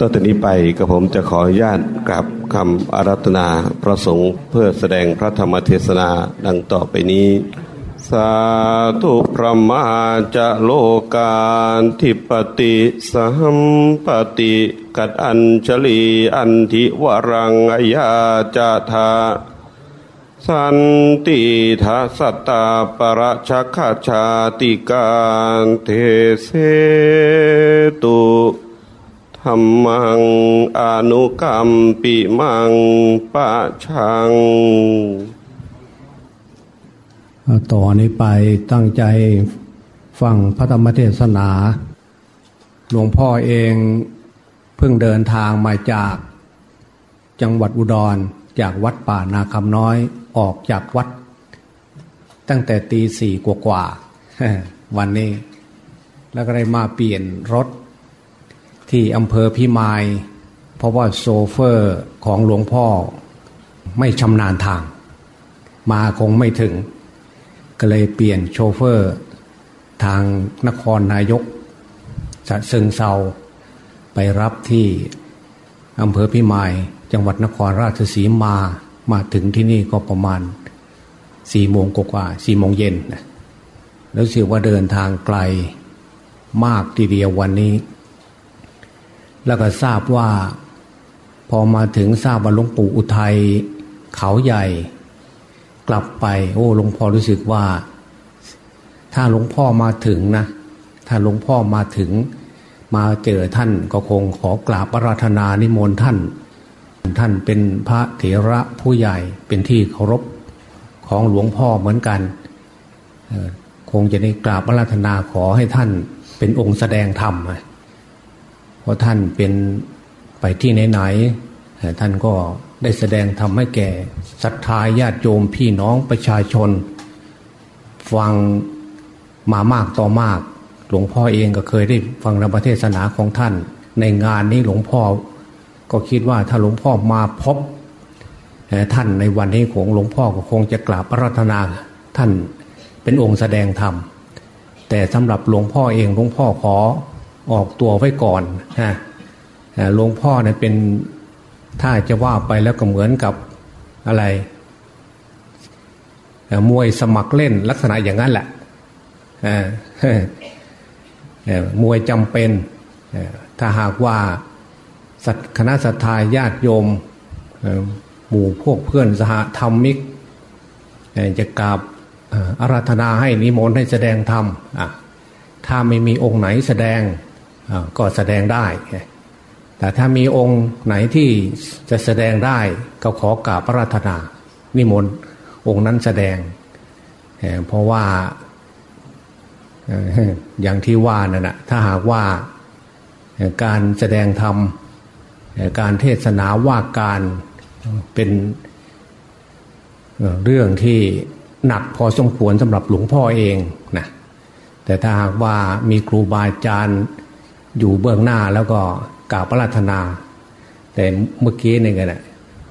ต่อจากนี้ไปกระผมจะขออนุญาตกับคำอารัธนาประสงค์เพื่อแสดงพระธรรมเทศนาดังต่อไปนี้ สาธุพระมาจะโลกาทิปติสัมปติกัดอัญชลีอันทิวรังอยาจาธาสันติทัสตาปรชักชาติการเทเสตุ ธรรมังอนุกรรมปิมังปะชัง ต่อนนี้ไปตั้งใจฟังพระธรรมเทศนา หลวงพ่อเองเพิ่งเดินทางมาจากจังหวัดอุดรจากวัดป่านาคำน้อยออกจากวัด ตั้งแต่ตีสี่กว่าๆวันนี้ แล้วก็ได้มาเปลี่ยนรถ ที่อำเภอพิมาย เพราะว่าโชเฟอร์ของหลวงพ่อไม่ชำนาญทาง มาคงไม่ถึง ก็เลยเปลี่ยนโชเฟอร์ ทางนครนายกฉะเชิงเทราไปรับที่อำเภอพิมาย จังหวัดนครราชสีมามาถึงที่นี่ก็ประมาณสี่โมงกว่าสี่โมงเย็นนะแล้วเสียว่าเดินทางไกลมากทีเดียววันนี้ แล้วก็ทราบว่า พอมาถึงทราบว่าหลวงปู่อุทัยเขาใหญ่ กลับไป โอ้หลวงพ่อรู้สึกว่า ถ้าหลวงพ่อมาถึงนะ ถ้าหลวงพ่อมาถึง มาเจอท่านก็คงขอกราบอาราธนานิมนต์ท่าน ท่านเป็นพระเถระผู้ใหญ่เป็นที่เคารพของหลวงพ่อเหมือนกันคงจะได้กราบอาราธนาขอให้ท่านเป็นองค์แสดงธรรม ราะท่านเป็นไปที่ไหนๆท่านก็ได้แสดงธรรมให้แก่ศรัทธาญาติโยมพี่น้องประชาชน ฟังมามากต่อมาก หลวงพ่อเองก็เคยได้ฟังธรรมเทศนาของท่าน ในงานนี้หลวงพ่อ ก็คิดว่าถ้าหลวงพ่อมาพบท่านในวันนี้ของหลวงพ่อก็คงจะกราบพระรัตนาท่านเป็นองค์แสดงธรรม แต่สำหรับหลวงพ่อเองหลวงพ่อขอ ออกตัวไว้ก่อนฮะหลวงพ่อเนี่ยเป็นถ้าจะว่าไปแล้วก็เหมือนกับอะไรมวยสมัครเล่นลักษณะอย่างนั้นแหละมวยจำเป็น ถ้าหากว่าคณะสัตยาญาติโยมหมู่พวกเพื่อนสหธรรมิก จะกราบอาราธนาให้นิมนต์ให้แสดงธรรมถ้าไม่มีองค์ไหนแสดง ก็แสดงได้ แต่ถ้ามีองค์ไหนที่จะแสดงได้ก็ขอกราบอาราธนา นิมนต์องค์นั้นแสดง เพราะว่าอย่างที่ว่านั่นนะถ้าหากว่าการแสดงธรรมการเทศนาว่าการเป็นเรื่องที่หนักพอสมควรสำหรับหลวงพ่อเองนะแต่ถ้าหากว่ามีครูบาอาจารย์ อยู่เบื้องหน้าแล้วก็กล่าวประราธนา แต่เมื่อกี้นี่ไงนะ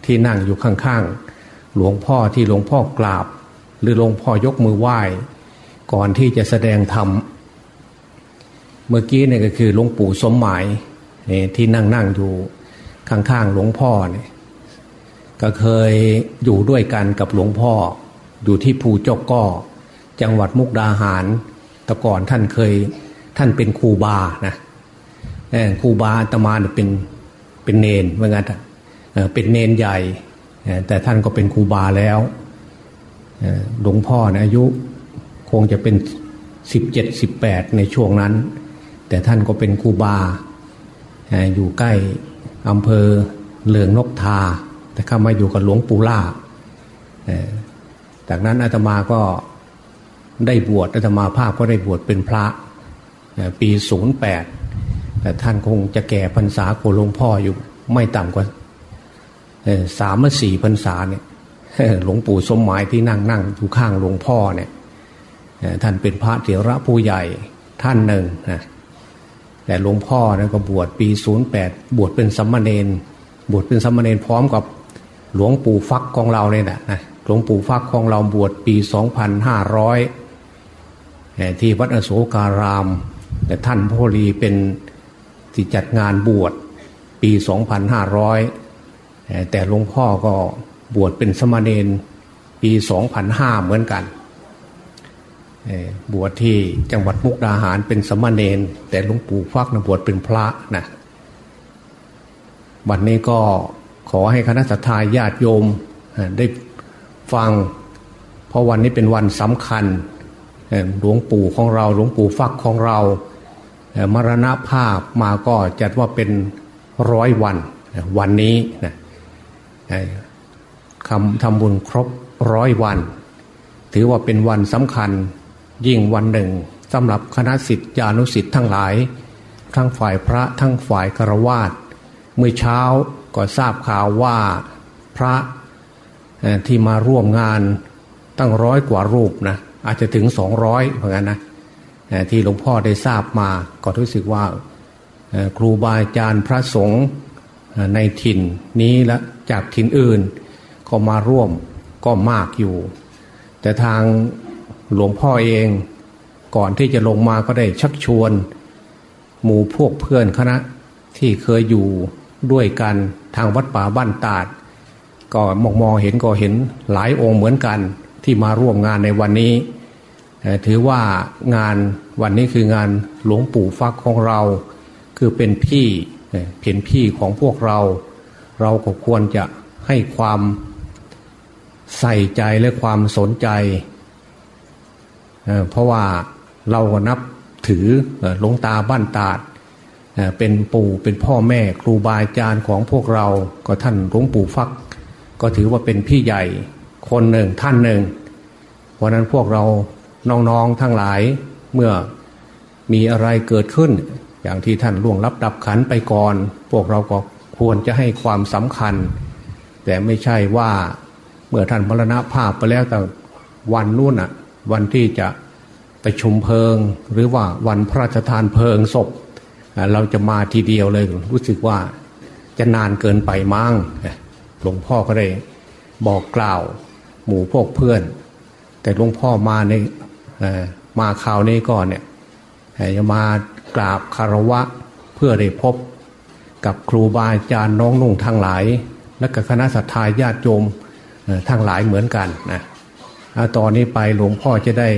ที่นั่งอยู่ข้างๆหลวงพ่อที่หลวงพ่อกราบ หรือหลวงพ่อยกมือไหว้ ก่อนที่จะแสดงธรรมเมื่อกี้นี่ก็คือหลวงปู่สมหมายที่นั่งนั่งอยู่ข้างๆหลวงพ่อเนี่ยก็เคยอยู่ด้วยกันกับหลวงพ่อ อยู่ที่ภูเจ้าก้อจังหวัดมุกดาหารแต่ก่อนท่านเคยท่านเป็นครูบานะ ครูบาตมาเป็นเป็นเนนเหมือนกันเป็นเนนใหญ่ แต่ท่านก็เป็นครูบาแล้วหลวงพ่อนะอายุคงจะเป็นสิบเจ็ดสิบแปดในช่วงนั้น แต่ท่านก็เป็นครูบา อยู่ใกล้อำเภอเหลืองนกทา แต่เข้ามาอยู่กับหลวงปู่ล่าจากนั้นอาตมาก็ได้บวชอาตมาภาพก็ได้บวชเป็นพระปีศูนย์แปด แต่ท่านคงจะแก่พรรษาโกหลวงพ่ออยู่ ไม่ต่ำกว่าสามสี่พรรษาเนี่ยหลวงปู่สมหมายที่นั่งนั่งอยู่ข้างหลวงพ่อเนี่ยท่านเป็นพระเถระผู้ใหญ่ท่านหนึ่งนะแต่หลวงพ่อนะก็บวชปีศูนย์แปดบวชเป็นสัมมาเนนบวชเป็นสัมมาเนนพร้อมกับหลวงปู่ฟักของเราเนี่ยนะหลวงปู่ฟักของเราบวชปีสองพันห้าร้อยที่วัดอโศการาม แต่ท่านพ่อรีเป็น ที่จัดงานบวชปี 2500 แต่หลวงพ่อก็บวชเป็นสมณเณรปี 2005 เหมือนกัน บวชที่จังหวัดมุกดาหารเป็นสมณเณรแต่หลวงปู่ฟักนะบวชเป็นพระนะวันนี้ก็ขอให้คณะสัตยาญาติโยมได้ฟัง เพราะวันนี้เป็นวันสำคัญหลวงปู่ของเราหลวงปู่ฟักของเรา มรณภาพมาก็จัดว่าเป็นร้อยวัน วันนี้นะคำทำบุญครบร้อยวัน ถือว่าเป็นวันสำคัญยิ่งวันหนึ่งสำหรับคณะสิทธิานุสิทธิ์ทั้งหลาย ทั้งฝ่ายพระทั้งฝ่ายกรวาสเมื่อเช้าก็ทราบข่าวว่าพระที่มาร่วมงานตั้งร้อยกว่ารูปนะอาจจะถึงสองร้อยเหมือนกันนะ ที่หลวงพ่อได้ทราบมาก็รู้สึกว่าครูบาอาจารย์พระสงฆ์ในถิ่นนี้และจากถิ่นอื่น ก็มาร่วมก็มากอยู่ แต่ทางหลวงพ่อเองก่อนที่จะลงมาก็ได้ชักชวน หมู่พวกเพื่อนคณะที่เคยอยู่ด้วยกันทางวัดป่าบ้านตาด ก็มองมองเห็นก็เห็นหลายองค์เหมือนกันที่มาร่วมงานในวันนี้ ถือว่างานวันนี้คืองานหลวงปู่ฟักของเรา คือเป็นพี่เพียนพี่ของพวกเรา เราก็ควรจะให้ความใส่ใจและความสนใจ เพราะว่าเราก็นับถือหลวงตาบ้านตาดเป็นปู่เป็นพ่อแม่ครูบาอาจารย์ของพวกเรา ก็ท่านหลวงปู่ฟัก ก็ถือว่าเป็นพี่ใหญ่คนหนึ่งท่านหนึ่ง เพราะนั้นพวกเรา น้องๆทั้งหลายเมื่อมีอะไรเกิดขึ้น อย่างที่ท่านล่วงรับดับขันไปก่อน พวกเราก็ควรจะให้ความสำคัญ แต่ไม่ใช่ว่าเมื่อท่านมรณภาพไปแล้วแต่วันนู่นอะวันที่จะประชุมเพลิง หรือว่าวันพระราชทานเพลิงศพ เราจะมาทีเดียวเลยรู้สึกว่าจะนานเกินไปมั้งหลวงพ่อก็ได้บอกกล่าว หมู่พวกเพื่อน แต่หลวงพ่อมาใน มาข่าวนี้ก่อนเนี่ยจะมากราบคารวะเพื่อได้พบกับครูบาอาจารย์น้องนุ่งทั้งหลาย และกับคณะสัตยาญาติโยมทั้งหลายเหมือนกันนะตอนนี้ไปหลวงพ่อจะได้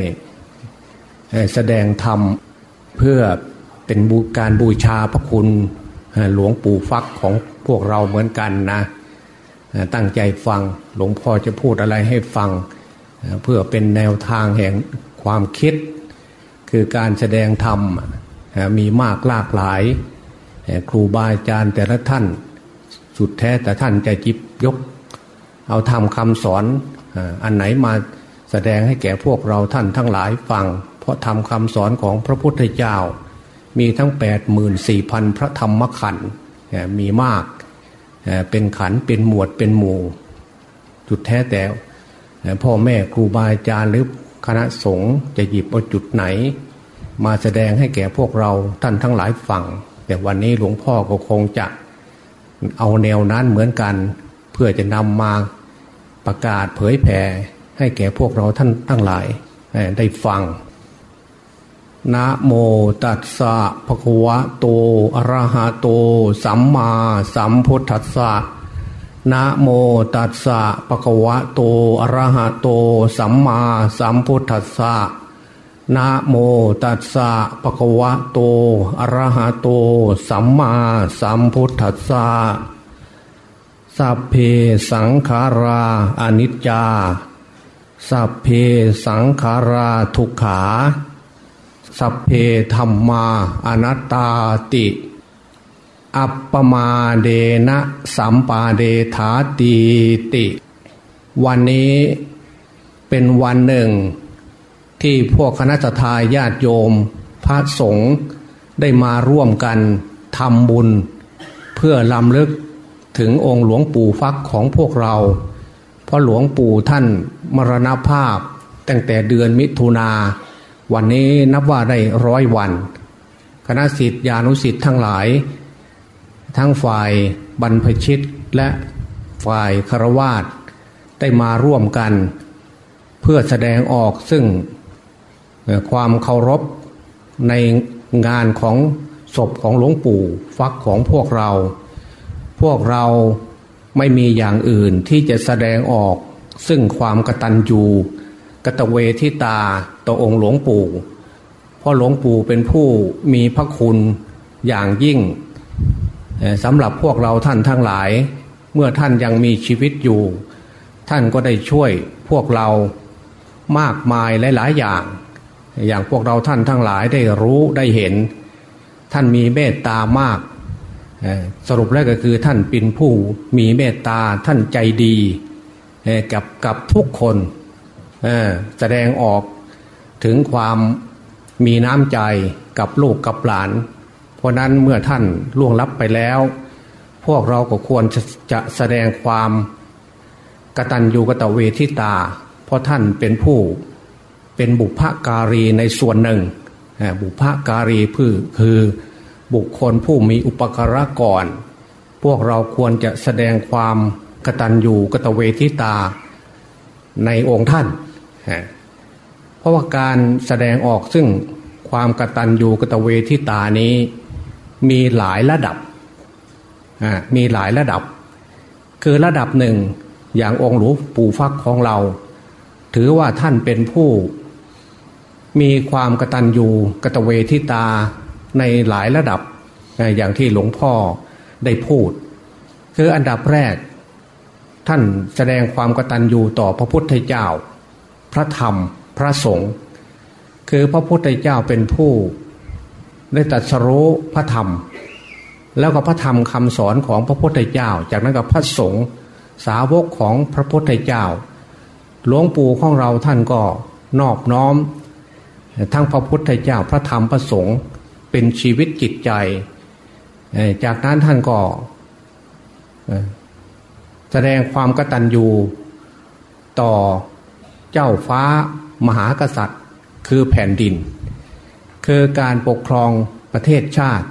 แสดงธรรมเพื่อเป็นการบูชาพระคุณหลวงปู่ฟักของพวกเราเหมือนกันนะตั้งใจฟังหลวงพ่อจะพูดอะไรให้ฟัง เพื่อเป็นแนวทางแห่ง ความคิดคือการแสดงธรรมมีมากหลากหลาย ครูบาอาจารย์แต่ละท่านสุดแท้แต่ท่านจะจิบยก เอาทำคำสอนอันไหนมาแสดงให้แก่พวกเราท่านทั้งหลายฟัง เพราะทำคำสอนของพระพุทธเจ้า มีทั้ง 8 4 0 0 0 พระธรรมขันธ์มีมากเป็นขันเป็นหมวดเป็นหมู่จุดแท้แต่พ่อแม่ครูบาอาจารย์หรือ คณะสงฆ์จะหยิบเอาจุดไหน มาแสดงให้แก่พวกเราท่านทั้งหลายฟังแต่วันนี้หลวงพ่อก็คงจะเอาแนวนั้นเหมือนกัน เพื่อจะนำมาประกาศเผยแผ่ให้แก่พวกเราท่านทั้งหลายได้ฟังนะโมตัสสะภะคะวะโตอะระหะโต สัมมาสัมพุทธัสสะ นะโมตัสสะภะคะวะโตอะระหะโต สัมมาสัมพุทธัสสะนะโมตัสสะภะคะวะโตอะระหะโต สัมมาสัมพุทธัสสะสัพเพสังขาราอนิจจา สัพเพสังขาราทุกขา สัพเพธรรมาอนัตตาติ อัปปมาเดนะสัมปาเดธาตีติ วันนี้เป็นวันหนึ่ง ที่พวกคณะทาญาติโยม พระสงฆ์ได้มาร่วมกันทำบุญ เพื่อลำลึกถึงองค์หลวงปู่ฟักของพวกเรา เพราะหลวงปู่ท่านมรณภาพตั้งแต่เดือนมิถุนา วันนี้นับว่าได้ร้อยวัน คณะสิทธิานุสิทธิ์ทั้งหลาย ทั้งฝ่ายบรรพชิตและฝ่ายคารวาสได้มาร่วมกัน เพื่อแสดงออกซึ่งความเคารพในงานของศพของหลวงปู่ฟักของพวกเรา พวกเราไม่มีอย่างอื่นที่จะแสดงออกซึ่งความกตัญญูกตเวทิตาต่อองค์หลวงปู่เพราะหลวงปู่เป็นผู้มีพระคุณอย่างยิ่ง สำหรับพวกเราท่านทั้งหลาย เมื่อท่านยังมีชีวิตอยู่ ท่านก็ได้ช่วยพวกเรามากมายหลายๆอย่าง อย่างพวกเราท่านทั้งหลายได้รู้ได้เห็น ท่านมีเมตตามาก สรุปแล้วก็คือท่านเป็นผู้มีเมตตาท่านใจดีกับกับทุกคนแสดงออกถึงความมีน้ำใจกับลูกกับหลาน เพราะนั้นเมื่อท่านล่วงลับไปแล้ว พวกเราก็ควรจะจะแสดงความกตัญญูกตเวทิตา เพราะท่านเป็นผู้เป็นบุพการีในส่วนหนึ่ง บุพการีพือคือบุคคลผู้มีอุปการะก่อน พวกเราควรจะแสดงความกตัญญูกตเวทิตาในองค์ท่าน เพราะว่าการแสดงออกซึ่งความกตัญญูกตเวทิตานี้ มีหลายระดับมีหลายระดับ คือระดับหนึ่งอย่างองค์หลวงปู่ฟักของเรา ถือว่าท่านเป็นผู้ มีความกตัญญูกตเวทิตาในหลายระดับอย่างที่หลวงพ่อได้พูด คืออันดับแรก ท่านแสดงความกตัญญูต่อพระพุทธเจ้า พระธรรมพระสงฆ์คือพระพุทธเจ้าเป็นผู้ ได้ตัดสรู้พระธรรม แล้วก็พระธรรมคำสอนของพระพุทธเจ้า จากนั้นก็พระสงฆ์สาวกของพระพุทธเจ้า หลวงปู่ของเราท่านก็นอบน้อม ทั้งพระพุทธเจ้าพระธรรมพระสงฆ์เป็นชีวิตจิตใจ จากนั้นท่านก็แสดงความกตัญญูต่อเจ้าฟ้ามหากษัตริย์ คือแผ่นดิน คือการปกครองประเทศชาติ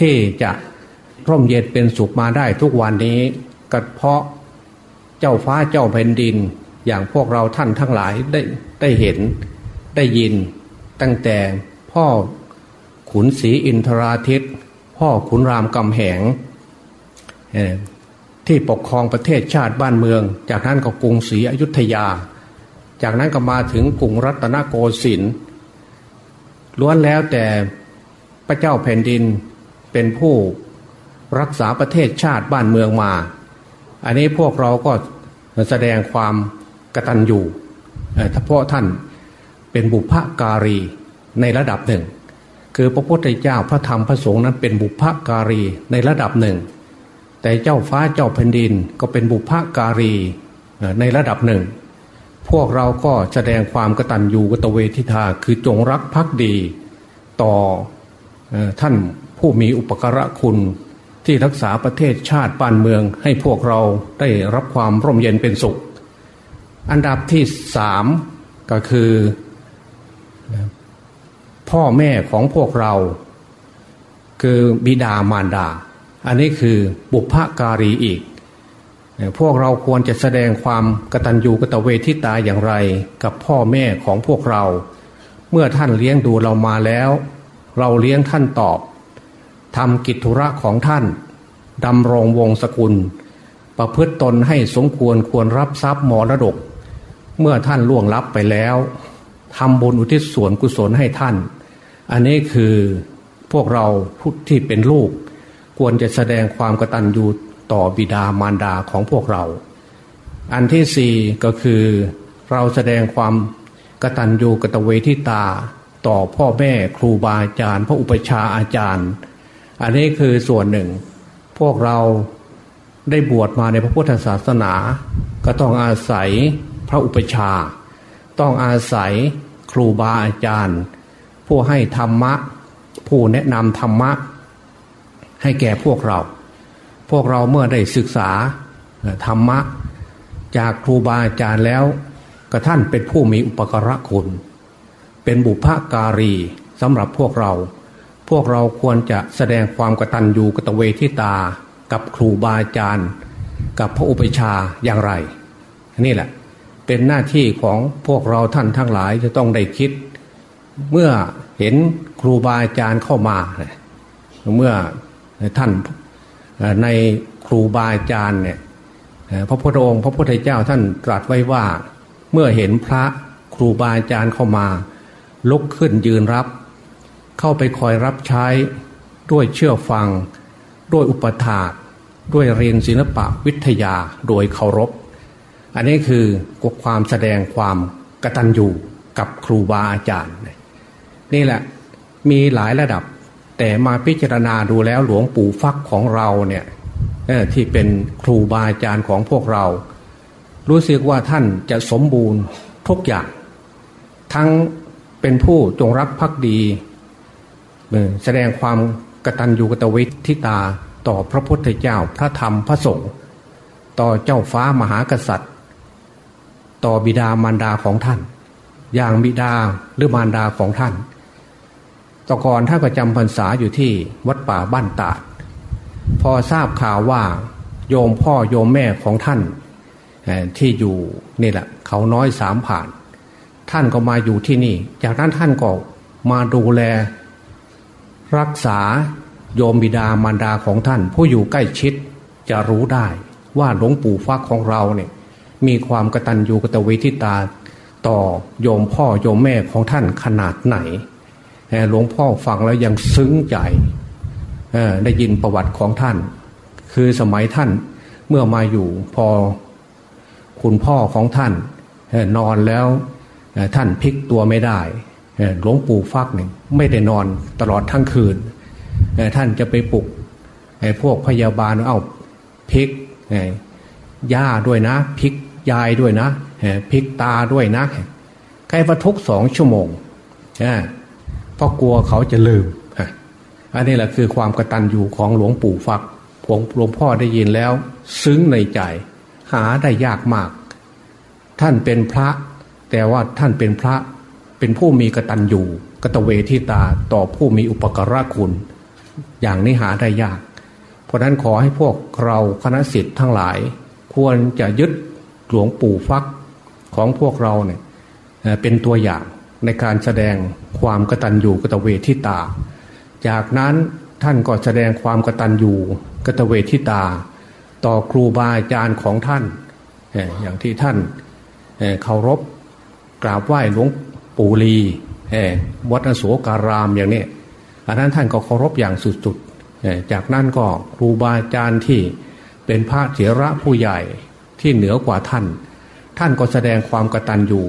ที่จะร่มเย็นเป็นสุขมาได้ทุกวันนี้ก็เพราะเจ้าฟ้าเจ้าแผ่นดิน อย่างพวกเราท่านทั้งหลายได้ได้เห็นได้ยิน ตั้งแต่พ่อขุนศรีอินทราทิตพ่อขุนรามกำแหงที่ปกครองประเทศชาติบ้านเมือง จากนั้นก็กรุงศรีอยุธยา จากนั้นก็มาถึงกรุงรัตนโกสินทร์ ล้วนแล้วแต่พระเจ้าแผ่นดินเป็นผู้รักษาประเทศชาติบ้านเมืองมา อันนี้พวกเราก็แสดงความกตัญญูเพราะท่านเป็นบุพการีในระดับหนึ่ง คือพระพุทธเจ้าพระธรรมพระสงฆ์นั้นเป็นบุพการีในระดับหนึ่ง แต่เจ้าฟ้าเจ้าแผ่นดินก็เป็นบุพการีในระดับหนึ่ง พวกเราก็แสดงความกตัญญูกตเวทิตาคือจงรักภักดีต่อท่านผู้มีอุปการะคุณที่รักษาประเทศชาติบ้านเมือง ให้พวกเราได้รับความร่มเย็นเป็นสุข อันดับที่สามก็คือ พ่อแม่ของพวกเรา คือบิดามารดา อันนี้คือบุพการีอีก พวกเราควรจะแสดงความกตัญญูกตเวทิตาอย่างไรกับพ่อแม่ของพวกเรา เมื่อท่านเลี้ยงดูเรามาแล้ว เราเลี้ยงท่านตอบทำกิจธุระของท่านดำรงวงศกุล ประพฤติตนให้สมควรควรรับทรัพย์มรดก เมื่อท่านล่วงลับไปแล้วทำบุญอุทิศส่วนกุศลให้ท่าน อันนี้คือพวกเราที่เป็นลูก ควรจะแสดงความกตัญญู ต่อบิดามารดาของพวกเรา อันที่สี่ก็คือเราแสดงความกตัญญูกตเวทิตา ต่อพ่อแม่ครูบาอาจารย์ พระอุปชาอาจารย์ อันนี้คือส่วนหนึ่ง พวกเราได้บวชมาในพระพุทธศาสนา ก็ต้องอาศัยพระอุปชา ต้องอาศัยครูบาอาจารย์ ผู้ให้ธรรมะ ผู้แนะนำธรรมะ ให้แก่พวกเรา พวกเราเมื่อได้ศึกษาธรรมะ จากครูบาอาจารย์แล้วกระท่านเป็นผู้มีอุปกรณคุณ เป็นบุพการีสำหรับพวกเรา พวกเราควรจะแสดงความกตัญญูกตเวทิตา กับครูบาอาจารย์ กับพระอุปชาอย่างไร นี่แหละ เป็นหน้าที่ของพวกเราท่านทั้งหลายจะต้องได้คิด เมื่อเห็นครูบาอาจารย์เข้ามา เมื่อท่าน ในครูบาอาจารย์เนี่ยพระพุทธองค์ พระพุทธเจ้าท่านตรัสไว้ว่า เมื่อเห็นพระครูบาอาจารย์เข้ามา ลุกขึ้นยืนรับ เข้าไปคอยรับใช้ด้วยเชื่อฟัง ด้วยอุปถากด้วยเรียนศิลปะวิทยาโดยเคารพ อันนี้คือความแสดงความกตัญญูกับครูบาอาจารย์ นี่แหละมีหลายระดับ แต่มาพิจารณาดูแล้วหลวงปู่ฟักของเราเนี่ยที่เป็นครูบาอาจารย์ของพวกเรา รู้สึกว่าท่านจะสมบูรณ์ทุกอย่าง ทั้งเป็นผู้จงรักภักดี แสดงความกตัญญูกตวิทิตาต่อพระพุทธเจ้าพระธรรมพระสงฆ์ต่อเจ้าฟ้ามหากษัตริย์ ต่อบิดามารดาของท่าน อย่างบิดาหรือมารดาของท่าน ต่ก่อนท่านก็จำพรรษาอยู่ที่วัดป่าบ้านตาด พอทราบข่าวว่า โยมพ่อโยมแม่ของท่านที่อยู่นี่แหละ เขาน้อยสามผ่าน ท่านก็มาอยู่ที่นี่ จากนั้นท่านก็มาดูแล รักษาโยมบิดามารดาของท่าน ผู้อยู่ใกล้ชิดจะรู้ได้ว่าหลวงปู่ฟักของเราเนี่ย มีความกตัญญูกตเวทิตา ต่อโยมพ่อโยมแม่ของท่านขนาดไหน หลวงพ่อฟังแล้วยังซึ้งใจได้ยินประวัติของท่าน คือสมัยท่านเมื่อมาอยู่พอคุณพ่อของท่านนอนแล้วท่านพลิกตัวไม่ได้หลวงปู่ฟักหนึ่งไม่ได้นอนตลอดทั้งคืน ท่านจะไปปลุกพวกพยาบาลเอาพลิกย่าด้วยนะพลิกยายด้วยนะพลิกตาด้วยนะใครประทุกสองชั่วโมง เพราะกลัวเขาจะลืมอันนี้แหละคือความกระตันอยู่ของหลวงปู่ฟักผมหลวงพ่อได้ยินแล้ว ซึ้งในใจ หาได้ยากมาก ท่านเป็นพระ แต่ว่าท่านเป็นพระ เป็นผู้มีกระตัญญูกตเวทิตาต่อผู้มีอุปการะคุณ อย่างนี้หาได้ยาก เพราะนั้นขอให้พวกเราคณะสิทธิ์ทั้งหลาย ควรจะยึดหลวงปู่ฟักของพวกเราเนี่ยเป็นตัวอย่าง ในการแสดงความกตัญญูกตเวทิตา จากนั้นท่านก็แสดงความกตัญญูกตเวทิตา ต่อครูบาอาจารย์ของท่าน อย่างที่ท่านเคารพกราบไหว้หลวงปู่ลีวัดอโศการามอย่างนี้อันนั้นท่านก็เคารพอย่างสุดๆ จากนั้นก็ครูบาอาจารย์ที่เป็นพระเถระผู้ใหญ่ที่เหนือกว่าท่าน ท่านก็แสดงความกตัญญู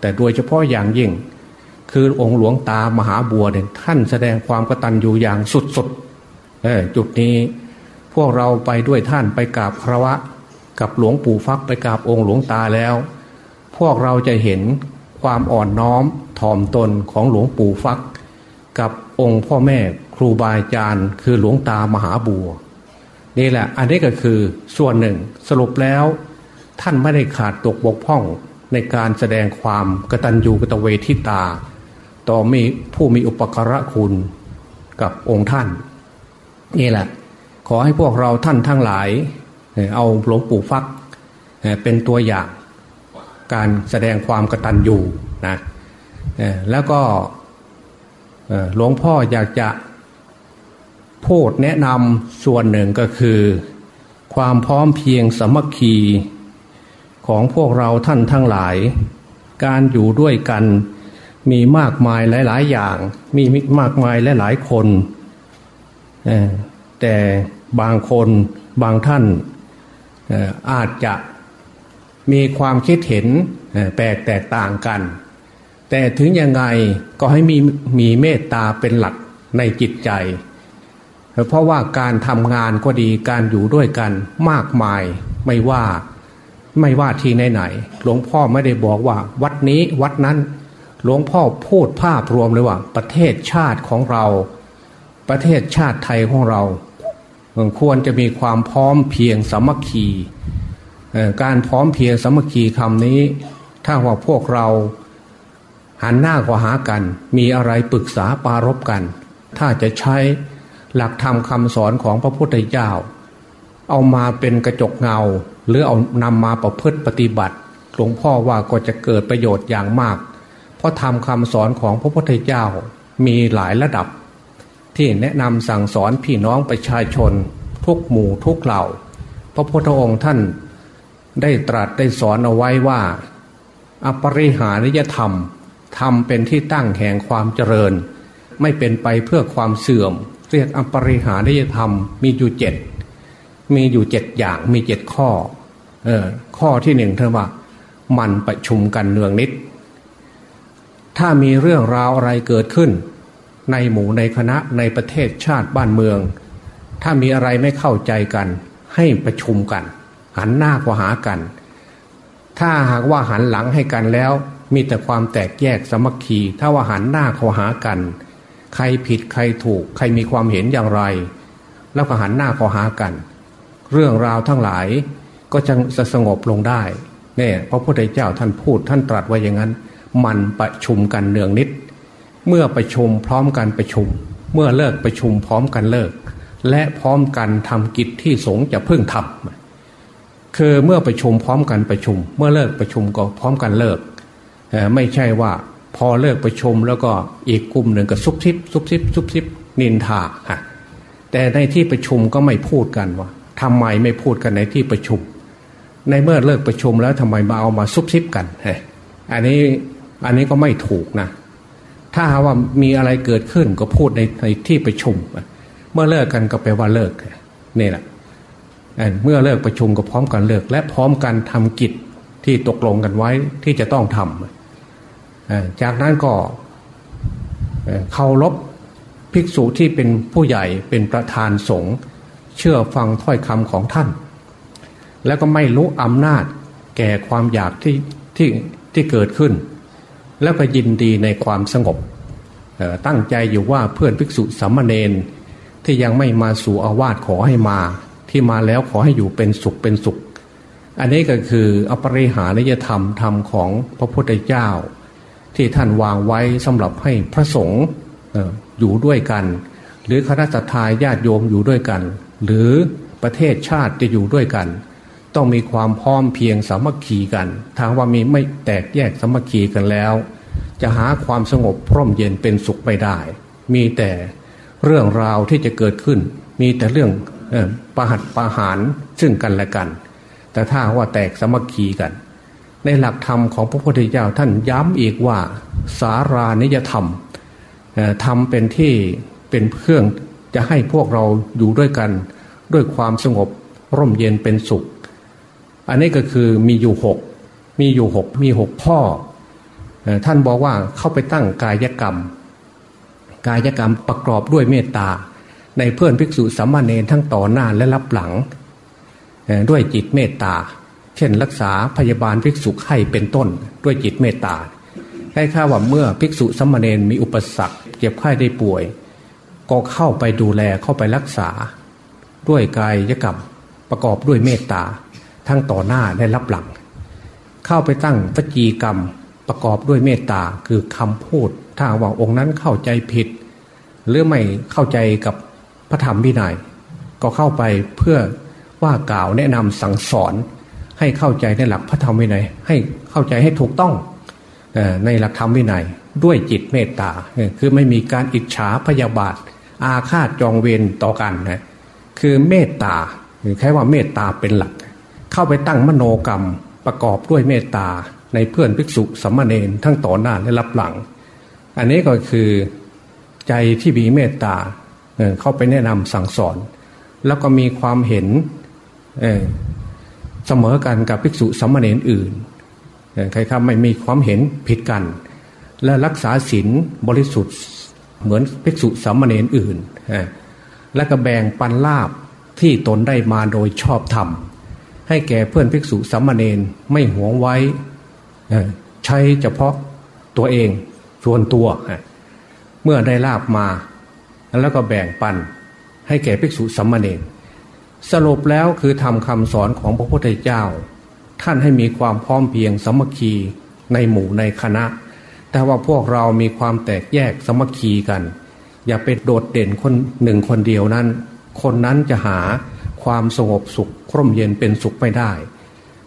แต่โดยเฉพาะอย่างยิ่ง คือองค์หลวงตามหาบัวเนี่ยท่านแสดงความกตัญญูอย่างสุดๆจุดนี้พวกเราไปด้วยท่านไปกราบครวะ กับหลวงปู่ฟักไปกราบองค์หลวงตาแล้ว พวกเราจะเห็นความอ่อนน้อมถ่อมตนของหลวงปู่ฟัก กับองค์พ่อแม่ครูบาอาจารย์ คือหลวงตามหาบัวนี่แหละ อันนี้ก็คือส่วนหนึ่งสรุปแล้ว ท่านไม่ได้ขาดตกบกพร่อง ในการแสดงความกตัญญูกตเวทิตา ต่อมีผู้มีอุปการะคุณกับองค์ท่าน นี่แหละ ขอให้พวกเราท่านทั้งหลาย เอาหลวงปู่ฟักเป็นตัวอย่างการแสดงความกตัญญูนะแล้วก็หลวงพ่ออยากจะพูดแนะนำส่วนหนึ่งก็คือ ความพร้อมเพียงสมัคคี ของพวกเราท่านทั้งหลาย การอยู่ด้วยกันมีมากมายหลาย ๆ อย่าง มีมากมายหลายๆคน แต่บางคนบางท่านอาจจะมีความคิดเห็นแปลกแตกต่างกัน แต่ถึงยังไงก็ให้มีมีเมตตาเป็นหลักในจิตใจ เพราะว่าการทำงานก็ดีการอยู่ด้วยกันมากมายไม่ว่า ไม่ว่าที่ไหนๆหลวงพ่อไม่ได้บอกว่า วัดนี้วัดนั้นหลวงพ่อพูดภาพรวมเลยว่า ประเทศชาติของเรา ประเทศชาติไทยของเราควรจะมีความพร้อมเพียงสมัคคีการพร้อมเพียงสมัคคีคำนี้ ถ้าว่าพวกเราหันหน้าก็หากัน มีอะไรปรึกษาปารบกัน ถ้าจะใช้หลักธรรมคำสอนของพระพุทธเจ้า เอามาเป็นกระจกเงา หรือเอานำมาประพฤติปฏิบัติ หลวงพ่อว่าก็จะเกิดประโยชน์อย่างมาก เพราะทำคำสอนของพระพุทธเจ้ามีหลายระดับ ที่แนะนำสั่งสอนพี่น้องประชาชน ทุกหมู่ทุกเหล่า พระพุทธองค์ท่านได้ตรัสได้สอนเอาไว้ว่า อปริหานิยธรรมธรรมเป็นที่ตั้งแห่งความเจริญ ไม่เป็นไปเพื่อความเสื่อม เรียกอปริหานิยธรรมมีอยู่เจ็ด มีอยู่เจ็ดอย่างมีเจ็ดข้อเออข้อที่หนึ่งเธอว่า มันประชุมกันเนืองนิด ถ้ามีเรื่องราวอะไรเกิดขึ้น ในหมู่ในคณะในประเทศชาติบ้านเมือง ถ้ามีอะไรไม่เข้าใจกัน ให้ประชุมกัน หันหน้าเข้าหากัน ถ้าหากว่าหันหลังให้กันแล้ว มีแต่ความแตกแยกสมัคคีถ้าว่าหันหน้าเข้าหากัน ใครผิดใครถูก ใครมีความเห็นอย่างไร แล้วก็หันหน้าเข้าหากัน เรื่องราวทั้งหลาย ก็จะสงบลงได้เนี่ยพระพุทธเจ้าท่านพูดท่านตรัสไว้อย่างนั้น มันประชุมกันเนืองนิด เมื่อประชุมพร้อมกันประชุม เมื่อเลิกประชุมพร้อมกันเลิก และพร้อมกันทำกิจที่สงฆ์จะเพิ่งทำคือเมื่อประชุมพร้อมกันประชุม เมื่อเลิกประชุมก็พร้อมกันเลิกไม่ใช่ว่าพอเลิกประชุมแล้วก็อีกกลุ่มหนึ่งก็ซุบซิบซุบซิบซุบซิบนินทาฮะแต่ในที่ประชุมก็ไม่พูดกันว่า ทำไมไม่พูดกันในที่ประชุม ในเมื่อเลิกประชุมแล้วทำไมมาเอามาซุบซิบกันเฮ้อันนี้อันนี้ก็ไม่ถูกนะ ถ้าว่ามีอะไรเกิดขึ้นก็พูดในในที่ประชุม เมื่อเลิกกันก็แปลว่าเลิกนี่แหละเมื่อเลิกประชุมก็พร้อมกันเลิก และพร้อมกันทำกิจที่ตกลงกันไว้ที่จะต้องทำจากนั้นก็เคารพภิกษุที่เป็นผู้ใหญ่เป็นประธานสงฆ์ เชื่อฟังถ้อยคำของท่าน แล้วก็ไม่รู้อำนาจแก่ความอยากที่ที่ที่เกิดขึ้น แล้วก็ยินดีในความสงบตั้งใจอยู่ว่าเพื่อนภิกษุสามเณรที่ยังไม่มาสู่อาวาสขอให้มา ที่มาแล้วขอให้อยู่เป็นสุขเป็นสุข อันนี้ก็คืออปริหานิยธรรมธรรมของพระพุทธเจ้า ที่ท่านวางไว้สำหรับให้พระสงฆ์อยู่ด้วยกัน หรือคณะทาญาติโยมอยู่ด้วยกัน หรือประเทศชาติจะอยู่ด้วยกัน ต้องมีความพร้อมเพียงสามัคคีกันทางว่ามีไม่แตกแยกสามัคคีกันแล้ว จะหาความสงบพร่มเย็นเป็นสุขไม่ได้ มีแต่เรื่องราวที่จะเกิดขึ้น มีแต่เรื่องประหัตประหารซึ่งกันและกัน แต่ถ้าว่าแตกสามัคคีกัน ในหลักธรรมของพระพุทธเจ้าท่านย้ำอีกว่า สารานิยธรรมทำเป็นที่เป็นเครื่อง จะให้พวกเราอยู่ด้วยกัน ด้วยความสงบร่มเย็นเป็นสุข อันนี้ก็คือมีอยู่หกมีอยู่หกมีหกพ่อท่านบอกว่าเข้าไปตั้งกายกรรม กายกรรมประกอบด้วยเมตตา ในเพื่อนภิกษุสัมมาเนรทั้งต่อหน้าและรับหลัง ด้วยจิตเมตตา เช่น รักษาพยาบาลภิกษุให้เป็นต้น ด้วยจิตเมตตาให้ข้าว่าเมื่อภิกษุสัมมาเนรมีอุปสรรคเจ็บไข้ได้ป่วย ก็เข้าไปดูแลเข้าไปรักษา ด้วยกายกรรมประกอบด้วยเมตตา ทั้งต่อหน้าและรับหลัง เข้าไปตั้งวจีกรรมประกอบด้วยเมตตาคือคำพูด ถ้าว่าองค์นั้นเข้าใจผิด หรือไม่เข้าใจกับพระธรรมวินัยก็เข้าไปเพื่อว่ากล่าวแนะนำสั่งสอน ให้เข้าใจในหลักพระธรรมวินัยให้เข้าใจให้ถูกต้องในหลักธรรมวินัยด้วยจิตเมตตาคือไม่มีการอิจฉาพยาบาท อาฆาตจองเวรต่อกันนะคือเมตตาหรือแค่ว่าเมตตาเป็นหลัก เข้าไปตั้งมโนกรรมประกอบด้วยเมตตาในเพื่อนภิกษุสัมมาเนนทั้งต่อหน้าและรับหลัง อันนี้ก็คือใจที่มีเมตตาเข้าไปแนะนำสั่งสอน แล้วก็มีความเห็นเเสมอกันกับภิกษุสัมมาเนนอื่นใครครับไม่มีความเห็นผิดกัน และรักษาศีลบริสุทธิ์ เหมือนภิกษุสัมมาเนนอื่น และก็แบ่งปันลาบที่ตนได้มาโดยชอบธรรม ให้แก่เพื่อนภิกษุสัมมาเนนไม่หวงไว้ ใช้เฉพาะตัวเองส่วนตัว เมื่อได้ลาบมา แล้วก็แบ่งปันให้แก่ภิกษุสัมมาเนนสรุปแล้วคือทำคำสอนของพระพุทธเจ้า ท่านให้มีความพร้อมเพียงสมัคคีในหมู่ในคณะ แต่ว่าพวกเรามีความแตกแยกสมัคคีกัน อย่าไปโดดเด่นคนหนึ่งคนเดียวนั้น คนนั้นจะหาความสงบสุขคร่มเย็นเป็นสุขไม่ได้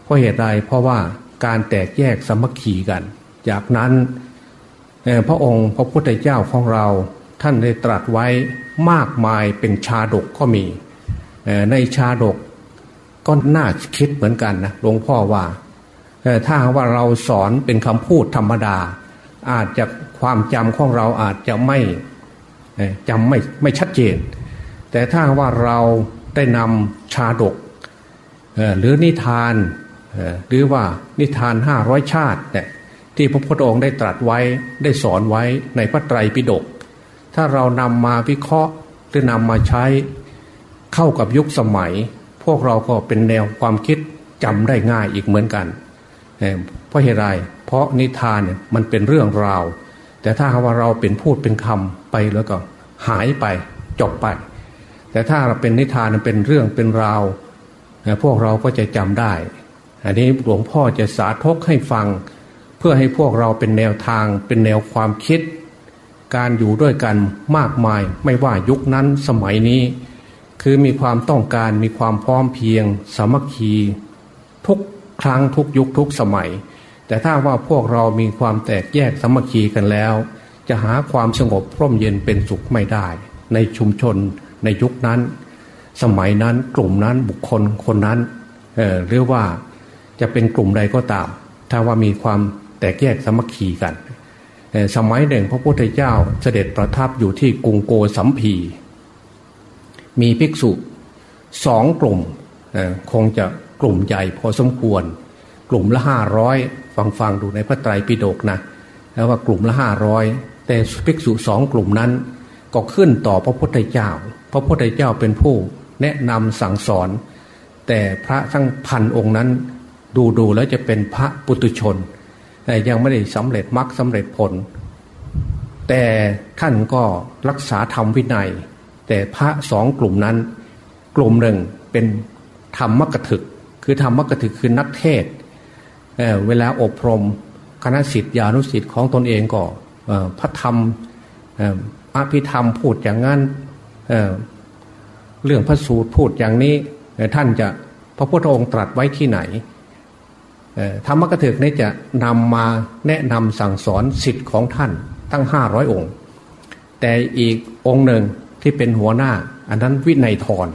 เพราะเหตุใดเพราะว่าการแตกแยกสมัคคีกัน จากนั้นพระองค์พระพุทธเจ้าของเราท่านได้ตรัสไว้มากมายเป็นชาดกก็มีในชาดกก็น่าคิดเหมือนกันนะหลวงพ่อว่าถ้าว่าเราสอนเป็นคำพูดธรรมดา อาจจะความจำของเราอาจจะไม่จำไม่ไม่ชัดเจน แต่ถ้าว่าเราได้นำชาดกหรือนิทานหรือว่านิทานห้าร้อยชาติเนี่ยที่พระพุทธองค์ได้ตรัสไว้ได้สอนไว้ในพระไตรปิฎกถ้าเรานำมาวิเคราะห์หรือนำมาใช้เข้ากับยุคสมัย พวกเราก็เป็นแนวความคิดจำได้ง่ายอีกเหมือนกันเพราะเหตุไร เพราะนิทานเนี่ยมันเป็นเรื่องราว แต่ถ้าว่าเราเป็นพูดเป็นคำไปแล้วก็หายไปจบไป แต่ถ้าเราเป็นนิทานเป็นเรื่องเป็นราวพวกเราก็จะจำได้ อันนี้หลวงพ่อจะสาธกให้ฟัง เพื่อให้พวกเราเป็นแนวทางเป็นแนวความคิด การอยู่ด้วยกันมากมาย ไม่ว่ายุคนั้นสมัยนี้ คือมีความต้องการมีความพร้อมเพียง สามัคคี ทุกครั้งทุกยุคทุกสมัย แต่ถ้าว่าพวกเรามีความแตกแยกสามัคคีกันแล้ว จะหาความสงบร่มเย็นเป็นสุขไม่ได้ ในชุมชนในยุคนั้น สมัยนั้นกลุ่มนั้นบุคคลคนนั้นเหรือว่าจะเป็นกลุ่มใดก็ตาม ถ้าว่ามีความแตกแยกสามัคคีกันสมัยหนึ่งพระพุทธเจ้าเสด็จประทับอยู่ที่กรุงโกสัมพี มีภิกษุสองกลุ่มคงจะกลุ่มใหญ่พอสมควร กลุ่มละห้าร้อยฟังฟังดูในพระไตรปิฎกนะแล้วว่ากลุ่มละห้าร้อยแต่ภิกษุสองกลุ่มนั้น ก็ขึ้นต่อพระพุทธเจ้า พระพุทธเจ้าเป็นผู้แนะนำสั่งสอน แต่พระทั้งพันองค์นั้น ดูดูแล้วจะเป็นพระปุตุชน แต่ยังไม่ได้สำเร็จมรรคสาเร็จผล แต่ท่านก็รักษาธรรมวินัย แต่พระสองกลุ่มนั้น กลุ่มหนึ่งเป็นธรรมกถึก คือธรรมกถึกคือนักเทศ เเวลาอบรมคณะสิทธิานุสิทธิ์ของตนเองก็พระธรรมอภิธรรมพูดอย่างนั้นเเรื่องพระสูตรพูดอย่างนี้ท่านจะพระพุทธองค์ตรัสไว้ที่ไหนธรรมกถึกนี้จะนำมาแนะนำสั่งสอนสิทธิ์ของท่านทั้งห้าร้อยองค์ แต่อีกองค์หนึ่งที่เป็นหัวหน้า อันนั้นวินัยทร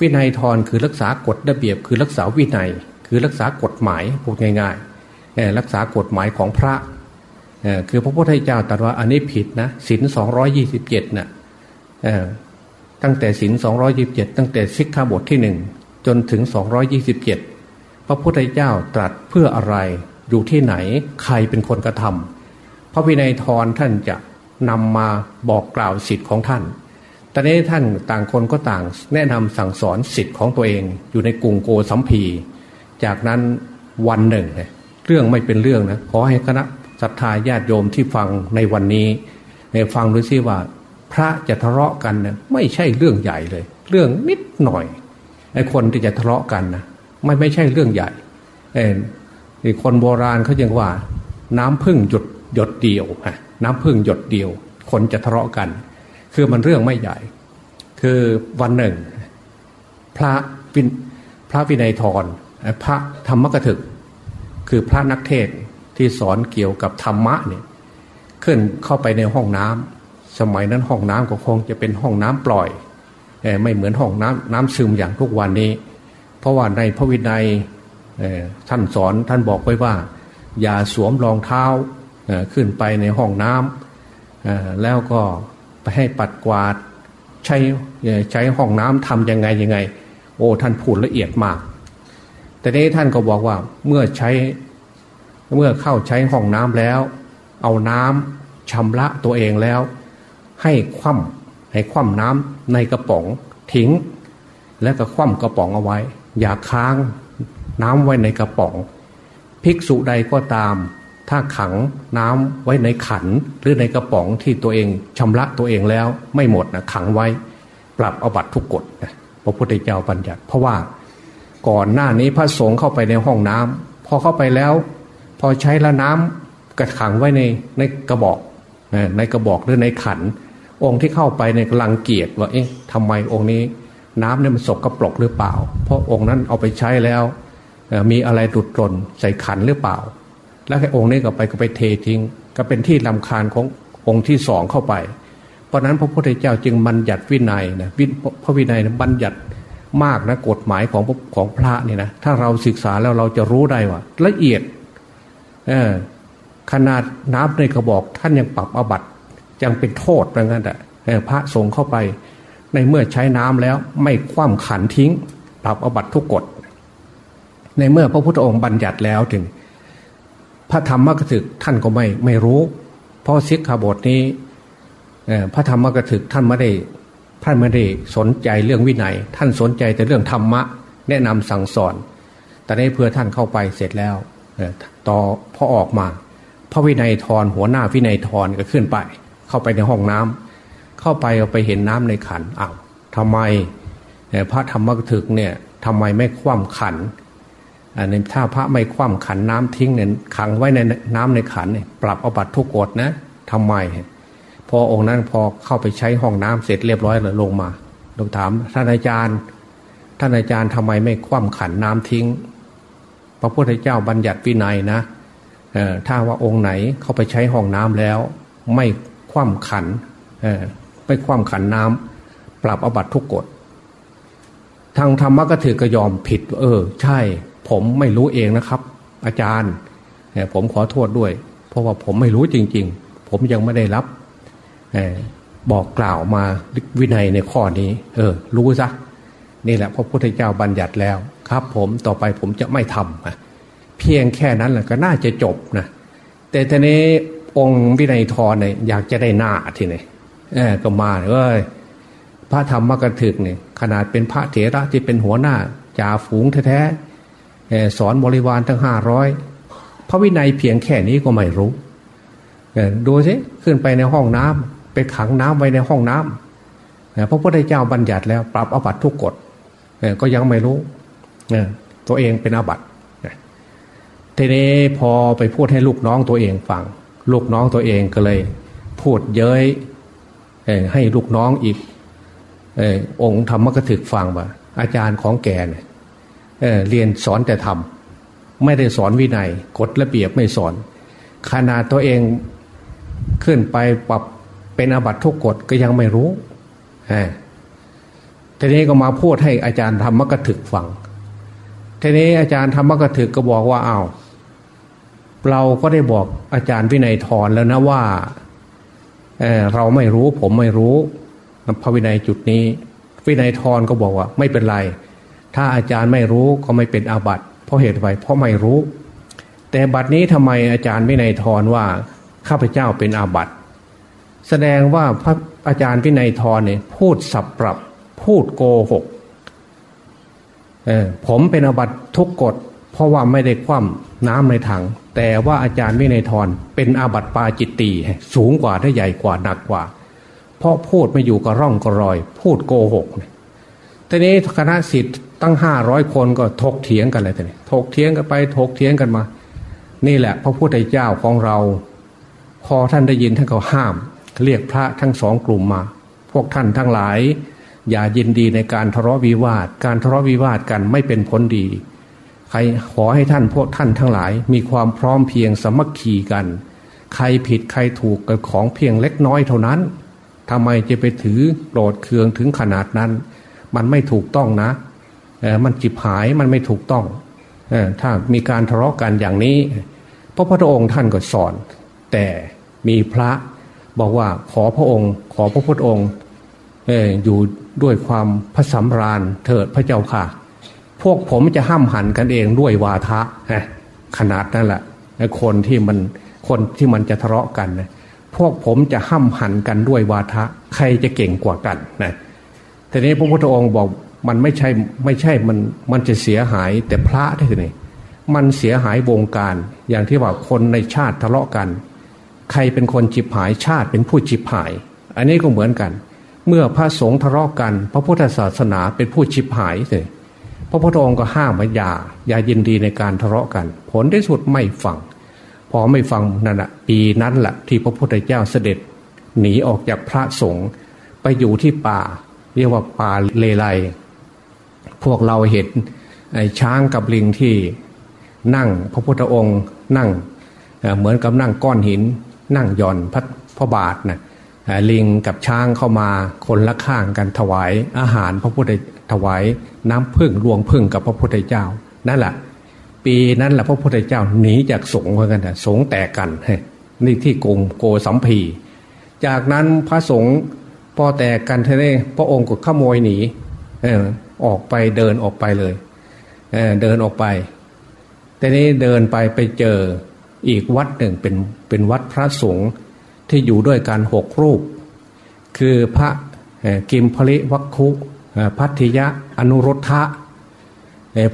วินัยทรคือรักษากฎระเบียบคือรักษาวินัย คือรักษากฎหมายพูดง่ายๆรักษากฎหมายของพระคือพระพุทธเจ้าตรัสว่าอันนี้ผิดนะศินสองร้อยี่สิบเจ็ดน่ะตั้งแต่ศินสองร้อยิบเจ็ดตั้งแต่สิกขาบทที่หนึ่งจนถึงสองร้อยี่สิบเจ็ดพระพุทธเจ้าตรัสเพื่ออะไรอยู่ที่ไหนใครเป็นคนกระทำพระวินัยทรท่านจะนำมาบอกกล่าวสิทธิ์ของท่านตอนนี้ท่านต่างคนก็ต่างแนะนำสั่งสอนสิทธิ์ของตัวเองอยู่ในกรุงโกสัมพี จากนั้นวันหนึ่งเรื่องไม่เป็นเรื่องนะขอให้คณะศรัทธาญาติโยมที่ฟังในวันนี้ในฟังดูซิว่า พระจะทะเลาะกันเนี่ยไม่ใช่เรื่องใหญ่เลย เรื่องนิดหน่อยไอ้คนที่จะทะเลาะกันนะไม่ไม่ใช่เรื่องใหญ่เออคนโบราณเขายังว่า น้ำพึ่งหยดหยดเดียวฮะน้ำพึ่งหยดเดียว คนจะทะเลาะกัน คือมันเรื่องไม่ใหญ่ คือวันหนึ่ง พระวินพระวินัยทร พระธรรมกถึก คือพระนักเทศที่สอนเกี่ยวกับธรรมะเนี่ยขึ้นเข้าไปในห้องน้ำสมัยนั้นห้องน้ำก็คงจะเป็นห้องน้ำปล่อยไม่เหมือนห้องน้ำน้ำซึมอย่างทุกวันนี้ เพราะว่าในพระวินัยท่านสอนท่านบอกไว้ว่า อย่าสวมรองเท้าขึ้นไปในห้องน้ำแล้วก็ไปให้ปัดกวาดใช้ใช้ห้องน้ำทำยังไงยังไง โอ้ท่านพูดละเอียดมาก แต่นี้ท่านก็บอกว่าเมื่อใช้เมื่อเข้าใช้ห้องน้ำแล้ว เอาน้ำชำระตัวเองแล้ว ให้คว่ำให้คว่ำน้ำในกระป๋องทิ้ง แล้วก็คว่ำกระป๋องเอาไว้ อย่าค้างน้ำไว้ในกระป๋อง ภิกษุใดก็ตาม ถ้าขังน้ำไว้ในขันหรือในกระป๋องที่ตัวเองชำระตัวเองแล้วไม่หมดนะขังไว้ ปรับอาบัตทุกกฎพระพุทธเจ้าบัญญัติเพราะว่า ก่อนหน้านี้พระสงฆ์เข้าไปในห้องน้ำพอเข้าไปแล้ว พอใช้ละน้ำกระขังไว้ในในกระบอกในกระบอกหรือในขัน องค์ที่เข้าไปในกำลังเกียรติว่าเอ๊ะทำไมองค์นี้ น้ำเนี่ยมันสกรปรกหรือเปล่า เพราะองค์นั้นเอาไปใช้แล้วมีอะไรดุดหล่นใส่ขันหรือเปล่า แล้วให้องค์นี้ก็ไปก็ไปเททิ้ง ก็เป็นที่ลำคาญขององค์ที่สองเข้าไป เพราะนั้นพระพุทธเจ้าจึงบัญญัติวินัยนะวิพระวินัยบัญญัติ มากนะกฎหมายของของพระเนี่ยนะถ้าเราศึกษาแล้วเราจะรู้ได้ว่า ละเอียดเออขนาดน้ำในกระบอกท่านยังปรับอบัตยังเป็นโทษเหมือนกันแต่พระสงฆ์เข้าไป ในเมื่อใช้น้ำแล้วไม่คว่ำขันทิ้ง ปรับอบัตทุกกฎ ในเมื่อพระพุทธองค์บัญญัติแล้วถึง พระธรรมกถึกท่านก็ไม่ไม่รู้ เพราะสิกขาบทนี้พระธรรมกถึกท่านไม่ได้ ท่านไม่ได้สนใจเรื่องวินัย ท่านสนใจแต่เรื่องธรรมะ แนะนำสั่งสอน แต่ในเพื่อท่านเข้าไปเสร็จแล้วต่อพอออกมา พระวินัยทรหัวหน้าวินัยทรก็ขึ้นไป เข้าไปในห้องน้ำเข้าไปเอาไปเห็นน้ำในขันอ้าวทำไมพระธรรมกถึกเนี่ยทำไมไม่คว่ำขันอันนี้ถ้าพระไม่คว่ำขันน้ำทิ้งเนี่ยขังไว้ในน้ำในขันเนี่ยปรับอบัตทุกกฎนะทำไม พอองค์นั้นพอเข้าไปใช้ห้องน้ำเสร็จเรียบร้อยเลยลงมาเราถามท่านอาจารย์ ท่านอาจารย์ทำไมไม่คว่ำขันน้ำทิ้ง พระพุทธเจ้าบัญญัติวินัยนะถ้าว่าองค์ไหนเข้าไปใช้ห้องน้ำแล้ว ไม่คว่ำขันไม่คว่ำขันน้ำปรับอบัตทุกกฎทางธรรมก็ถือกยอมผิด เออ ใช่ ผมไม่รู้เองนะครับ อาจารย์ผมขอโทษด้วย เพราะว่าผมไม่รู้จริง ๆ ผมยังไม่ได้รับ บอกกล่าวมาวินัยในข้อนี้ เออ รู้ซะนี่แหละพระพุทธเจ้าบัญญัติแล้ว ครับ ผมต่อไปผมจะไม่ทำเพียงแค่นั้นแหละก็น่าจะจบนะแต่ทีนี้องค์วินัยทรเนี่ยอยากจะได้หน้าทีนี้เออก็มาเอ้ยพระธรรมกถึกเนี่ยขนาดเป็นพระเถระที่เป็นหัวหน้าจ่าฝูงแท้ๆสอนบริวารทั้งห้าร้อยพระวินัยเพียงแค่นี้ก็ไม่รู้ดูสิขึ้นไปในห้องน้ำ ไปขังน้ำไว้ในห้องน้ำพระพุทธเจ้าบัญญัติแล้วปรับอบัตทุกกฎก็ยังไม่รู้ตัวเองเป็นอบัตทีนี้พอไปพูดให้ลูกน้องตัวเองฟัง ลูกน้องตัวเองก็เลย พูดเย้ยให้ลูกน้องอีกองค์ธรรมกถึกฟังว่าอาจารย์ของแกเนี่ยเเรียนสอนแต่ทำไม่ได้สอนวินัยกฎระเบียบไม่สอนขนาดตัวเองขึ้นไปปรับ เป็นอาบัตทุกกฎก็ยังไม่รู้ทีนี้ก็มาพูดให้อาจารย์ธรรมกถึกฟังทีนี้อาจารย์ธรรมกถึกก็บอกว่าเอา้าเราก็ได้บอกอาจารย์วินัยทรแล้วนะว่าเเราไม่รู้ผมไม่รู้พระวินัยจุดนี้ วินัยทรก็บอกว่า ไม่เป็นไร ถ้าอาจารย์ไม่รู้ก็ไม่เป็นอาบัติเพราะเหตุไรเพราะไม่รู้ แต่บัดนี้ทำไมอาจารย์วินัยทรว่าข้าพเจ้าเป็นอาบัติ แสดงว่าพระอาจารย์พินัยทรเนี่ยพูดสับปรับ พูดโกหกผมเป็นอบัตทุกกฎ เพราะว่าไม่ได้คว่ำน้ำในถัง แต่ว่าอาจารย์วินัยทรเป็นอาบัตปาจิตตีสูงกว่าได้ใหญ่กว่าหนักกว่า เพราะพูดไม่อยู่กับร่องกับรอย พูดโกหกทีนี้คณะสิทธิ์ตั้งห้าร้อยคนก็ถกเถียงกันเลยทีนี้ถกเถียงกันไปถกเถียงกันมา นี่แหละ พระพุทธเจ้าของเรา พอท่านได้ยินท่านก็ห้าม เรียกพระทั้งสองกลุ่มมา พวกท่านทั้งหลาย อย่ายินดีในการทะเลาะวิวาท การทะเลาะวิวาทกันไม่เป็นผลดี ใครขอให้ท่านพวกท่านทั้งหลาย มีความพร้อมเพียงสมัคคีกัน ใครผิดใครถูกกับของเพียงเล็กน้อยเท่านั้นทำไมจะไปถือโกรธเคืองถึงขนาดนั้น มันไม่ถูกต้องนะมันจิบหายมันไม่ถูกต้องถ้ามีการทะเลาะกันอย่างนี้พระพุทธองค์ท่านก็สอน แต่มีพระ บอกว่าขอพระองค์ ขอพระพุทธองค์อยู่ด้วยความพระสำราญเถิดพระเจ้าค่ะ พวกผมจะห้ามหันกันเองด้วยวาทะขนาดนั้นแหละคนที่มันคนที่มันจะทะเลาะกันนะพวกผมจะห้ามหันกันด้วยวาทะ ใครจะเก่งกว่ากันนะทีนี้พระพุทธองค์บอกมันไม่ใช่ไม่ใช่มันมันจะเสียหายแต่พระทีนี้มันเสียหายวงการ อย่างที่ว่าคนในชาติทะเลาะกัน ใครเป็นคนจิบหายชาติเป็นผู้จิบหาย อันนี้ก็เหมือนกัน เมื่อพระสงฆ์ทะเลาะกัน พระพุทธศาสนาเป็นผู้จิบหายเลยพระพุทธองค์ก็ห้ามว่าอย่าอย่ายินดีในการทะเลาะกัน ผลที่สุดไม่ฟัง พอไม่ฟังนั่นแหะปีนั้นแหละที่พระพุทธเจ้าเสด็จ หนีออกจากพระสงฆ์ไปอยู่ที่ป่า เรียกว่าป่าเลไลพวกเราเห็นช้างกับลิงที่นั่งพระพุทธองค์นั่งเหมือนกับนั่งก้อนหิน นั่งย่อนพระพระบาทนะลิงกับช้างเข้ามาคนละข้างกันถวายอาหารพระพุทธถวายน้ำพึ่งรวงพึ่งกับพระพุทธเจ้า นั่นแหละปีนั้นแหละพระพุทธเจ้าหนีจากสงฆ์เหมือนกันสงฆ์แตกกันนี่ที่โกงโกสัมพี จากนั้นพระสงฆ์พอแตกกันท่นี้พระองค์ก็ขโมยหนีเออออกไปเดินออกไปเลยเเดินออกไปแต่นี้เดินไปไปเจอ อีกวัดหนึ่งเป็นเป็นวัดพระสงฆ์ที่อยู่ด้วยกันหกรูป คือพระกิมพลิวัคคุพัทธิยะอนุรุทธะ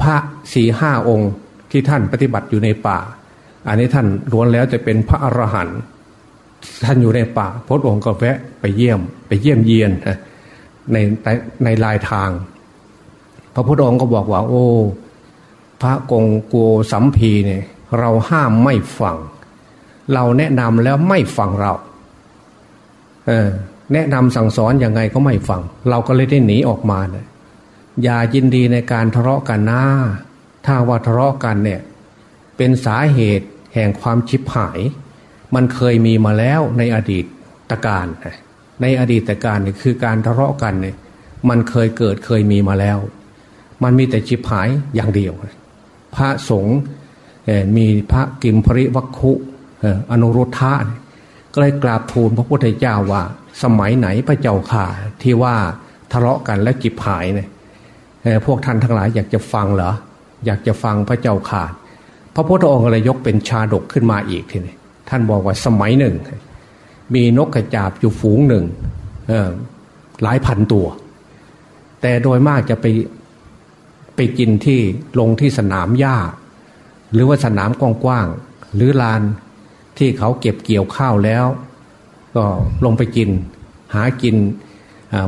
พระสี่ห้าองค์ที่ท่านปฏิบัติอยู่ในป่า อันนี้ท่านล้วนแล้วจะเป็นพระอรหันต์ท่านอยู่ในป่าพระองค์ก็แวะไปเยี่ยมไปเยี่ยมเยียนในในลายทาง พระพุทธองค์ก็บอกว่า โอ้ พระกงโกสัมพีเนี่ย เราห้ามไม่ฟัง เราแนะนำแล้วไม่ฟังเราเออแนะนำสั่งสอนอยังไงก็ไม่ฟัง เราก็เลยได้หนีออกมาเนี่ยอย่ายินดีในการทะเลาะกันนะถ้าว่าทะเลาะกันเนี่ย เป็นสาเหตุแห่งความชิบหาย มันเคยมีมาแล้วในอดีตตการในอดีตการเนี่ยคือการทะเลาะกันเนี่ย มันเคยเกิดเคยมีมาแล้ว มันมีแต่ชิบหายอย่างเดียว พระสงฆ์ มีพระกิมพริวัคคุอนุรุทธะก็เลยกราบทูลพระพุทธเจ้าว่า สมัยไหนพระเจ้าข่าที่ว่าทะเลาะกันและจิบหายเนี่ยพวกท่านทั้งหลายอยากจะฟังเหรออยากจะฟังพระเจ้าข่าพระพุทธองค์เลยยกเป็นชาดกขึ้นมาอีกทีนี้ท่านบอกว่าสมัยหนึ่ง มีนกกระจาบอยู่ฝูงหนึ่งหลายพันตัว แต่โดยมากจะไปไปกินที่ลงที่สนามหญ้า หรือว่าสนามกว้างๆหรือลานที่เขาเก็บเกี่ยวข้าวแล้ว ก็ลงไปกิน หากิน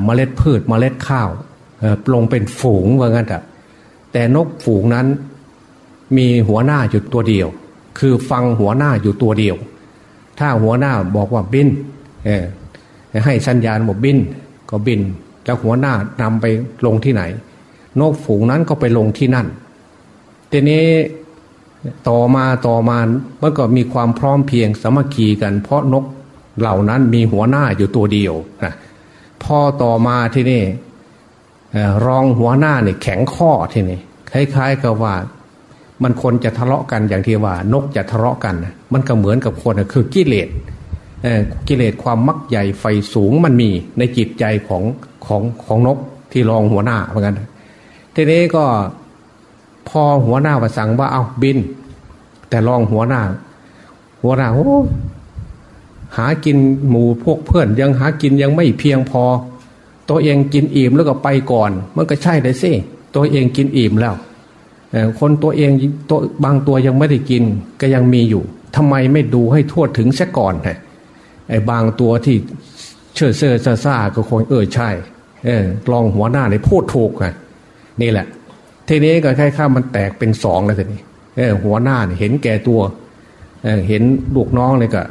เมล็ดพืชเมล็ดข้าวลงเป็นฝูงว่างั้นแต่แต่นกฝูงนั้นมีหัวหน้าอยู่ตัวเดียว คือฟังหัวหน้าอยู่ตัวเดียว ถ้าหัวหน้าบอกว่าบินให้สัญญาณบอกบินก็บิน แล้วหัวหน้านำไปลงที่ไหน นกฝูงนั้นก็ไปลงที่นั่นทีนี้ ต่อมาต่อมามันก็มีความพร้อมเพียงสมัคคีกัน เพราะนกเหล่านั้นมีหัวหน้าอยู่ตัวเดียวนะพอต่อมาที่นี่รองหัวหน้าเนี่ยแข็งข้อที่นี่คล้ายๆกับว่า มันคนจะทะเลาะกันอย่างที่ว่า นกจะทะเลาะกัน มันก็เหมือนกับคนคือกิเลสกิเลสความมักใหญ่ไฟสูงมันมีในจิตใจของของของนกที่รองหัวหน้าเหมือนกันทีนี้ก็พอหัวหน้าประสั่งว่าเอาบิน แต่ลองหัวหน้า หัวหน้าโอ้หากินหมูพวกเพื่อนยังหากินยังไม่เพียงพอ ตัวเองกินอิ่มแล้วก็ไปก่อน มันก็ใช่เลยสิตัวเองกินอิ่มแล้วคนตัวเองตัวบางตัวยังไม่ได้กินก็ยังมีอยู่ทำไมไม่ดูให้ทั่วถึงซะก่อนไอ้บางตัวที่เชื่อเชื่อซาซาก็คงเออใช่เออลองหัวหน้าในพูดถูกไงนี่แหละ ทีนี้ก็แค่ข้ามันแตกเป็นสองแล้วทีนี้ หัวหน้าเห็นแก่ตัวเเห็นลูกน้องเลยก็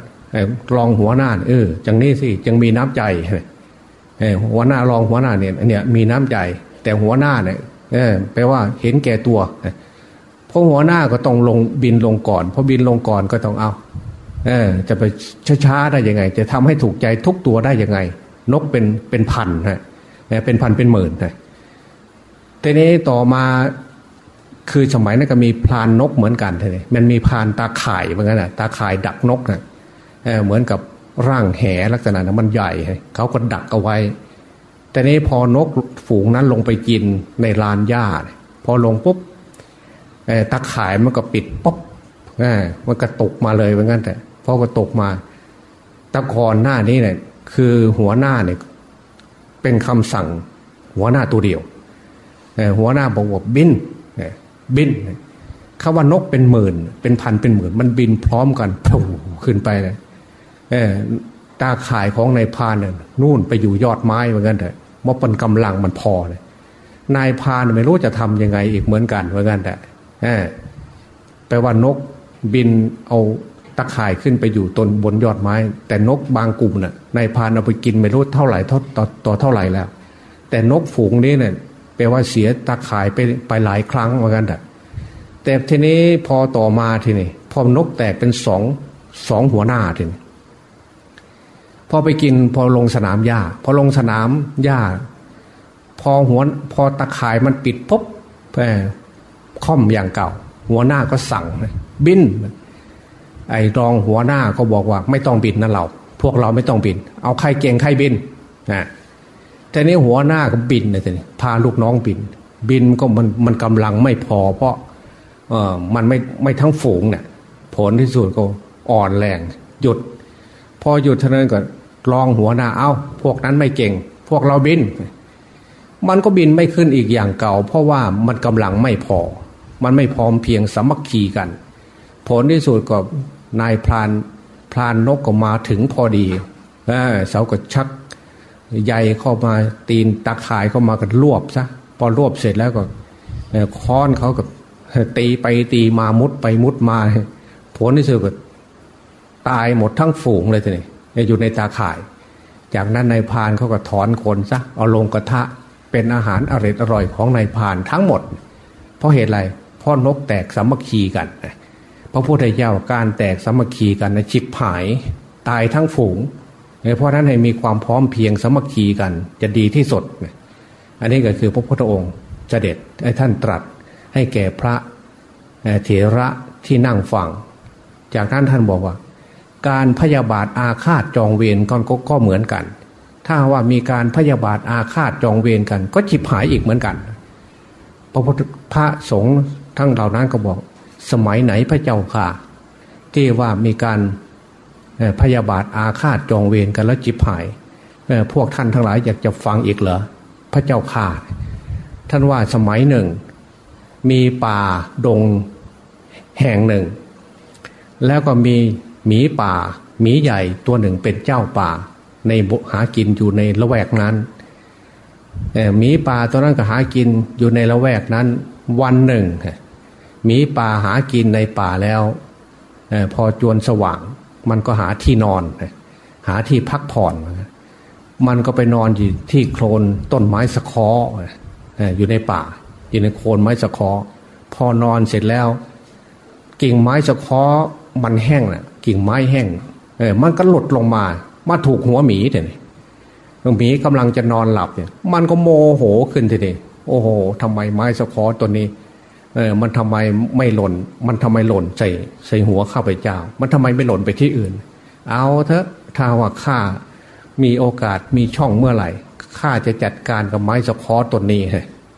รองหัวหน้า เออจังนี้สิจังมีน้ำใจหัวหน้ารองหัวหน้าเนี่ยเนี่ยมีน้ำใจ แต่หัวหน้าเนี่ยแปลว่าเห็นแก่ตัวเพราะหัวหน้าก็ต้องลงบินลงก่อนพอบินลงก่อนก็ต้องเอาเออจะไปช้าๆได้ยังไง จะทำให้ถูกใจทุกตัวได้ยังไง นกเป็นเป็นพันฮะเป็นพันเป็นหมื่นนะทีนี้ต่อมา คือสมัยนั้นก็มีพรานนกเหมือนกันเลยมันมีพรานตาข่ายเหมือนกันนะตาข่ายดักนกนะเเหมือนกับร่างแหลักษณะนั้นมันใหญ่เขาก็ดักเอาไว้ แต่นี้พอนกฝูงนั้นลงไปกินในลานหญ้า พอลงปุ๊บตาข่ายมันก็ปิดปุ๊บมันก็ตกมาเลยเหมือนกันแต่พอก็ตกมาตะกอนหน้านี้เนี่ยคือหัวหน้าเนี่ยเป็นคำสั่งหัวหน้าตัวเดียวหัวหน้าบอกว่าบิน บินคาว่านกเป็นหมื่น เป็นพันเป็นหมื่น มันบินพร้อมกันพุ่ขึ้นไปเลยตาข่ายของนายพานเนี่ยนู่นไปอยู่ยอดไม้เหมือนกันแต่ว่าเป็นกำลังมันพอเลยนายพานไม่รู้จะทํำยังไงอีกเหมือนกันเหมือนกันแต่แปลว่านกบินเอาตะข่ายขึ้นไปอยู่ตนบนยอดไม้ แต่นกบางกลุ่มน่ะนายพานเอาไปกินไม่รู้เท่าไหร่ท่าต่อเท่าไหร่แล้ว แต่นกฝูงนี้เนี่ย แปลว่าเสียตาข่ายไปไปหลายครั้งเหมือนกันแต่แต่ทีนี้พอต่อมาทีนี้พอนกแตกเป็นสองสองหัวหน้าทีนี้พอไปกินพอลงสนามหญ้า พอลงสนามหญ้า พอหัวพอตะข่ายมันปิดปุ๊บแค่อมอย่างเก่า หัวหน้าก็สั่งบิน ไอ้รองหัวหน้าก็บอกว่า ไม่ต้องบินนะเรา พวกเราไม่ต้องบิน เอาใครเก่งใครบินนะ แต่นี้หัวหน้าก็บินนะทีนี้พาลูกน้องบิน บินก็มันมันกำลังไม่พอ เพราะเออมันไม่ไม่ทั้งฝูงเนี่ยผลที่สุดก็อ่อนแรงหยุด พอหยุดเท่านั้นก็รองหัวหน้าเอา้า พวกนั้นไม่เก่ง พวกเราบิน มันก็บินไม่ขึ้นอีกอย่างเก่า เพราะว่ามันกำลังไม่พอ มันไม่พร้อมเพียงสมัคคีกัน ผลที่สุดก็นายพรานพรานนกก็มาถึงพอดีเสาก็ชัก ใหญ่เข้ามาตีนตาข่ายเข้ามากันรวบซะพอรวบเสร็จแล้วก็ค้อนเขากับตีไปตีมามุดไปมุดมาผลที่สุดก็ตายหมดทั้งฝูงเลยทีนี้อยู่ในตาข่าย จากนั้นนายพานเขาก็ถอนคนซะเอาลงกระทะเป็นอาหารอร่อยอร่อยของนายพานทั้งหมด เพราะเหตุอะไรเพราะนกแตกสามัคคีกันพระพุทธเจ้าการแตกสามัคคีกันนะชิบหาย ตายทั้งฝูง เพราะนั้นให้มีความพร้อมเพียงสมัคคีกัน จะดีที่สุด อันนี้ก็คือพระพุทธองค์เสด็จให้ท่านตรัสให้แก่พระเถระที่นั่งฟัง จากนั้นท่านบอกว่า การพยาบาทอาฆาตจองเวรก็ก็เหมือนกัน ถ้าว่ามีการพยาบาทอาฆาตจองเวรกัน ก็จิบหายอีกเหมือนกัน พระพุทธพระสงฆ์ทั้งเหล่านั้นก็บอก สมัยไหนพระเจ้าค่ะ ที่ว่ามีการ พยาบาทอาฆาตจองเวรกันแล้วจิบหายพวกท่านทั้งหลายอยากจะฟังอีกเหรอพระเจ้าข่าท่านว่าสมัยหนึ่ง มีป่าดงแห่งหนึ่ง แล้วก็มีหมีป่าหมีใหญ่ตัวหนึ่งเป็นเจ้าป่า ในหากินอยู่ในละแวกนั้นหมีป่าตัวนั้นก็หากินอยู่ในละแวกนั้น วันหนึ่งหมีป่าหากินในป่าแล้วพอจวนสว่าง มันก็หาที่นอน หาที่พักผ่อน มันก็ไปนอนอยู่ที่โคลนต้นไม้สะคออยู่ในป่า อยู่ในโคลนไม้สะคอพอนอนเสร็จแล้ว กิ่งไม้สะคอมันแห้งนะกิ่งไม้แห้ง เออมันก็หลุดลงมา มาถูกหัวหมีเดี๋ยหมีกำลังจะนอนหลับเนี่ย มันก็โมโหขึ้นทีนี้โอ้โหทำไมไม้สะคอตัวนี้ เออมันทำไมไม่หล่น มันทำไมหล่นใส่ใส่หัวข้าพเจ้า มันทำไมไม่หล่นไปที่อื่น เอาเถอะถ้าว่าข้ามีโอกาสมีช่องเมื่อไหร่ข้าจะจัดการกับไม้สะคอตัวนี้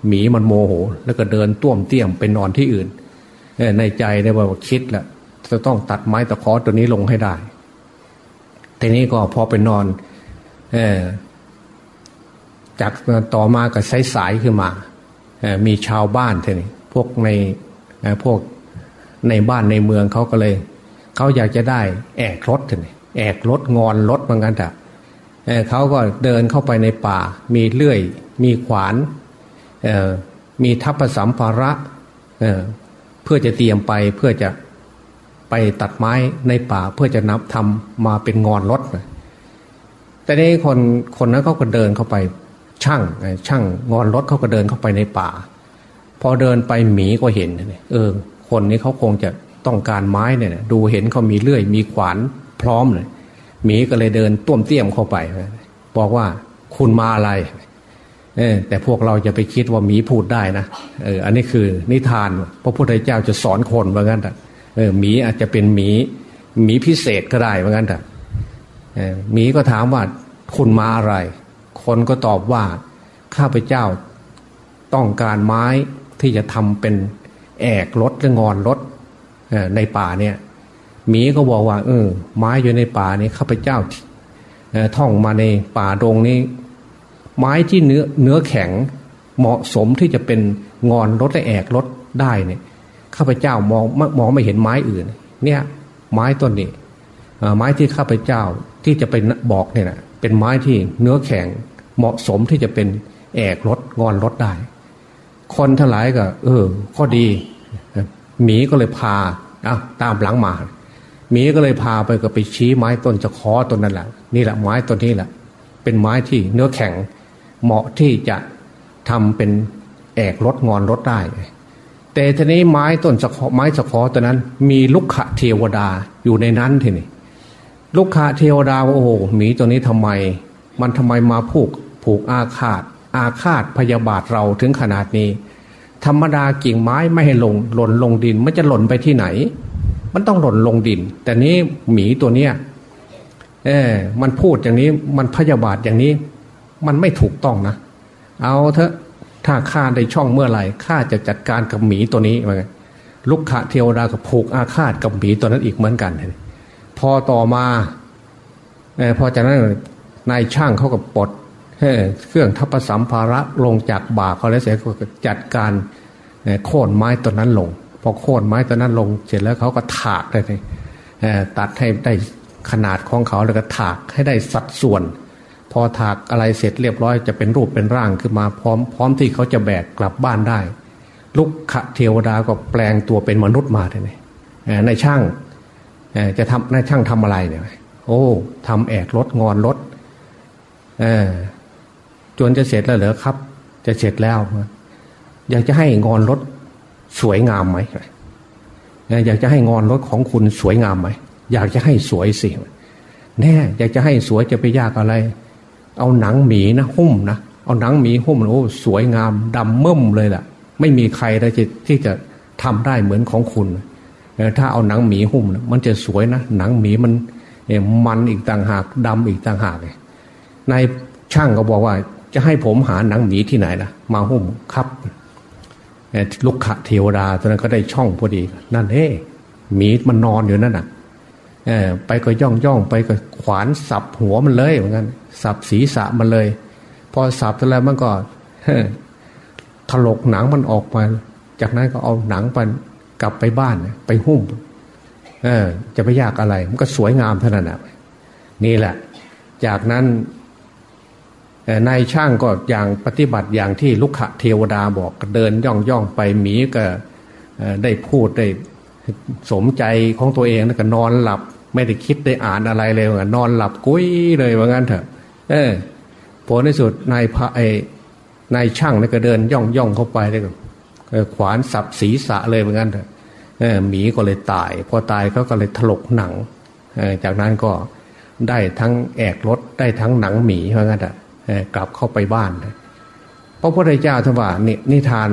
หมีมันโมโห แล้วก็เดินต้วมเตี้ยมไปนอนที่อื่นในใจได้ว่าคิดแหละจะต้องตัดไม้ตะคอตัวนี้ลงให้ได้ทีนี้ก็พอไปนอนอจากต่อมาก็สายสายขึ้นมามีชาวบ้านทีนี้ พวกในพวกในบ้านในเมืองเขาก็เลยเขาอยากจะได้แอกรถแอกรถงอนรถเหมือนกันแต่เขาก็เดินเข้าไปในป่า มีเลื่อย มีขวานมีทัพสัมภาระเเพื่อจะเตรียมไปเพื่อจะไปตัดไม้ในป่าเพื่อจะนับทำมาเป็นงอนรถแต่นี้คนคนนั้นเขาก็เดินเข้าไปช่างช่างงอนรถเขาก็เดินเข้าไปในป่า พอเดินไปหมีก็เห็นเออ คนนี้เขาคงจะต้องการไม้เนี่ยดูเห็นเขามีเลื่อย มีขวานพร้อมเลยหมีก็เลยเดินต้วมเตี้ยมเข้าไป บอกว่าคุณมาอะไรเออแต่พวกเราจะไปคิดว่าหมีพูดได้นะเอออันนี้คือนิทานพระพุทธเจ้าจะสอนคนว่างั้นแต่เออหมีอาจจะเป็นหมีหมีพิเศษก็ได้ว่างั้นแต่หมีก็ถามว่าคุณมาอะไร คนก็ตอบว่าข้าพเจ้าต้องการไม้ ที่จะทำเป็นแอกรถหรืองอนรถในป่าเนี่ยหมีก็บอกว่า เออ ไม้อยู่ในป่านี้ข้าพเจ้าท่องมาในป่าดงนี้ ไม้ที่เนื้อเนื้อแข็งเหมาะสมที่จะเป็นงอนรถและแอกรถได้เนี่ยข้าพเจ้ามองมองไม่เห็นไม้อื่น เนี่ย ไม้ต้นนี้ไม้ที่ข้าพเจ้าที่จะไปบอกเนี่ยนะเป็นไม้ที่เนื้อแข็งเหมาะสมที่จะเป็นแอกรถงอนรถได้ คนทั้งหลายก็ เออข้อดีหมีก็เลยพาเอาตามหลังมาหมีก็เลยพาไปก็ไปชี้ไม้ต้นจะคอต้นนั่นแหละนี่แหละไม้ต้นนี้แหละเป็นไม้ที่เนื้อแข็ง เหมาะที่จะทำเป็นแอกรถงอนรถได้ แต่ทีนี้ไม้ต้นสะคอไม้สะคอตัวนั้น มีลุกขะเทวดาอยู่ในนั้นทีนี้ลูกค้าเทวดาว่าโอ้โหหมีตัวนี้ทำไม มันทำไมมาผูกผูกอาฆาต อาฆาตพยาบาทเราถึงขนาดนี้ ธรรมดากิ่งไม้ไม่ให้ลงหล่นลงดิน มันจะหล่นไปที่ไหน มันต้องหล่นลงดิน แต่นี้หมีตัวเนี้ยเออมันพูดอย่างนี้มันพยาบาทอย่างนี้ มันไม่ถูกต้องนะ เอาเถอะถ้าข้าได้ช่องเมื่อไหร่ข้าจะจัดการกับหมีตัวนี้เหมือนกันลุกขะเทวดากับผูกอาฆาตกับหมีตัวนั้นอีกเหมือนกัน พอต่อมาเออพอจากนั้นนายช่างเขาก็ปลด เครื่องทัพสัมภาระลงจากบ่าเขาแล้วเสร็จก็จัดการโค่นไม้ตัวนั้นลง พอโค่นไม้ตัวนั้นลง เสร็จแล้วเขาก็ถากเลยตัดให้ได้ขนาดของเขาแล้วก็ถากให้ได้สัดส่วน พอถากอะไรเสร็จเรียบร้อยจะเป็นรูปเป็นร่างขึ้นมาพร้อม พร้อมที่เขาจะแบกกลับบ้านได้ ลุกขะเทวดาก็แปลงตัวเป็นมนุษย์มาเลยในช่างจะทำในช่างทำอะไรเนี่ยโอ้ทำแอกรถงอนรถเออ จนจะเสร็จแล้วเหรอครับ จะเสร็จแล้ว อยากจะให้งอนรถสวยงามไหมอยากจะให้งอนรถของคุณสวยงามไหมอยากจะให้สวยสิแน่อยากจะให้สวยจะไปยากอะไร เอาหนังหมีนะหุ้มนะเอาหนังหมีหุ้มโอ้สวยงามดำเมื่มเลยล่ะ ไม่มีใครที่ที่จะทำได้เหมือนของคุณถ้าเอาหนังหมีหุ้มมันจะสวยนะหนังหมีมันมันอีกต่างหากดำอีกต่างหากนายช่างก็บอกว่า จะให้ผมหาหนังหมีที่ไหนนะมาหุ้มครับลุกขะเทวดาตอนนั้นก็ได้ช่องพอดี นั่นเอ้หมีมันนอนอยู่นั่นน่ะไปก็ย่องย่องไปก็ขวานสับหัวมันเลยเหมือนกันสับศีรษะมันเลย พอสับเสร็จแล้วมันก็ถลกหนังมันออกมาจากนั้นก็เอาหนังไปกลับไปบ้านไปหุ้ม เออ จะไปยากอะไร มันก็สวยงามเท่านั้นนะนี่แหละ จากนั้น นายช่างก็อย่างปฏิบัติอย่างที่ลุกขะเทวดาบอกเดินย่องย่องไปหมีก็ได้พูดได้สมใจของตัวเองแล้วก็นอนหลับ ไม่ได้คิดได้อ่านอะไรเลยว่านอนหลับกุ้ยเลยว่างั้นเถอะ เออผลในสุดนายพระไอนายช่างนี่ก็เดินย่องย่องเข้าไปเลยขวานสับศีรษะเลยว่างั้นเถอะหมีก็เลยตาย พอตายเขาก็เลยถลกหนังจากนั้นก็ได้ทั้งแอกรถได้ทั้งหนังหมีว่างั้นเถอะ กลับเข้าไปบ้านพระพุทธเจ้าท่านว่านิทาน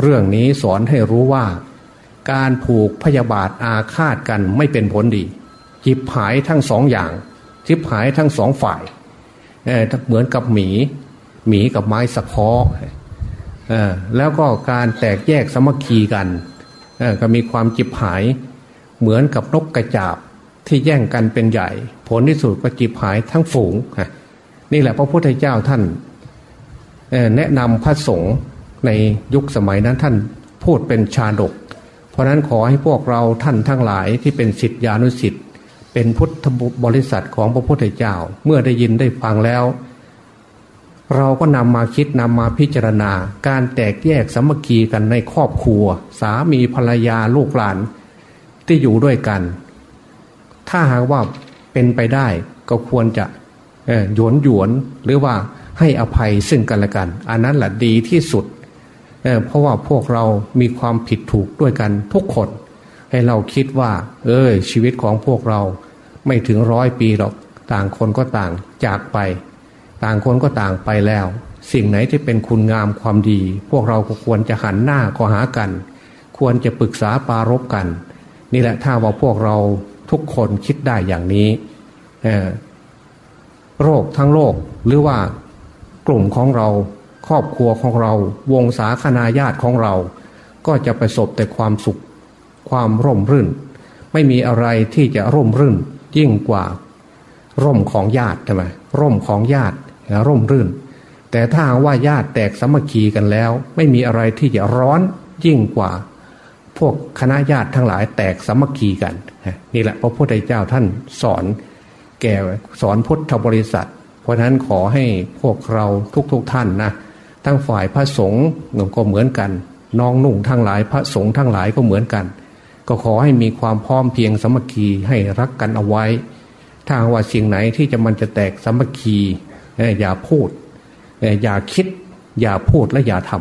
เรื่องนี้สอนให้รู้ว่า การผูกพยาบาทอาฆาตกันไม่เป็นผลดี จิบหายทั้งสองอย่างจิบหายทั้งสองฝ่ายเเหมือนกับหมี หมีกับไม้สะพอแล้วก็การแตกแยกสมัคคีกันก็มีความจิบหาย เหมือนกับนกกระจาบที่แย่งกันเป็นใหญ่ ผลที่สุดก็จิบหายทั้งฝูง นี่แหละพระพุทธเจ้าท่านแนะนำพระสงฆ์ในยุคสมัยนั้นท่านพูดเป็นชาดก เพราะนั้นขอให้พวกเราท่านทั้งหลายที่เป็นสิทธิานุสิทธิ์เป็นพุทธบริษัทของพระพุทธเจ้า เมื่อได้ยินได้ฟังแล้ว เราก็นำมาคิดนำมาพิจารณา การแตกแยกสามัคคีกันในครอบครัว สามีภรรยาลูกหลานที่อยู่ด้วยกัน ถ้าหากว่าเป็นไปได้ก็ควรจะ หยวนหยวนหรือว่าให้อภัยซึ่งกันและกัน อันนั้นแหละดีที่สุดเเพราะว่าพวกเรามีความผิดถูกด้วยกันทุกคน ให้เราคิดว่า เออชีวิตของพวกเราไม่ถึงร้อยปีหรอกต่างคนก็ต่างจากไป ต่างคนก็ต่างไปแล้ว สิ่งไหนที่เป็นคุณงามความดี พวกเราก็ควรจะหันหน้าก็หากัน ควรจะปรึกษาปารบกัน นี่แหละถ้าว่าพวกเราทุกคนคิดได้อย่างนี้ โรคทั้งโลก หรือว่ากลุ่มของเรา ครอบครัวของเรา วงศาคณาญาติของเรา ก็จะประสบแต่ความสุข ความร่มรื่น ไม่มีอะไรที่จะร่มรื่นยิ่งกว่า ร่มของญาติใช่ไหมร่มของญาติร่มรื่น แต่ถ้าว่าญาติแตกสามัคคีกันแล้ว ไม่มีอะไรที่จะร้อนยิ่งกว่า พวกคณะญาติทั้งหลายแตกสามัคคีกันนี่แหละพระพุทธเจ้าท่านสอน แก่สอนพุทธบริษัท เพราะฉะนั้นขอให้พวกเราทุกๆทท่านนะทั้งฝ่ายพระสงฆ์ก็เหมือนกันน้องนุ่งทั้งหลายพระสงฆ์ทั้งหลายก็เหมือนกัน ก็ขอให้มีความพร้อมเพียงสมัคคีให้รักกันเอาไว้ ถ้าว่าสิ่งไหนที่จะมันจะแตกสมัคคีอย่าพูดอย่าคิด อย่าพูดและอย่าท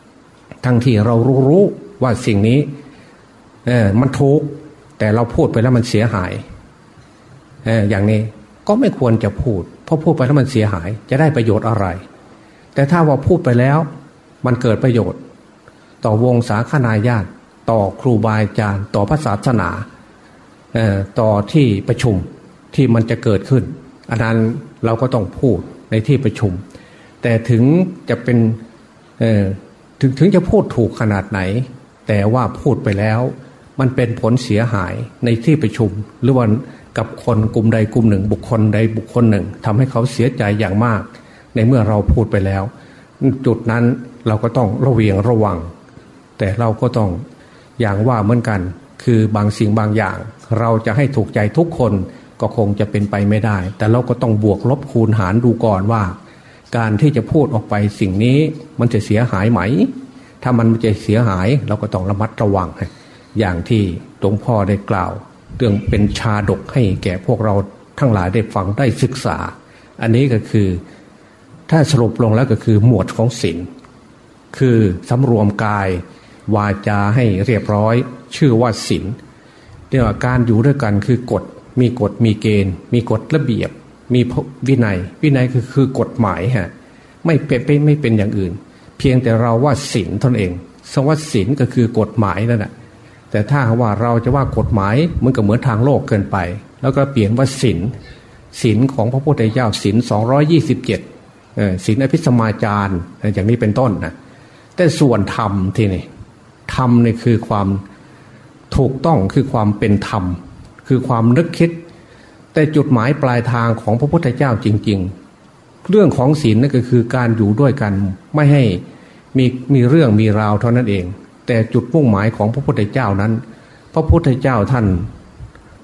ำทั้งที่เรารู้รู้ว่าสิ่งนี้มันทุกแต่เราพูดไปแล้วมันเสียหาย อย่างนี้ก็ไม่ควรจะพูด เพราะพูดไปแล้วมันเสียหาย จะได้ประโยชน์อะไร แต่ถ้าว่าพูดไปแล้ว มันเกิดประโยชน์ ต่อวงสาขานายาตต่อครูบาอาจารย์ ต่อพระศาสนาต่อที่ประชุมที่มันจะเกิดขึ้น อันนั้นเราก็ต้องพูดในที่ประชุม แต่ถึงจะเป็นถึงถึงจะพูดถูกขนาดไหน แต่ว่าพูดไปแล้ว มันเป็นผลเสียหายในที่ประชุมหรือว่า กับคนกลุ่มใดกลุ่มหนึ่ง บุคคลใดบุคคลหนึ่งทำให้เขาเสียใจอย่างมาก ในเมื่อเราพูดไปแล้ว จุดนั้นเราก็ต้องระเวียงระวัง แต่เราก็ต้องอย่างว่าเหมือนกัน คือบางสิ่งบางอย่าง เราจะให้ถูกใจทุกคนก็คงจะเป็นไปไม่ได้ แต่เราก็ต้องบวกลบคูณหารดูก่อนว่า การที่จะพูดออกไปสิ่งนี้มันจะเสียหายไหม ถ้ามันจะเสียหายเราก็ต้องระมัดระวัง อย่างที่หลวงพ่อได้กล่าว เรื่องเป็นชาดกให้แก่พวกเราทั้งหลายได้ฟังได้ศึกษา อันนี้ก็คือถ้าสรุปลงแล้วก็คือหมวดของศีลคือสำรวมกายวาจาให้เรียบร้อย ชื่อว่าศีลเรียกว่าการอยู่ด้วยกันคือกฎมีกฎมีเกณฑ์ มีกฎระเบียบ มีวินัย วินัยคือคือกฎหมายฮะไม่เป็นไม่เป็นอย่างอื่น เพียงแต่เราว่าศีลตนเองสวัสดิ์ศีลก็คือกฎหมายนั่นแหะ แต่ถ้าว่าเราจะว่ากฎหมายมันก็เหมือนทางโลกเกินไป แล้วก็เปลี่ยนว่าศีลศีลของพระพุทธเจ้าศีลสองยี่สิบเจ็ดศีลอภิสมาจารอย่างนี้เป็นต้นนะแต่ส่วนธรรมที่นี่ธรรมนี่คือความถูกต้องคือความเป็นธรรม คือความนึกคิด แต่จุดหมายปลายทางของพระพุทธเจ้าจริง ๆ เรื่องของศีลนั่นก็คือการอยู่ด้วยกันไม่ให้มีมีเรื่องมีราวเท่านั้นเอง แต่จุดมุ่งหมายของพระพุทธเจ้านั้น พระพุทธเจ้าท่าน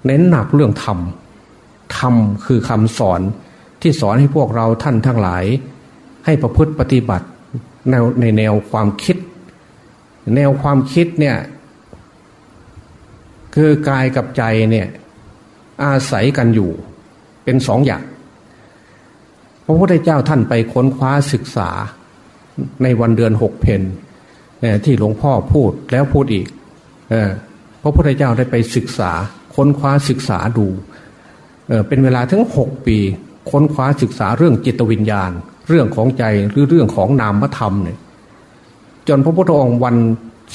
เน้นหนักเรื่องธรรม ธรรมคือคำสอนที่สอนให้พวกเราท่านทั้งหลาย ให้ประพฤติปฏิบัติในในแนวความคิด แนวความคิดเนี่ยคือกายกับใจเนี่ยอาศัยกันอยู่เป็นสองอย่างพระพุทธเจ้าท่านไปค้นคว้าศึกษาในวันเดือนหกเพน ที่หลวงพ่อพูดแล้วพูดอีกพระพุทธเจ้าได้ไปศึกษา ค้นคว้าศึกษาดูเป็นเวลาถึงหกปี ค้นคว้าศึกษาเรื่องจิตวิญญาณ เรื่องของใจหรือเรื่องของนามธรรมเนี่ยจนพระพุทธองค์วัน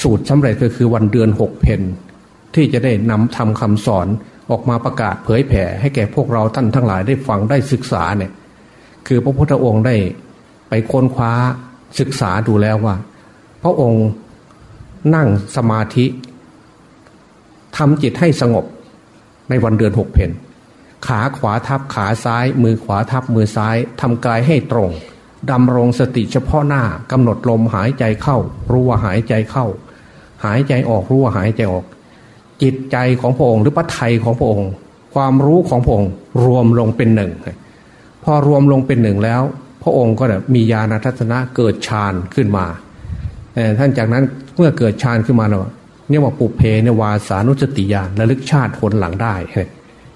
สูตรสำเร็จก็คือวันเดือนหกเพนที่จะได้นำทำคำสอนออกมาประกาศเผยแผ่ ให้แก่พวกเราท่านทั้งหลายได้ฟังได้ศึกษาเนี่ยคือพระพุทธองค์ได้ไปค้นคว้าศึกษาดูแล้วว่า พระองค์นั่งสมาธิทำจิตให้สงบในวันเดือนหกเพนขาขวาทับขาซ้าย มือขวาทับมือซ้ายทำกายให้ตรงดำรงสติเฉพาะหน้ากำหนดลมหายใจเข้า รู้ว่าหายใจเข้า หายใจออกรู้ว่าหายใจออก จิตใจของพระองค์หรือพระไทยของพระองค์ ความรู้ของพระองค์รวมลงเป็นหนึ่งพอรวมลงเป็นหนึ่งแล้ว พระองค์ก็มีญาณทัศนะเกิดฌานขึ้นมา ท่านจากนั้นเมื่อเกิดฌานขึ้นมาเนาะเนี่ยว่าปุเพเนวาสานุสติญาณระลึกชาติผลหลังได้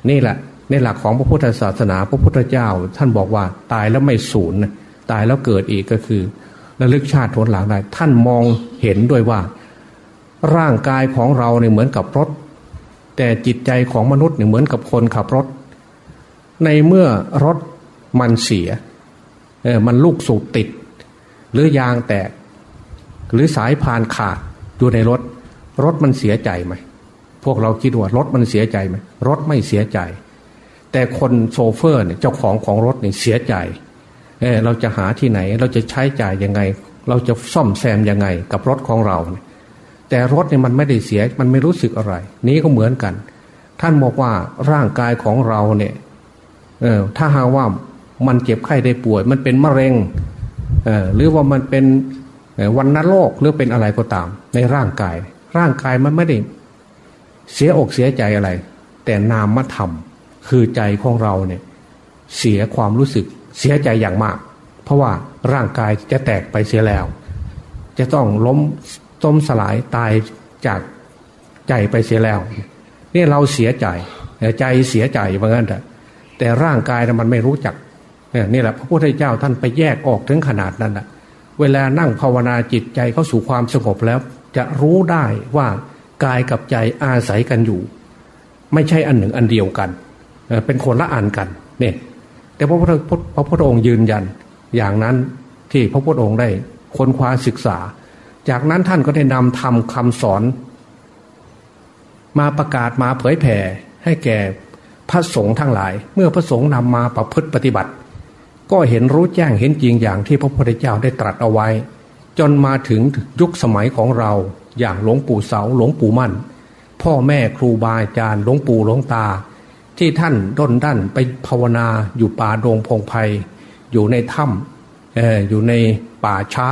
นี่แหละในหลักของพระพุทธศาสนา พระพุทธเจ้า ท่านบอกว่าตายแล้วไม่สูญตายแล้วเกิดอีกก็คือระลึกชาติผลหลังได้ ท่านมองเห็นด้วยว่า ร่างกายของเราเนี่ยเหมือนกับรถ แต่จิตใจของมนุษย์เนี่ยเหมือนกับคนขับรถ ในเมื่อรถมันเสียเออมันลูกสูบติด หรือยางแตก หรือสายพานขาดอยู่ในรถ รถมันเสียใจไหมพวกเราคิดว่ารถมันเสียใจไหมรถไม่เสียใจ แต่คนโซเฟอร์เนี่ยเจ้าของของรถเนี่ยเสียใจเออเราจะหาที่ไหน เราจะใช้จ่ายยังไง เราจะซ่อมแซมยังไง กับรถของเราเนี่ยแต่รถเนี่ยมันไม่ได้เสียมันไม่รู้สึกอะไร นี้ก็เหมือนกัน ท่านบอกว่าร่างกายของเราเนี่ยเออถ้าหาว่ามันเจ็บไข้ได้ป่วย มันเป็นมะเร็งเออหรือว่ามันเป็น วันนโรคหรือเป็นอะไรก็ตาม ในร่างกาย ร่างกายมันไม่ได้ เสียอกเสียใจอะไร แต่นามธรรม คือใจของเราเนี่ย เสียความรู้สึกเสียใจอย่างมาก เพราะว่าร่างกายจะแตกไปเสียแล้ว จะต้องล้มต้มสลายตายจากใจไปเสียแล้ว นี่เราเสียใจใจเสียใจเหมือนกันแต่แต่ร่างกายมันไม่รู้จักนี่แหละพระพุทธเจ้าท่านไปแยกออกถึงขนาดนั้นแหะ เวลานั่งภาวนาจิตใจเข้าสู่ความสงบแล้ว จะรู้ได้ว่ากายกับใจอาศัยกันอยู่ ไม่ใช่อันหนึ่งอันเดียวกัน เป็นคนละอันกันเนี่ยแต่พระพุทธพระพุทธองค์ยืนยันอย่างนั้นที่พระพุทธองค์ได้ค้นคว้าศึกษา จากนั้นท่านก็ได้นำทำคำสอน มาประกาศมาเผยแผ่ให้แก่พระสงฆ์ทั้งหลาย เมื่อพระสงฆ์นำมาประพฤติปฏิบัติ ก็เห็นรู้แจ้งเห็นจริงอย่างที่พระพุทธเจ้าได้ตรัสเอาไว้ จนมาถึงยุคสมัยของเราอย่างหลวงปู่เสาหลวงปู่มั่น พ่อแม่ครูบาอาจารย์หลวงปู่หลวงตา ที่ท่านด้นดันไปภาวนาอยู่ป่าดงพงไพ่อยู่ในถ้ำออยู่ในป่าช้า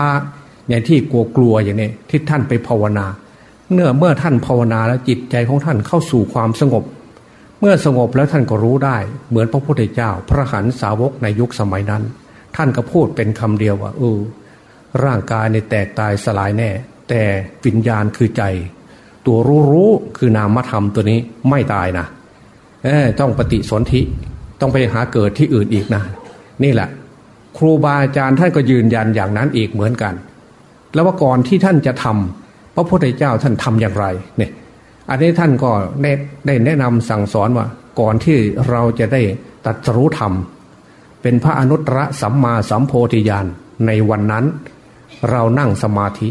อย่างที่กลัวกลัวอย่างนี้ที่ท่านไปภาวนาเมื่อเมื่อท่านภาวนาแล้วจิตใจของท่านเข้าสู่ความสงบ เมื่อสงบแล้วท่านก็รู้ได้ เหมือนพระพุทธเจ้า พระหันสาวกในยุคสมัยนั้น ท่านก็พูดเป็นคำเดียวว่าเออร่างกายในแตกตายสลายแน่ แต่วิญญาณคือใจ ตัวรู้รู้คือนามธรรมตัวนี้ไม่ตายนะเออต้องปฏิสนธิต้องไปหาเกิดที่อื่นอีกนะ นี่แหละ ครูบาอาจารย์ท่านก็ยืนยันอย่างนั้นอีกเหมือนกัน แล้วว่าก่อนที่ท่านจะทำพระพุทธเจ้าท่านทำอย่างไรเนี่ย อันนี้ท่านก็ได้แนะนำสั่งสอนว่า ก่อนที่เราจะได้ตัดรู้ธรรม เป็นพระอนุตตรสัมมาสัมโพธิญาณในวันนั้น เรานั่งสมาธิ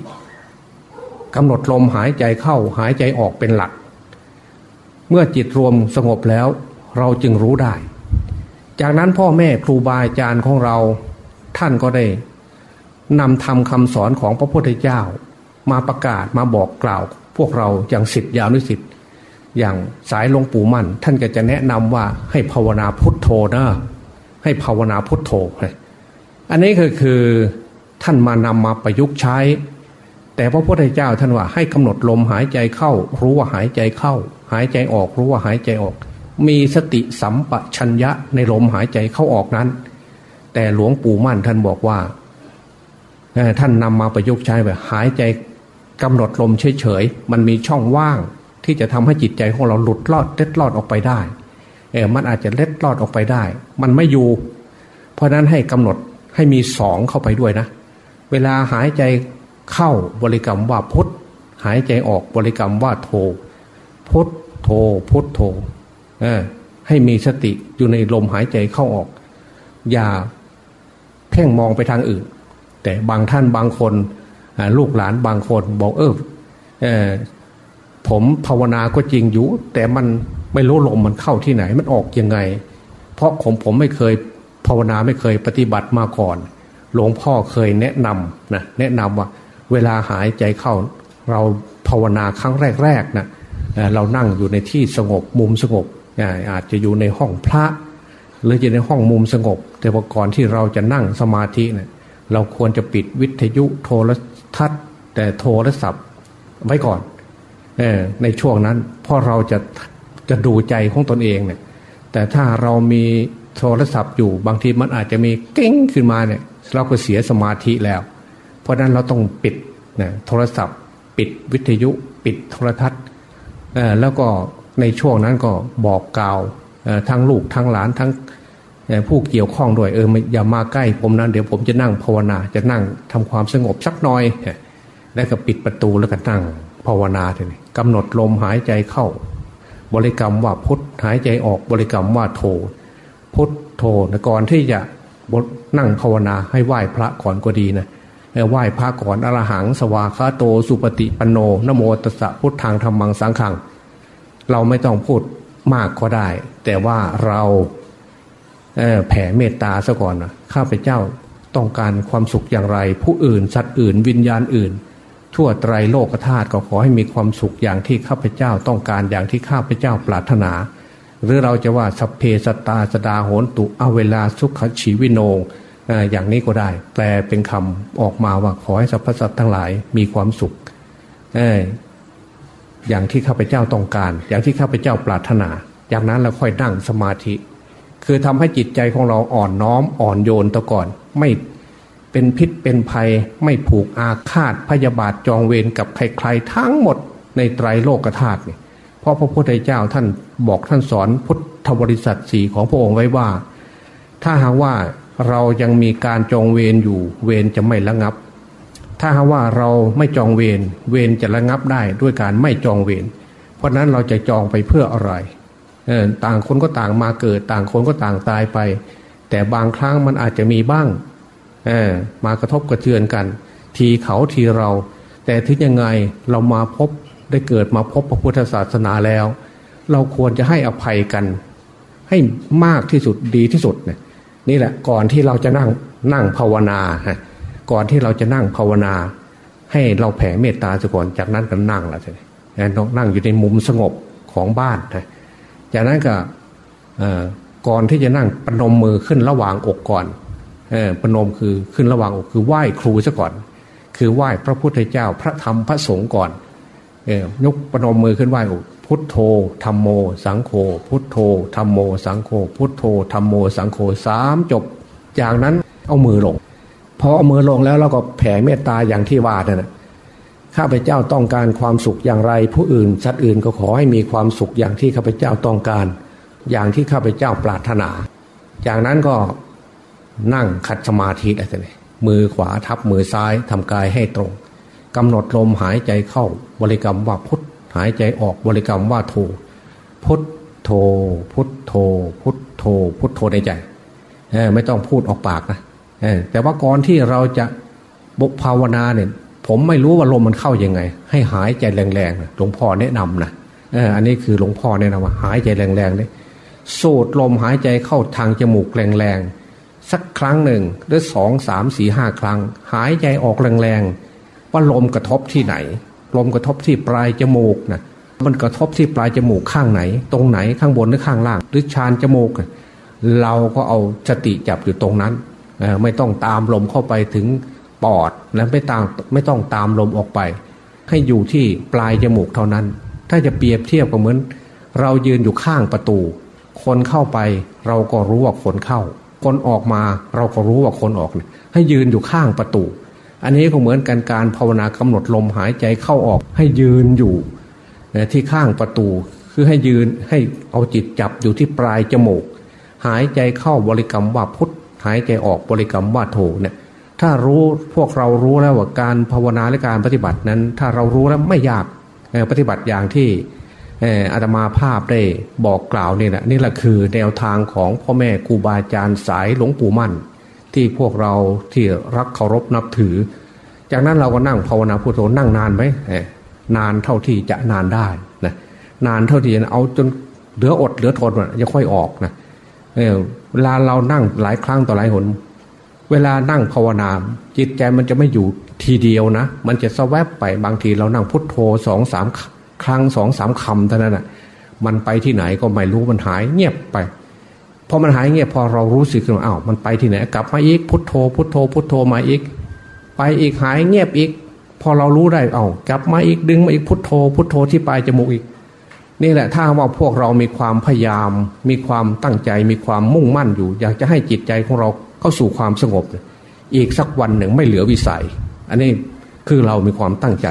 กำหนดลมหายใจเข้าหายใจออกเป็นหลัก เมื่อจิตรวมสงบแล้ว เราจึงรู้ได้ จากนั้นพ่อแม่ครูบาอาจารย์ของเรา ท่านก็ได้นำทำคำสอนของพระพุทธเจ้า มาประกาศมาบอกกล่าว วกเราอย่างสิทธิ์ยาวนิสิทธิ์อย่างสายหลวงปู่มั่น ท่านก็จะแนะนำว่าให้ภาวนาพุทโธนะให้ภาวนาพุทโธอันนี้คือคือท่านมานำมาประยุกต์ใช้ แต่พระพุทธเจ้าท่านว่าให้กำหนดลมหายใจเข้า รู้ว่าหายใจเข้า หายใจออกรู้ว่าหายใจออก มีสติสัมปชัญญะในลมหายใจเข้าออกนั้น แต่หลวงปู่มั่นท่านบอกว่าท่านนำมาประยุกต์ใช้แบบหายใจ กำหนดลมเฉยๆ มันมีช่องว่างที่จะทำให้จิตใจของเราหลุดลอดเล็ดลอดออกไปได้ เออมันอาจจะเล็ดลอดออกไปได้ มันไม่อยู่ เพราะนั้นให้กำหนดให้มีสองเข้าไปด้วยนะ เวลาหายใจเข้าบริกรรมว่าพุทหายใจออกบริกรรมว่าโทพุทโทพุทโทให้มีสติอยู่ในลมหายใจเข้าออก อย่าเพ่งมองไปทางอื่น แต่บางท่านบางคน ลูกหลานบางคนบอกเออเออผมภาวนาก็จริงอยู่ แต่มันไม่รู้ลมมันเข้าที่ไหน มันออกยังไง เพราะผมผมไม่เคยภาวนาไม่เคยปฏิบัติมาก่อน หลวงพ่อเคยแนะนำนะแนะนำว่า เวลาหายใจเข้า เราภาวนาครั้งแรกๆนะเรานั่งอยู่ในที่สงบมุมสงบอาจจะอยู่ในห้องพระหรือจะในห้องมุมสงบ แต่ก่อนที่เราจะนั่งสมาธิเนี่ยเราควรจะปิดวิทยุโทร ทัศน์แต่โทรศัพท์ไว้ก่อนอในช่วงนั้นเพราะเราจะจะดูใจของตนเองเนี่ย แต่ถ้าเรามีโทรศัพท์อยู่บางทีมันอาจจะมีเก้งขึ้นมาเนี่ย เราก็เสียสมาธิแล้ว เพราะนั้นเราต้องปิดนะโทรศัพท์ ปิดวิทยุ ปิดโทรทัศน์แล้วก็ในช่วงนั้นก็บอกกล่าวทั้งลูกทั้งหลานทั้ง ผู้เกี่ยวข้องด้วยเอออย่ามาใกล้ผมนะเดี๋ยวผมจะนั่งภาวนาจะนั่งทำความสงบสักหน่อยแล้วก็ปิดประตูแล้วก็นั่งภาวนาทีนี้กำหนดลมหายใจเข้า บริกรรมว่าพุทหายใจออกบริกรรมว่าโท พุทโทนะก่อนที่จะนั่งภาวนาให้ไหว้พระก่อนก็ดีนะไหว้พระก่อนอรหัง สวาคาโตสุปฏิปันโนนโมตสะพุทธังธรรมังสังขัง เราไม่ต้องพูดมากก็ได้ แต่ว่าเรา แผ่เมตตาซะก่อนนะข้าพเจ้าต้องการความสุขอย่างไร ผู้อื่นสัตว์อื่น วิญญาณอื่น ทั่วไตรโลกธาตุก็ขอให้มีความสุขอย่างที่ข้าพเจ้าต้องการอย่างที่ข้าพเจ้าปรารถนา หรือเราจะว่าสัพเพสตาสดาโหนตุอเวลาสุขชีวิโนอย่างนี้ก็ได้ แปลเป็นคำออกมาว่าขอให้สรรพสัตว์ทั้งหลายมีความสุขอย่างที่ข้าพเจ้าต้องการ อย่างที่ข้าพเจ้าปรารถนา จากนั้นเราค่อยนั่งสมาธิ คือทำให้จิตใจของเราอ่อนน้อมอ่อนโยนตะก่อน ไม่เป็นพิษเป็นภัย ไม่ผูกอาฆาตพยาบาทจองเวรกับใครๆทั้งหมดในไตรโลกธาตุนี่เพราะพระพุทธเจ้าท่านบอกท่านสอนพุทธบริษัทสีของพระองค์ไว้ว่า ถ้าหากว่าเรายังมีการจองเวรอยู่เวรจะไม่ระงับ ถ้าว่าเราไม่จองเวรเวรจะระงับได้ด้วยการไม่จองเวรเพราะนั้นเราจะจองไปเพื่ออะไร ต่างคนก็ต่างมาเกิด ต่างคนก็ต่างตายไป แต่บางครั้งมันอาจจะมีบ้างมากระทบกระเทือนกัน ทีเขาทีเรา แต่ถึงยังไงเรามาพบได้เกิดมาพบพระพุทธศาสนาแล้ว เราควรจะให้อภัยกัน ให้มากที่สุดดีที่สุดเนี่ยนี่แหละก่อนที่เราจะนั่งนั่งภาวนาฮะก่อนที่เราจะนั่งภาวนา ให้เราแผ่เมตตาซะก่อนจากนั้นก็นั่งละใช่ไหมนั่งอยู่ในมุมสงบของบ้านนะ จากนั้นก็ก่อนที่จะนั่งปนมมือขึ้นระหว่างอกก่อนปนมคือขึ้นระหว่างอกคือไหว้ครูซะก่อน คือไหว้พระพุทธเจ้าพระธรรมพระสงฆ์ก่อนยกปนมมือขึ้นไหว้อกพุทโธธรรมโม สังโฆพุทโธธรรมโม สังโฆพุทโธธรรมโม สังโฆสามจบ จากนั้นเอามือลงพอเอามือลงแล้วเราก็แผ่เมตตาอย่างที่ว่านั่นนะ ข้าพเจ้าต้องการความสุขอย่างไร ผู้อื่นสัตว์อื่นก็ขอให้มีความสุขอย่างที่ข้าพเจ้าต้องการ อย่างที่ข้าพเจ้าปรารถนา จากนั้นก็นั่งขัดสมาธิอะไรมือขวาทับมือซ้ายทำกายให้ตรงกำหนดลมหายใจเข้าบริกรรมว่าพุทหายใจออกบริกรรมว่าโทพุทโท พุทโท พุทโท พุทโทในใจไม่ต้องพูดออกปากนะแต่ว่าก่อนที่เราจะบุภาวนาเนี่ย ผมไม่รู้ว่าลมมันเข้ายังไง ให้หายใจแรงๆหลวงพ่อแนะนำนะอันนี้คือหลวงพ่อแนะนำว่าหายใจแรงๆเลยสูดลมหายใจเข้าทางจมูกแรงๆสักครั้งหนึ่งหรือสองสามสี่ห้าครั้ง หายใจออกแรงๆว่าลมกระทบที่ไหน ลมกระทบที่ปลายจมูกนะมันกระทบที่ปลายจมูกข้างไหน ตรงไหนข้างบนหรือข้างล่าง หรือชานจมูก เราก็เอาสติจับอยู่ตรงนั้นไม่ต้องตามลมเข้าไปถึง ปอดและไม่ต่ามไม่ต้องตามลมออกไป ให้อยู่ที่ปลายจมูกเท่านั้น ถ้าจะเปรียบเทียบก็เหมือน เรายืนอยู่ข้างประตู คนเข้าไปเราก็รู้ว่าคนเข้า คนออกมาเราก็รู้ว่าคนออกให้ยืนอยู่ข้างประตู อันนี้ก็เหมือนกันการภาวนากำหนดลมหายใจเข้าออก ให้ยืนอยู่ที่ข้างประตูคือให้ยืนให้เอาจิตจับอยู่ที่ปลายจมูก หายใจเข้าบริกรรมว่าพุทหายใจออกบริกรรมว่าโถเนี่ย ถ้ารู้พวกเรารู้แล้วว่าการภาวนาและการปฏิบัตินั้น ถ้าเรารู้แล้วไม่ยากปฏิบัติอย่างที่อาตมาภาพได้บอกกล่าวนี่แหละนี่แหละคือแนวทางของพ่อแม่ครูบาอาจารย์สายหลวงปู่มั่น ที่พวกเราที่รักเคารพนับถือ จากนั้นเราก็นั่งภาวนาพุทโธนั่งนานไหมนานเท่าที่จะนานได้นะนานเท่าที่จะเอาจนเหลืออดเหลือทนจะค่อยออกนะเวลาเรานั่งหลายครั้งต่อหลายหน เวลานั่งภาวนาจิตใจมันจะไม่อยู่ทีเดียวนะ มันจะสแวบไปบางทีเรานั่งพุทโธสองสามครั้งสองสามคำเท่านั้นอะมันไปที่ไหนก็ไม่รู้มันหายเงียบไปพอมันหายเงียบพอเรารู้สึกขึ้นมาอ้าวมันไปที่ไหนกลับมาอีกพุทโธ พุทโธ พุทโธมาอีก ไปอีกหายเงียบอีก พอเรารู้ได้เอา้ากลับมาอีกดึงมาอีกพุทโธ พุทโธที่ปลายจมูกอีก นี่แหละถ้าว่าพวกเรามีความพยายาม มีความตั้งใจมีความมุ่งมั่นอยู่ อยากจะให้จิตใจของเรา เข้าสู่ความสงบ อีกสักวันหนึ่งไม่เหลือวิสัย อันนี้คือเรามีความตั้งใจ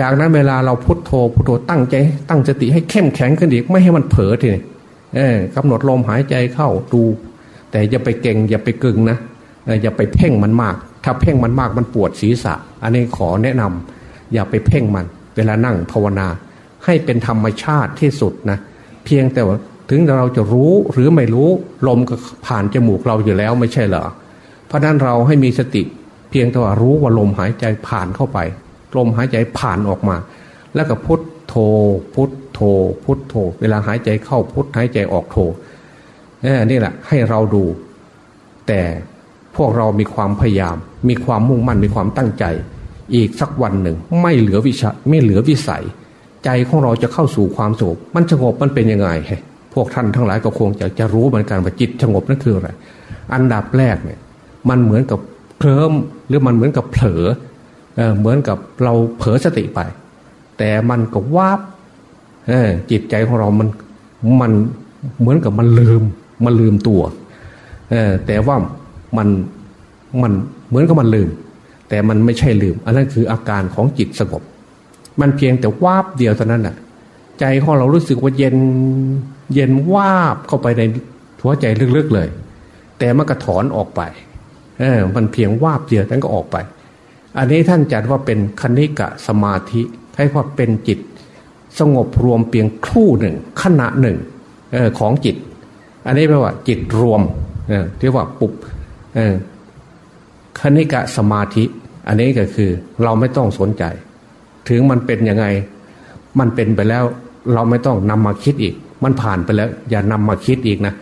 จากนั้นเวลาเราพุโทโธพุโทโธตั้งใจ ตั้งสติให้เข้มแข็งขึ้นอีกไม่ให้มันเผลอทีนี้กำหนดลมหายใจเข้าดู แต่อย่าไปเก่งอย่าไปกึงนะอย่าไปเพ่งมันมาก ถ้าเพ่งมันมากมันปวดศีรษะ อันนี้ขอแนะนำอย่าไปเพ่งมัน เวลานั่งภาวนา ให้เป็นธรรมชาติที่สุดนะเพียงแต่ว่า ถึงเราจะรู้หรือไม่รู้ลมก็ผ่านจมูกเราอยู่แล้วไม่ใช่เหรอเพราะนั้นเราให้มีสติเพียงแต่ว่ารู้ว่าลมหายใจผ่านเข้าไป ลมหายใจผ่านออกมา แล้วก็พุทโธพุทโธพุทโธ เวลาหายใจเข้าพุทหายใจออกโธนี่แหละให้เราดู แต่พวกเรามีความพยายาม มีความมุ่งมั่นมีความตั้งใจ อีกสักวันหนึ่ง ไม่เหลือวิชาไม่เหลือวิสัย ใจของเราจะเข้าสู่ความสงบมันสงบมันเป็นยังไง พวกท่านทั้งหลายก็คงจะจะรู้เหมือนกันว่าจิตสงบนั่นคืออะไรอันดับแรกเนี่ยมันเหมือนกับเคลิ้มหรือมันเหมือนกับเผลอเออเหมือนกับเราเผลอสติไป แต่มันก็วาบเออจิตใจของเรามันมันเหมือนกับมันลืมมันลืมตัวเออแต่ว่ามันมันเหมือนกับมันลืม แต่มันไม่ใช่ลืม อันนั้นคืออาการของจิตสงบ มันเพียงแต่วาบเดียวเท่านั้นแหะใจของเรารู้สึกว่าเย็น เย็นวาบเข้าไปในหัวใจลึกๆเลย แต่มันก็ถอนออกไปเออมันเพียงวาบเดียวนั้นก็ออกไป อันนี้ท่านจัดว่าเป็นคณิกะสมาธิให้ว่าเป็นจิตสงบรวมเพียงครู่หนึ่งขณะหนึ่งออของจิต อันนี้แปลว่า จิตรวมเออที่ว่าปุบคณิกะสมาธิ อันนี้ก็คือ เราไม่ต้องสนใจ ถึงมันเป็นยังไง มันเป็นไปแล้ว เราไม่ต้องนำมาคิดอีก มันผ่านไปแล้ว อย่านำมาคิดอีกนะ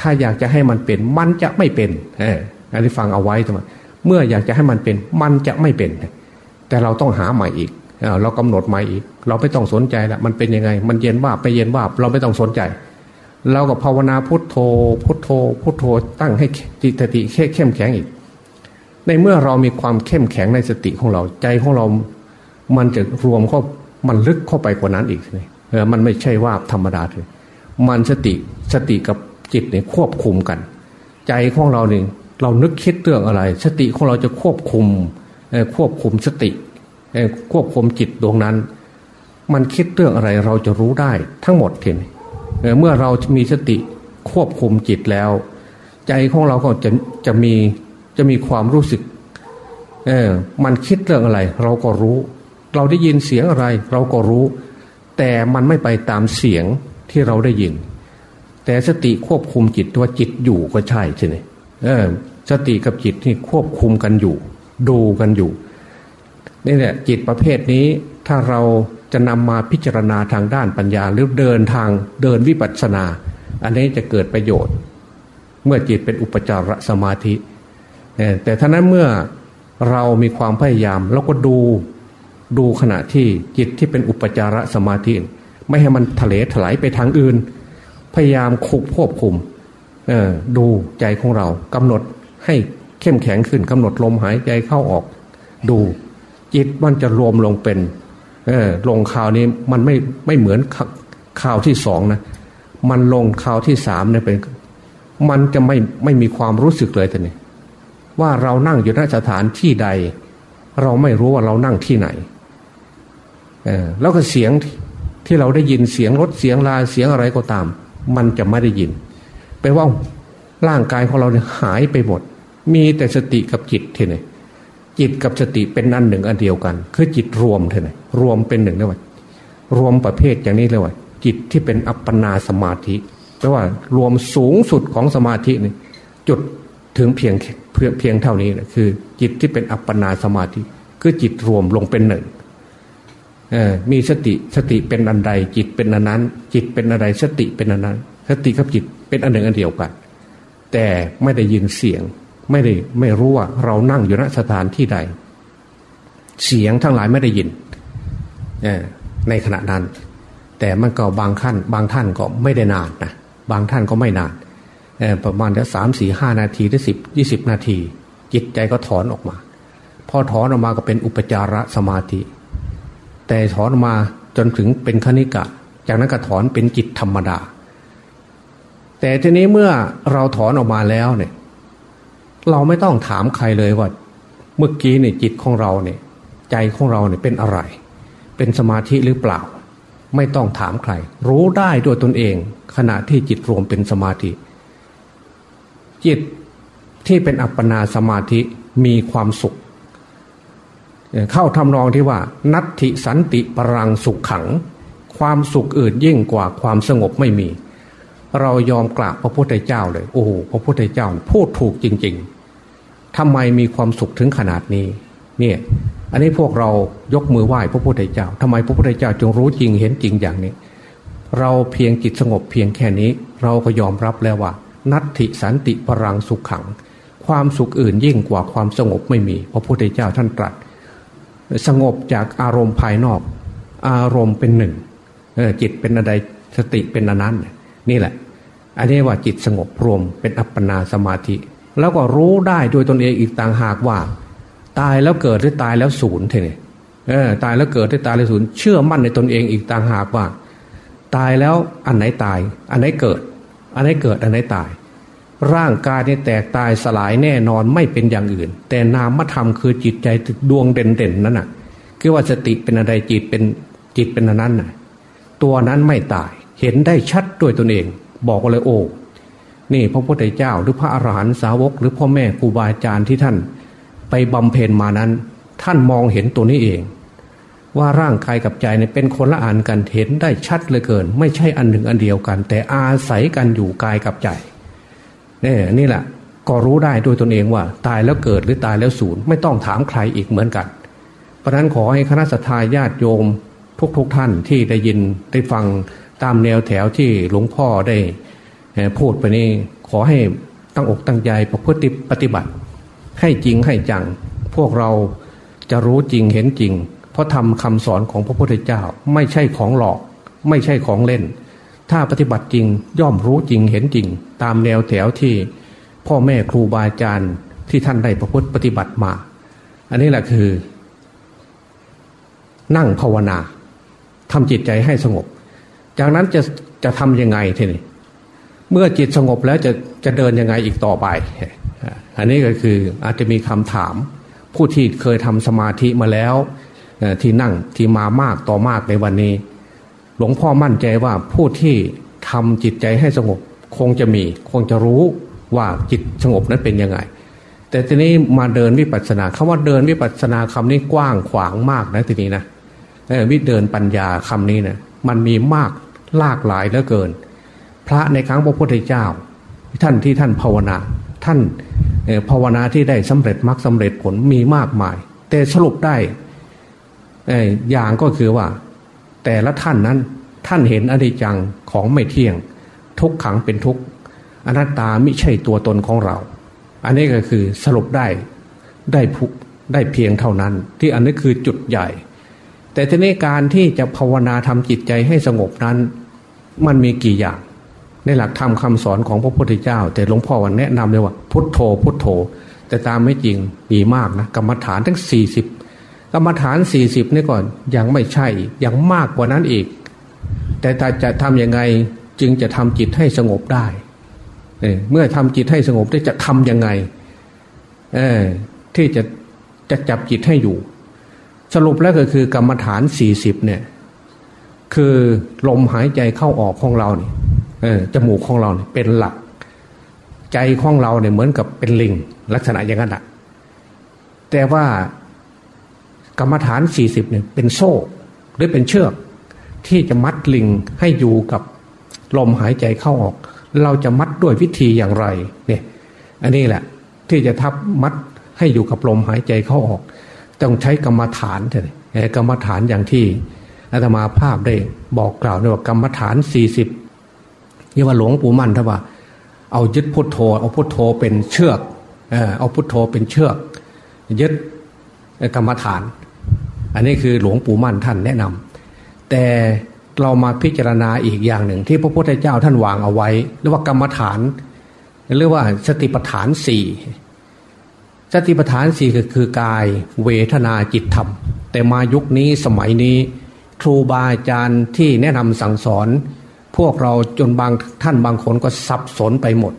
ถ้าอยากจะให้มันเป็นมันจะไม่เป็นเอออันนี้ฟังเอาไว้ทำไมเมื่ออยากจะให้มันเป็นมันจะไม่เป็น แต่เราต้องหาใหม่อีกเรากำหนดใหม่อีก เราไม่ต้องสนใจละมันเป็นยังไง มันเย็นว่าไปเย็นว่าเราไม่ต้องสนใจ เราก็ภาวนาพุทโธ พุทโธ พุทโธ ตั้งให้จิตติเข้มแข็งอีก ในเมื่อเรามีความเข้มแข็งในสติของเราใจของเรา มันจะรวมเข้ามันลึกเข้าไปกว่านั้นอีกเลยมันไม่ใช่ว่าธรรมดาเลย มันสติสติกับจิตเนี่ยควบคุมกัน ใจของเราเนี่ยเรานึกคิดเรื่องอะไร สติของเราจะควบคุมควบคุมสติควบคุมจิตดวงนั้น มันคิดเรื่องอะไรเราจะรู้ได้ทั้งหมดทีนี้เมื่อเรามีสติควบคุมจิตแล้ว ใจของเราก็จะจะมีจะมีความรู้สึกเออมันคิดเรื่องอะไร เราก็รู้ เราได้ยินเสียงอะไร เราก็รู้ แต่มันไม่ไปตามเสียง ที่เราได้ยิน แต่สติควบคุมจิตว่าจิตอยู่ก็ใช่ใช่ไหมสติกับจิตที่ควบคุมกันอยู่ ดูกันอยู่นี่แหละจิตประเภทนี้ถ้าเราจะนำมาพิจารณาทางด้านปัญญาหรือเดินทางเดินวิปัสสนา อันนี้จะเกิดประโยชน์ เมื่อจิตเป็นอุปจารสมาธิ แต่ท่านั้นเมื่อเรามีความพยายามแล้วก็ดูดูขณะที่จิตที่เป็นอุปจารสมาธิ ไม่ให้มันทะเลถลายไปทางอื่น พยายามคุบควบคุมดูใจของเรากำหนดให้เข้มแข็งขึ้นกำหนดลมหายใจเข้าออก ดูจิตมันจะรวมลงเป็นออลงข่าวนี้มันไม่ไม่เหมือนข่าวที่สองนะมันลงข่าวที่สามเนี่ยเป็นมันจะไม่ไม่มีความรู้สึกเลยแต่นี่ว่าเรานั่งอยู่ณสถานที่ใด เราไม่รู้ว่าเรานั่งที่ไหนแล้วก็เสียง ที่เราได้ยินเสียงรถเสียงลาเสียงอะไรก็ตาม มันจะไม่ได้ยินแปลว่าร่างกายของเราเนี่ยหายไปหมด มีแต่สติกับจิตเทีนี่จิตกับสติเป็นอันหนึ่งอันเดียวกัน คือจิตรวมเท่านั้นรวมเป็นหนึ่งได้ว่ารวมประเภทอย่างนี้เลยว่าจิตที่เป็นอัปปนาสมาธิแปลว่ารวมสูงสุดของสมาธินี่จุดถึงเพียงเพียงเพียงเท่านี้นะคือ จิตที่เป็นอัปปนาสมาธิ คือจิตรวมลงเป็นหนึ่ง มีสติสติเป็นอันใดจิตเป็นอันนั้น จิตเป็นอะไรสติเป็นอันนั้น สติกับจิตเป็นอันหนึ่งอันเดียวกัน แต่ไม่ได้ยินเสียง ไม่ได้ไม่รู้ว่าเรานั่งอยู่ณสถานที่ใด เสียงทั้งหลายไม่ได้ยินในขณะนั้น แต่มันก็บางขั้น บางท่านก็ไม่ได้นานนะบางท่านก็ไม่นานประมาณแค่สามสี่ห้านาทีหรือสิบยี่สิบนาที จิตใจก็ถอนออกมา พอถอนออกมาก็เป็นอุปจารสมาธิ แต่ถอนมาจนถึงเป็นคณิกะ จากนั้นก็ถอนเป็นจิตธรรมดา แต่ทีนี้เมื่อเราถอนออกมาแล้วเนี่ย เราไม่ต้องถามใครเลยว่า เมื่อกี้เนี่ยจิตของเราเนี่ย ใจของเราเนี่ยเป็นอะไร เป็นสมาธิหรือเปล่า ไม่ต้องถามใคร รู้ได้ด้วยตนเอง ขณะที่จิตรวมเป็นสมาธิ จิตที่เป็นอัปปนาสมาธิมีความสุข เข้าทำนองที่ว่า นัตถิสันติปรังสุขขัง ความสุขอื่นยิ่งกว่าความสงบไม่มี เรายอมกราบพระพุทธเจ้าเลย โอ้พระพุทธเจ้าพูดถูกจริง ๆทำไมมีความสุขถึงขนาดนี้ เนี่ยอันนี้พวกเรายกมือไหว้พระพุทธเจ้าทำไมพระพุทธเจ้าจึงรู้จริงเห็นจริงอย่างนี้ เราเพียงจิตสงบเพียงแค่นี้ เราก็ยอมรับแล้วว่า นัตถิสันติปรังสุขขัง ความสุขอื่นยิ่งกว่าความสงบไม่มี พระพุทธเจ้าท่านตรัส สงบจากอารมณ์ภายนอก อารมณ์เป็นหนึ่งจิตเป็นอะไรสติเป็นอนั้นนี่แหละ อันนี้ว่าจิตสงบรวมเป็นอัปปนาสมาธิ แล้วก็รู้ได้โดยตนเองอีกต่างหากว่า ตายแล้วเกิดหรือตายแล้วศูนย์เท่นี่ตายแล้วเกิดหรือตายแล้วศูนย์เชื่อมั่นในตนเองอีกต่างหากว่า ตายแล้วอันไหนตาย อันไหนเกิด อันไหนเกิดอันไหนตาย ร่างกายนี่แตกตายสลายแน่นอนไม่เป็นอย่างอื่น แต่นามธรรมคือจิตใจดวงเด่นๆนั่นน่ะคือว่าสติเป็นอะไรจิตเป็นจิตเป็นอันนั้นน่ะตัวนั้นไม่ตายเห็นได้ชัดด้วยตนเอง บอกเลยโอ้นี่พระพุทธเจ้าหรือพระอรหันตสาวก หรือพ่อแม่ครูบาอาจารย์ที่ท่าน ไปบำเพ็ญมานั้น ท่านมองเห็นตัวนี้เอง ว่าร่างกายกับใจเนี่ยเป็นคนละอันกันเห็นได้ชัดเลยเกิน ไม่ใช่อันหนึ่งอันเดียวกัน แต่อาศัยกันอยู่กายกับใจ นี่นี่แหละก็รู้ได้ด้วยตนเองว่า ตายแล้วเกิดหรือตายแล้วสูญไม่ต้องถามใครอีกเหมือนกัน เพราะนั้นขอให้คณะสัตยาญาติโยมทุกๆทท่านที่ได้ยินได้ฟังตามแนวแถวที่หลวงพ่อได้พูดไปนี้ขอให้ตั้งอกตั้งใจประพฤติปฏิบัติ ให้จริงให้จัง พวกเราจะรู้จริงเห็นจริง เพราะทำคำสอนของพระพุทธเจ้าไม่ใช่ของหลอก ไม่ใช่ของเล่น ถ้าปฏิบัติจริงย่อมรู้จริงเห็นจริง ตามแนวแถวที่พ่อแม่ครูบาอาจารย์ที่ท่านได้ประพฤติปฏิบัติมา อันนี้แหละคือ นั่งภาวนาทำจิตใจให้สงบ จากนั้นจะจะทำยังไงทีนี้เมื่อจิตสงบแล้วจะจะเดินยังไงอีกต่อไป อันนี้ก็คืออาจจะมีคำถาม ผู้ที่เคยทำสมาธิมาแล้วที่นั่งที่มามากต่อมากในวันนี้ หลวงพ่อมั่นใจว่าผู้ที่ทำจิตใจให้สงบคงจะมี คงจะรู้ว่าจิตสงบนั้นเป็นยังไง แต่ทีนี้มาเดินวิปัสสนาคำว่าเดินวิปัสสนาคำนี้กว้างขวางมากนะทีนี้นะวิเดินปัญญาคำนี้นะมันมีมากลากหลายเหลือเกิน พระในครั้งพระพุทธเจ้า ท่านที่ท่านภาวนา ท่านภาวนาที่ได้สำเร็จมรรคสาเร็จผลมีมากมาย แต่สรุปได้อย่างก็คือว่า แต่ละท่านนั้นท่านเห็นอนิจจังของไม่เที่ยง ทุกขังเป็นทุกอนัตตาไม่ใช่ตัวตนของเรา อันนี้ก็คือสรุปได้ได้ผุได้เพียงเท่านั้น ที่อันนี้คือจุดใหญ่ แต่ทีนี้การที่จะภาวนาทำจิตใจให้สงบนั้น มันมีกี่อย่าง ในหลักธรรมคาสอนของพระพุทธเจ้า แต่หลวงพ่อวันแนะนำเลยว่าพุทโธพุทโธ แต่ตามไม่จริงมีมากนะกรรมฐานทั้งสี่สิบ กรรมฐานสี่สิบนี่ก่อนยังไม่ใช่ยังมากกว่านั้นอีก แต่จะทำยังไงจึงจะทำจิตให้สงบได้เเมื่อทำจิตให้สงบได้จะทำยังไงที่จะจะจับจิตให้อยู่ สรุปแล้วก็คือกรรมฐานสี่สิบเนี่ย คือลมหายใจเข้าออกของเราเนี่ยจมูกของเราเนี่ยเป็นหลัก ใจของเราเนี่ยเหมือนกับเป็นลิง ลักษณะอย่างนั้นแหะแต่ว่า กรรมฐานสี่สิบเนี่ยเป็นโซ่ หรือเป็นเชือก ที่จะมัดลิงให้อยู่กับลมหายใจเข้าออก เราจะมัดด้วยวิธีอย่างไรเนี่ยอันนี้แหละที่จะทับมัดให้อยู่กับลมหายใจเข้าออก ต้องใช้กรรมฐานเถอะกรรมฐานอย่างที่อาตมาภาพได้บอกกล่าวในว่ากรรมฐานสี่สิบนี่ว่าหลวงปู่มั่นถ้าว่า เอายึดพุทโธเอาพุทโธเป็นเชือกเอาพุทโธเป็นเชือกยึดกรรมฐาน อันนี้คือหลวงปู่มั่นท่านแนะนำแต่เรามาพิจารณาอีกอย่างหนึ่ง ที่พระพุทธเจ้าท่านวางเอาไว้เรียกว่ากรรมฐานเรียกว่าสติปัฏฐานสี่สติปัฏฐานสี่ก็คือกายเวทนาจิตธรรม แต่มายุคนี้สมัยนี้ครูบาอาจารย์ที่แนะนำสั่งสอน พวกเราจนบางท่านบางคนก็สับสนไปหมด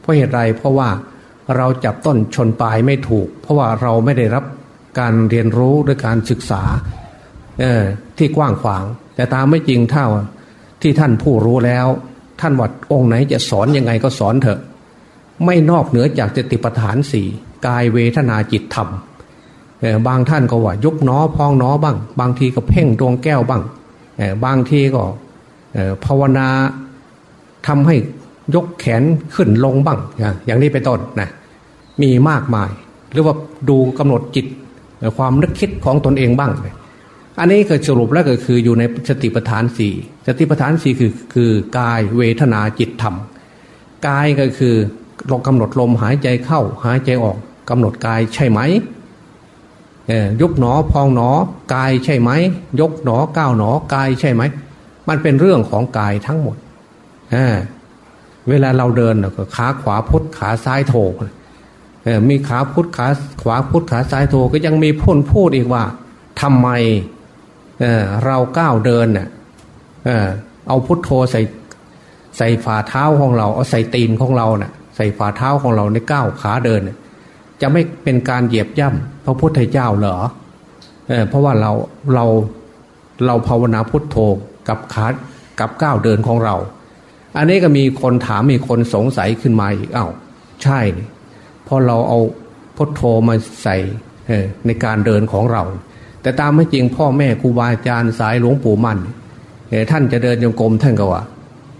เพราะเหตุไรเพราะว่าเราจับต้นชนปลายไม่ถูก เพราะว่าเราไม่ได้รับ การเรียนรู้ด้วยการศึกษาที่กว้างขวาง แต่ตามไม่จริงเท่าที่ท่านผู้รู้แล้ว ท่านวัดองค์ไหนจะสอนยังไงก็สอนเถอะ ไม่นอกเหนือจากจติปัฏฐานสี่กายเวทนาจิตธรรมบางท่านก็ว่ายกน้อพองน้อบ้าง บางทีก็เพ่งดวงแก้วบ้างบางทีก็ภาวนาทำให้ยกแขนขึ้นลงบ้าง อย่างนี้เป็นต้นนะมีมากมาย หรือว่าดูกำหนดจิต ความนึกคิดของตนเองบ้าง อันนี้ก็สรุปแล้วก็คืออยู่ในสติปัฏฐานสี่สติปัฏฐานสี่คือคือกายเวทนาจิตธรรมกายก็คือเรากำหนดลมหายใจเข้า หายใจออกกำหนดกายใช่ไหมยุบหนอพองหนอกายใช่ไหมยกหนอก้าวหนอกายใช่ไหม มันเป็นเรื่องของกายทั้งหมดเวลาเราเดินก็ขาขวาพุทขาซ้ายโถก มีขาพุทธขาขวาพุทธขาซ้ายโถก็ยังมีพ่นพูดอีกว่าทำไมเเราก้าวเดินเน่ยเอาพุทโธใส่ใส่ฝ่าเท้าของเรา เอาใส่ตีนของเราเนะ่ยใส่ฝ่าเท้าของเราในก้าวขาเดิน จะไม่เป็นการเหยียบย่ำพระพุทธเจ้าเหรอเออเพราะว่าเราเราเราภาวนาพุทโธกับขากับก้าวเดินของเรา อันนี้ก็มีคนถามมีคนสงสัยขึ้นมาอีกอา้าวใช่ พอเราเอาพุทโธมาใส่ในการเดินของเรา แต่ตามไม่จริงพ่อแม่ครูบาอาจารย์สายหลวงปู่มั่นท่านจะเดินจงกรมท่านก็ว่า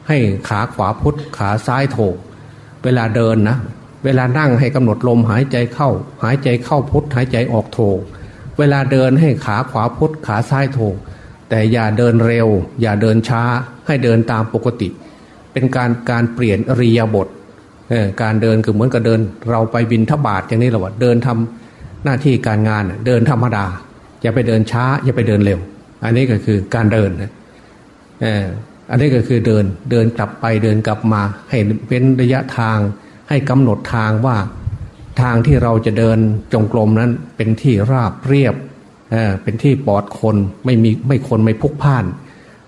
ให้ขาขวาพุทขาซ้ายโถเวลาเดินนะเวลานั่งให้กำหนดลมหายใจเข้า หายใจเข้าพุทหายใจออกโถเวลาเดินให้ขาขวาพุทขาซ้ายโถแต่อย่าเดินเร็ว อย่าเดินช้า ให้เดินตามปกติ เป็นการการเปลี่ยนอริยบท การเดินคือเหมือนกับเดิน เราไปบินทบาทอย่างนี้แหละว่าเดินทำหน้าที่การงานเดินธรรมดา อย่าไปเดินช้า อย่าไปเดินเร็ว อันนี้ก็คือการเดินอันนี้ก็คือเดินเดินกลับไปเดินกลับมา ให้เป็นระยะทางให้กำหนดทางว่าทางที่เราจะเดินจงกรมนั้นเป็นที่ราบเรียบเเป็นที่ปลอดคนไม่มีไม่คนไม่พุกพ่าน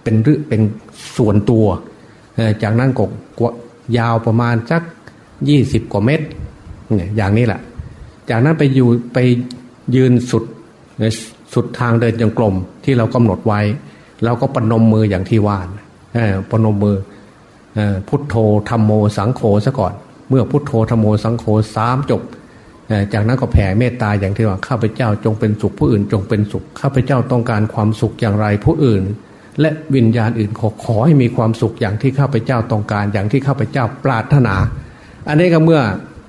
เป็นรเป็นส่วนตัว จากนั้นก็ยาวประมาณสัก ยี่สิบกว่าเมตรเนี่ยอย่างนี้แหละจากนั้นไปอยู่ไปยืนสุดสุดทางเดินจงกรมที่เรากำหนดไว้เราก็ปนมมืออย่างที่ว่านปนมมือพุทโธธรรมโมสังโฆซะก่อน เมื่อพุทโธธรรมโมสังโฆสามจบจากนั้นก็แผ่เมตตาอย่างที่ว่าข้าพเจ้าจงเป็นสุขผู้อื่นจงเป็นสุขข้าพเจ้าต้องการความสุขอย่างไรผู้อื่น และวิญญาณอื่นขอขอให้มีความสุขอย่างที่ข้าพเจ้าต้องการอย่างที่ข้าพเจ้าปรารถนา อันนี้ก็เมื่อ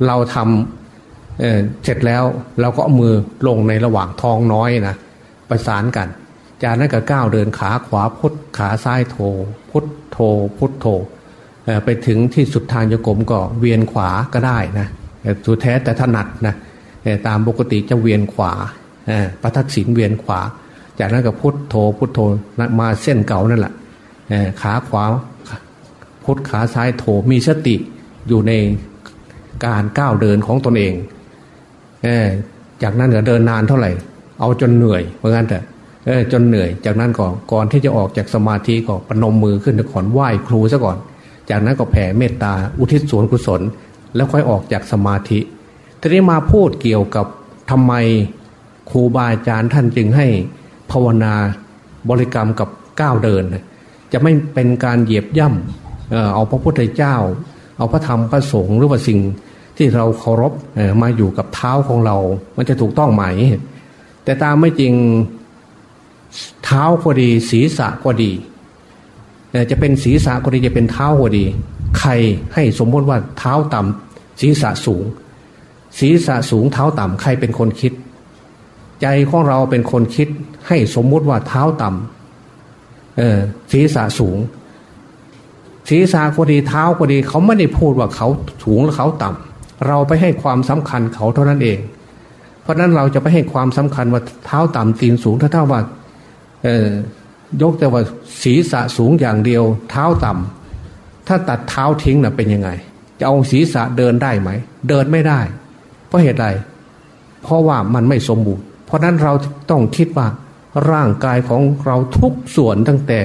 เราทำเเสร็จแล้วเราก็เอามือลงในระหว่างท้องน้อยนะประสานกัน จากนั้นก็ก้าวเดินขาขวาพุทขาซ้ายโถพุทโถพุทโถไปถึงที่สุดทางโยกมก็เวียนขวาก็ได้นะสุดแท้แต่ถนัดนะตามปกติจะเวียนขวาประทักษิณเวียนขวา จากนั้นก็พุทโธพุทโธมาเส้นเก่านั่นแหละขาขวาพุทขาซ้ายโถมีสติ อยู่ในการก้าวเดินของตนเองจากนั้นก็เดินนานเท่าไหร่ เอาจนเหนื่อยเหมือนกันแต่จนเหนื่อย จากนั้นก็ก่อนที่จะออกจากสมาธิก็ปนมมือขึ้นก่อนไหว้ครูซะก่อน จากนั้นก็แผ่เมตตาอุทิศส่วนกุศล แล้วค่อยออกจากสมาธิทีนี้มาพูดเกี่ยวกับทำไมครูบาอาจารย์ท่านจึงให้ภาวนาบริกรรมกับก้าวเดิน จะไม่เป็นการเหยียบย่ำเอาพระพุทธเจ้า เอาพระธรรมพระสงฆ์หรือว่าสิ่งที่เราเคารพมาอยู่กับเท้าของเรา มันจะถูกต้องไหม แต่ตามไม่จริงเท้าก็ดี ศีรษะก็ดีจะเป็นศีรษะก็ดีจะเป็นเท้าก็ดี ใครให้สมมติว่าเท้าต่ำศีรษะสูง ศีรษะสูงเท้าต่ำใครเป็นคนคิด ใจของเราเป็นคนคิดให้สมมุติว่าเท้าต่ำเออศีรษะสูง ศีรษะก็ดีเท้าก็ดี เขาไม่ได้พูดว่าเขาสูงหรือเขาต่ำเราไปให้ความสำคัญเขาเท่านั้นเอง เพราะนั้นเราจะไปให้ความสำคัญว่าเท้าต่ำตีนสูงถ้าเท่าว่าเออยกแต่ว่าศีรษะสูงอย่างเดียว เท้าต่ำถ้าตัดเท้าทิ้งนะ่ะเป็นยังไง จะเอาศีรษะเดินได้ไหม เดินไม่ได้ เพราะเหตุใดเพราะว่ามันไม่สมบูรณ์ เพราะนั้นเราต้องคิดว่าร่างกายของเราทุกส่วนตั้งแต่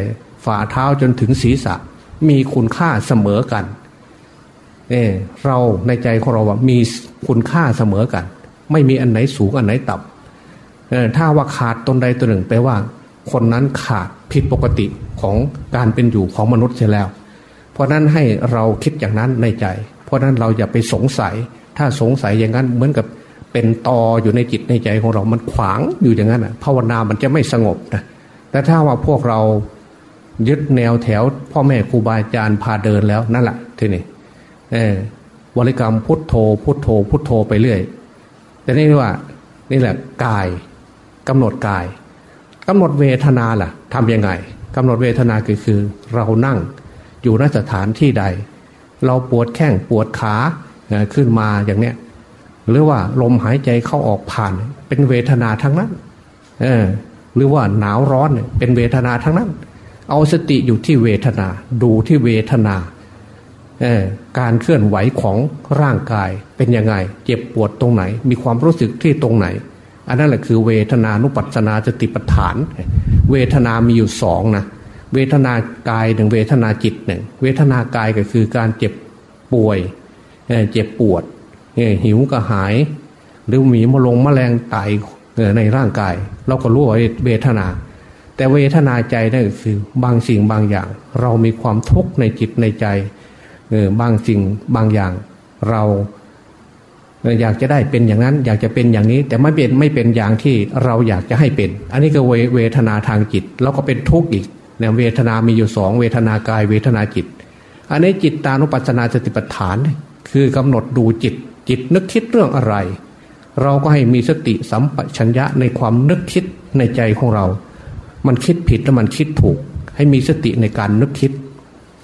ฝ่าเท้าจนถึงศีรษะ มีคุณค่าเสมอกัน เออเราในใจของเราว่ามีคุณค่าเสมอกัน ไม่มีอันไหนสูงอันไหนต่ำเออถ้าว่าขาดตนใดตัวหนึ่งแปลว่า คนนั้นขาดผิดปกติของการเป็นอยู่ของมนุษย์ใช่แล้ว เพราะนั้นให้เราคิดอย่างนั้นในใจ เพราะนั้นเราอย่าไปสงสัย ถ้าสงสัยอย่างนั้นเหมือนกับเป็นตออยู่ในจิตในใจของเรา มันขวางอยู่อย่างนั้นอะภาวนามันจะไม่สงบนะแต่ถ้าว่าพวกเรา ยึดแนวแถว พ่อแม่ครูบาอาจารย์พาเดินแล้วนั่นแหละทีนี้เออบริกรรมพุทโธ พุทโธ พุทโธไปเรื่อย แต่นี่ว่า นี่แหละกายกำหนดกายกำหนดเวทนาล่ะทำยังไงกำหนดเวทนาคือคือ เรานั่งอยู่นสถานที่ใด เราปวดแข้งปวดขาขึ้นมาอย่างเนี้ยหรือว่าลมหายใจเข้าออกผ่าน เป็นเวทนาทั้งนั้น เออ หรือว่าหนาวร้อนเป็นเวทนาทั้งนั้น เอาสติอยู่ที่เวทนา ดูที่เวทนาการเคลื่อนไหวของร่างกายเป็นยังไง เจ็บปวดตรงไหน มีความรู้สึกที่ตรงไหน อันนั้นแหละคือเวทนานุปัสนาสติปัฏฐาน เวทนามีอยู่สองนะเวทนากายหนึ่งเวทนาจิตหนึ่งเวทนากายก็คือการเจ็บป่วยเจ็บปวดหิวกระหาย หรือมีมะลงมะแมลงตในร่างกาย เราก็รู้ว่าเวทนา แต่เวทนาใจนั่นก็คือบางสิ่งบางอย่าง เรามีความทุกข์ในจิตในใจบางสิ่งบางอย่างเราอยากจะได้เป็นอย่างนั้น อยากจะเป็นอย่างนี้ แต่ไม่เป็นไม่เป็นอย่างที่เราอยากจะให้เป็น อันนี้ก็เวทนาทางจิต แล้วก็เป็นทุกข์อีกเนี่ยเวทนามีอยู่สองเวทนากายเวทนาจิต อันนี้จิตตานุปัสสนาสติปัฏฐาน คือกำหนดดูจิต จิตนึกคิดเรื่องอะไร เราก็ให้มีสติสัมปชัญญะในความนึกคิดในใจของเรา มันคิดผิดแล้วมันคิดถูก ให้มีสติในการนึกคิด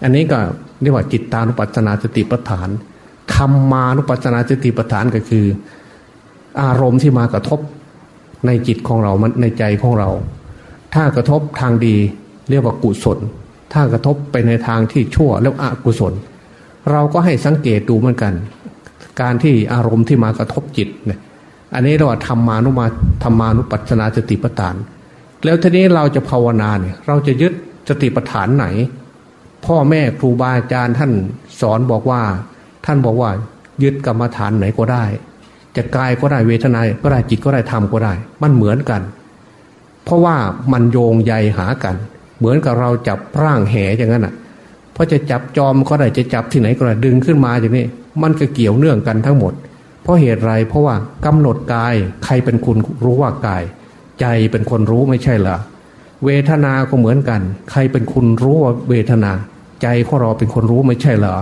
อันนี้ก็เรียกว่าจิตตานุปัสสนาสติปัฏฐานธรรมานุปัสสนาสติปัฏฐานก็คือ อารมณ์ที่มากระทบในจิตของเรามันในใจของเรา ถ้ากระทบทางดีเรียกว่ากุศล ถ้ากระทบไปในทางที่ชั่วแล้วอกุศล เราก็ให้สังเกตดูเหมือนกัน การที่อารมณ์ที่มากระทบจิตเนี่ยอันนี้เราว่าธรรมานุมาธรรมานุปัสสนาสติปัฏฐาน แล้วทีนี้เราจะภาวนาเนี่ยเราจะยึดสติปัฏฐานไหน พ่อแม่ครูบาอาจารย์ท่านสอนบอกว่า ท่านบอกว่ายึดกรรมฐานไหนก็ได้ จะกายก็ได้เวทนา ก็ได้จิตก็ได้ธรรมก็ได้ มันเหมือนกัน เพราะว่ามันโยงใยหากัน เหมือนกับเราจับร่างแหอย่างนั้นอะเพราะจะจับจอมก็ได้จะจับที่ไหนก็ได้ดึงขึ้นมาอย่างนี้มันก็เกี่ยวเนื่องกันทั้งหมด เพราะเหตุไรเพราะว่ากำหนดกายใครเป็นคุนรู้ว่ากาย ใจเป็นคนรู้ไม่ใช่เหรอเวทนาก็เหมือนกัน ใครเป็นคนรู้ว่าเวทนา ใจของเราเป็นคนรู้ไม่ใช่เหรอ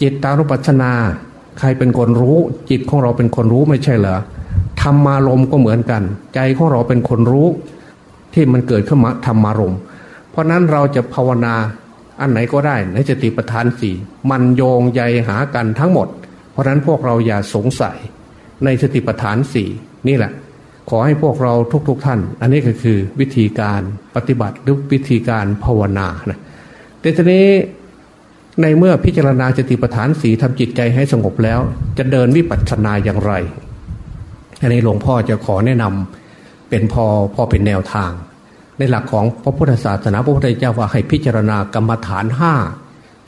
จิตตานุปัสสนา ใครเป็นคนรู้ จิตของเราเป็นคนรู้ไม่ใช่เหรอธรรมารมก็เหมือนกัน ใจของเราเป็นคนรู้ ที่มันเกิดขึ้นมาธรรมารมเพราะนั้นเราจะภาวนาอันไหนก็ได้ในสติปัฏฐานสี่มันโยงใยหากันทั้งหมด เพราะนั้นพวกเราอย่าสงสัยในสติปัฏฐานสี่นี่แหละ ขอให้พวกเราทุกๆทท่าน อันนี้ก็คือวิธีการปฏิบัติหรือวิธีการภาวนานะแต่ทีนี้ในเมื่อพิจารณาสติปฐานสีทำจิตใจให้สงบแล้ว จะเดินวิปัสสนาอย่างไร อันนี้หลวงพ่อจะขอแนะนำเป็นพอพอเป็นแนวทาง ในหลักของพระพุทธศาสนาพระพุทธเจ้าว่าให้พิจารณากรรมฐานห้า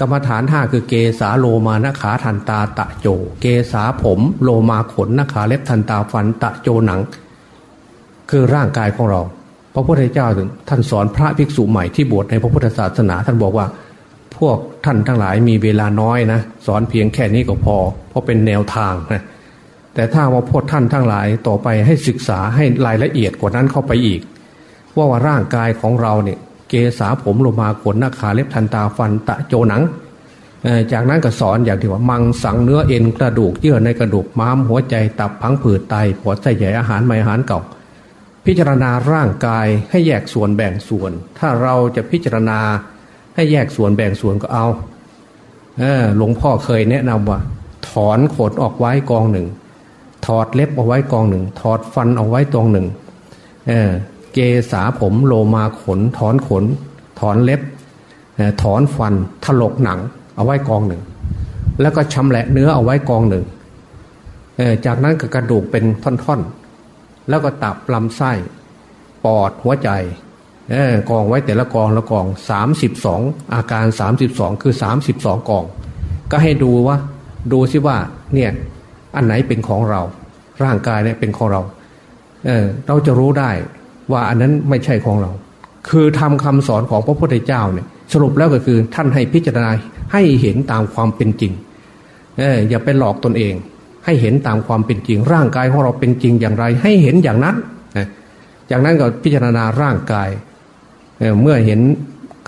กรรมฐานห้าคือเกสาโลมานขาทันตาตะโจ เกสาผม โลมาขนนขาเล็บทันตาฟันตะโจหนัง คือร่างกายของเรา พระพุทธเจ้าท่านสอนพระภิกษุใหม่ที่บวชในพระพุทธศาสนา ท่านบอกว่า พวกท่านทั้งหลายมีเวลาน้อยนะสอนเพียงแค่นี้ก็พอ เพราะเป็นแนวทางนะแต่ถ้าว่าพวกท่านทั้งหลายต่อไปให้ศึกษาให้รายละเอียดกว่านั้นเข้าไปอีก ว่าว่าร่างกายของเราเนี่ยเกษาผมโลมาขนหน้าขาเล็บทันตาฟันตะโจหนังจากนั้นก็สอนอย่างที่ว่ามังสังเนื้อเอ็นกระดูกเยื่อในกระดูกม้ามหัวใจตับพังผืดไตปอดไส้ใหญ่อาหารไม่อาหารเก่า พิจารณาร่างกายให้แยกส่วนแบ่งส่วน ถ้าเราจะพิจารณาให้แยกส่วนแบ่งส่วนก็เอาหลวงพ่อเคยแนะนำว่า ถอนขนออกไว้กองหนึ่ง ถอดเล็บเอาไว้กองหนึ่ง ถอดฟันเอาไว้ตรงหนึ่งเกษาผมโลมาขน ถอนขน ถอนเล็บถอนฟันถลกหนัง เอาไว้กองหนึ่ง แล้วก็ชำแหละเนื้อเอาไว้กองหนึ่งจากนั้นก็กระดูกเป็นท่อนๆ แล้วก็ตับลำไส้ปอดหัวใจกองไว้แต่ละกองละกองสามสิบสองอาการสามสิบสองคือสามสิบสองกอง ก็ให้ดูว่า ดูซิว่าเนี่ยอันไหนเป็นของเรา ร่างกายเนี่ยเป็นของเราเเราจะรู้ได้ว่าอันนั้นไม่ใช่ของเรา คือทำคำสอนของพระพุทธเจ้าเนี่ย สรุปแล้วก็คือท่านให้พิจารณาให้เห็นตามความเป็นจริง เอออย่าไปหลอกตนเอง ให้เห็นตามความเป็นจริง ร่างกายของเราเป็นจริงอย่างไร ให้เห็นอย่างนั้นนะจากนั้นก็พิจารณาร่างกายเมื่อเห็น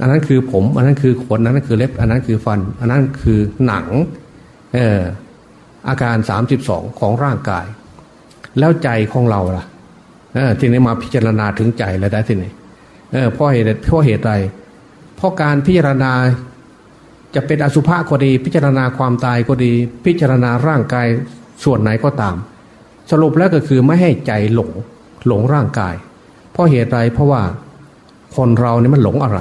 อันนั้นคือผม อันนั้นคือขนอันนั้นคือเล็บ อันนั้นคือฟัน อันนั้นคือหนังเอออาการสามสิบสองของร่างกาย แล้วใจของเราล่ะทีนี้มาพิจารณาถึงใจแล้วได้ทีนี้เพราะเหตุเพราะเหตุใดเพราะการพิจารณาจะเป็นอสุภะก็ดี พิจารณาความตายก็ดี พิจารณาร่างกาย ส่วนไหนก็ตาม สรุปแล้วก็คือไม่ให้ใจหลงหลงร่างกาย เพราะเหตุใดเพราะว่าคนเราเนี่ยมันหลงอะไร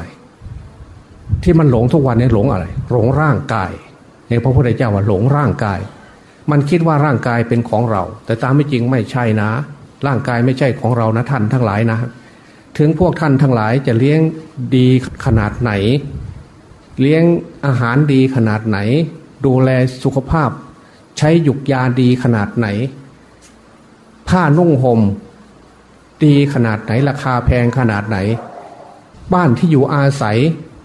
ที่มันหลงทุกวันนี้หลงอะไร หลงร่างกายในพระพุทธเจ้าว่าหลงร่างกาย มันคิดว่าร่างกายเป็นของเรา แต่ตามไม่จริงไม่ใช่นะ ร่างกายไม่ใช่ของเรานะท่านทั้งหลายนะ ถึงพวกท่านทั้งหลายจะเลี้ยงดีขนาดไหน เลี้ยงอาหารดีขนาดไหน ดูแลสุขภาพ ใช้หยุกยาดีขนาดไหน ผ้านุ่งหม่มดีขนาดไหนราคาแพงขนาดไหน บ้านที่อยู่อาศัย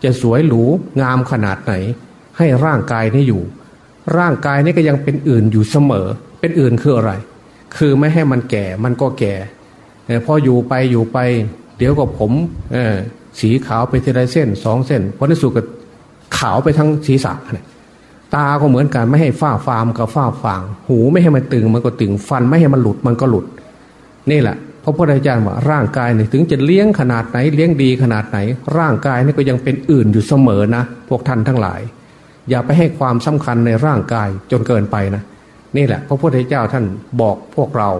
จะสวยหรูงามขนาดไหน ให้ร่างกายนี้อยู่ ร่างกายนี้ก็ยังเป็นอื่นอยู่เสมอ เป็นอื่นคืออะไร คือไม่ให้มันแก่มันก็แก่พออยู่ไปอยู่ไป เดี๋ยวก็ผมสีขาวไปทีละเส้นสองเส้นพอในสุดก็ขาวไปทั้งศีรษะ ตาก็เหมือนกันไม่ให้ฝ้าฟามกับฝ้าฟาง หูไม่ให้มันตึงมันก็ตึงฟันไม่ให้มันหลุดมันก็หลุด นี่แหละพระพุทธเจ้าว่าร่างกายเนี่ยถึงจะเลี้ยงขนาดไหนเลี้ยงดีขนาดไหน ร่างกายนี่ก็ยังเป็นอื่นอยู่เสมอนะ พวกท่านทั้งหลาย อย่าไปให้ความสำคัญในร่างกายจนเกินไปนะนี่แหละ พระพุทธเจ้าท่านบอกพวกเรา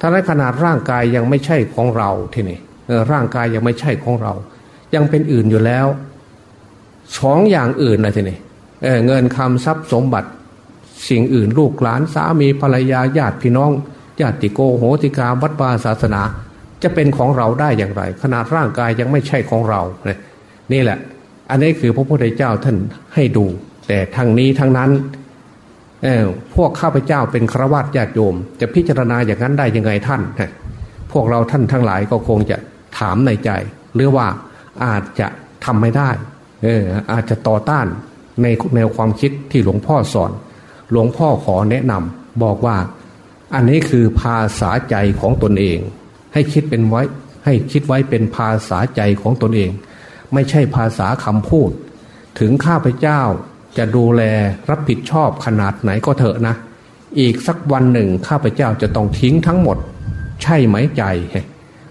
ถ้าในขนาดร่างกายยังไม่ใช่ของเราทีนี้ร่างกายยังไม่ใช่ของเรา ยังเป็นอื่นอยู่แล้วสองอย่างอื่นนะทีนี้ เเงินคำทรัพย์สมบัติ สิ่งอื่นลูกหลานสามีภรรยาญาติพี่น้องญาติโกโหติกาวัดวาศาสนา จะเป็นของเราได้อย่างไร ขนาดร่างกายยังไม่ใช่ของเราเนี่ยนี่แหละ อันนี้คือพระพุทธเจ้าท่านให้ดู แต่ทางนี้ทั้งนั้นพวกข้าพเจ้าเป็นครวญญาติโยม จะพิจารณาอย่างนั้นได้ยังไงท่าน พวกเราท่านทั้งหลายก็คงจะถามในใจ หรือว่าอาจจะทำไม่ได้เอออาจจะต่อต้าน ในแนวความคิดที่หลวงพ่อสอน หลวงพ่อขอแนะนำบอกว่า อันนี้คือภาษาใจของตนเอง ให้คิดเป็นไว้ให้คิดไว้เป็นภาษาใจของตนเอง ไม่ใช่ภาษาคำพูด ถึงข้าพเจ้าจะดูแลรับผิดชอบขนาดไหนก็เถอะนะ อีกสักวันหนึ่งข้าพเจ้าจะต้องทิ้งทั้งหมด ใช่ไหมใจ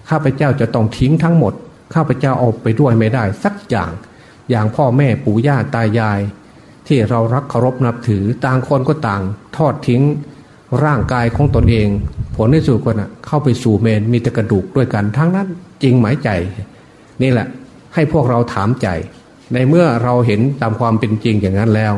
ข้าพเจ้าจะต้องทิ้งทั้งหมด ข้าพเจ้าเอาไปด้วยไม่ได้สักอย่าง อย่างพ่อแม่ปู่ย่าตายาย ที่เรารักเคารพนับถือต่างคนก็ต่าง ทอดทิ้งร่างกายของตนเอง ผลที่สุดก็นะเข้าไปสู่เมนมีแต่กระดูกด้วยกันทั้งนั้นจริงหมายใจ นี่แหละ ให้พวกเราถามใจ ในเมื่อเราเห็นตามความเป็นจริงอย่างนั้นแล้ว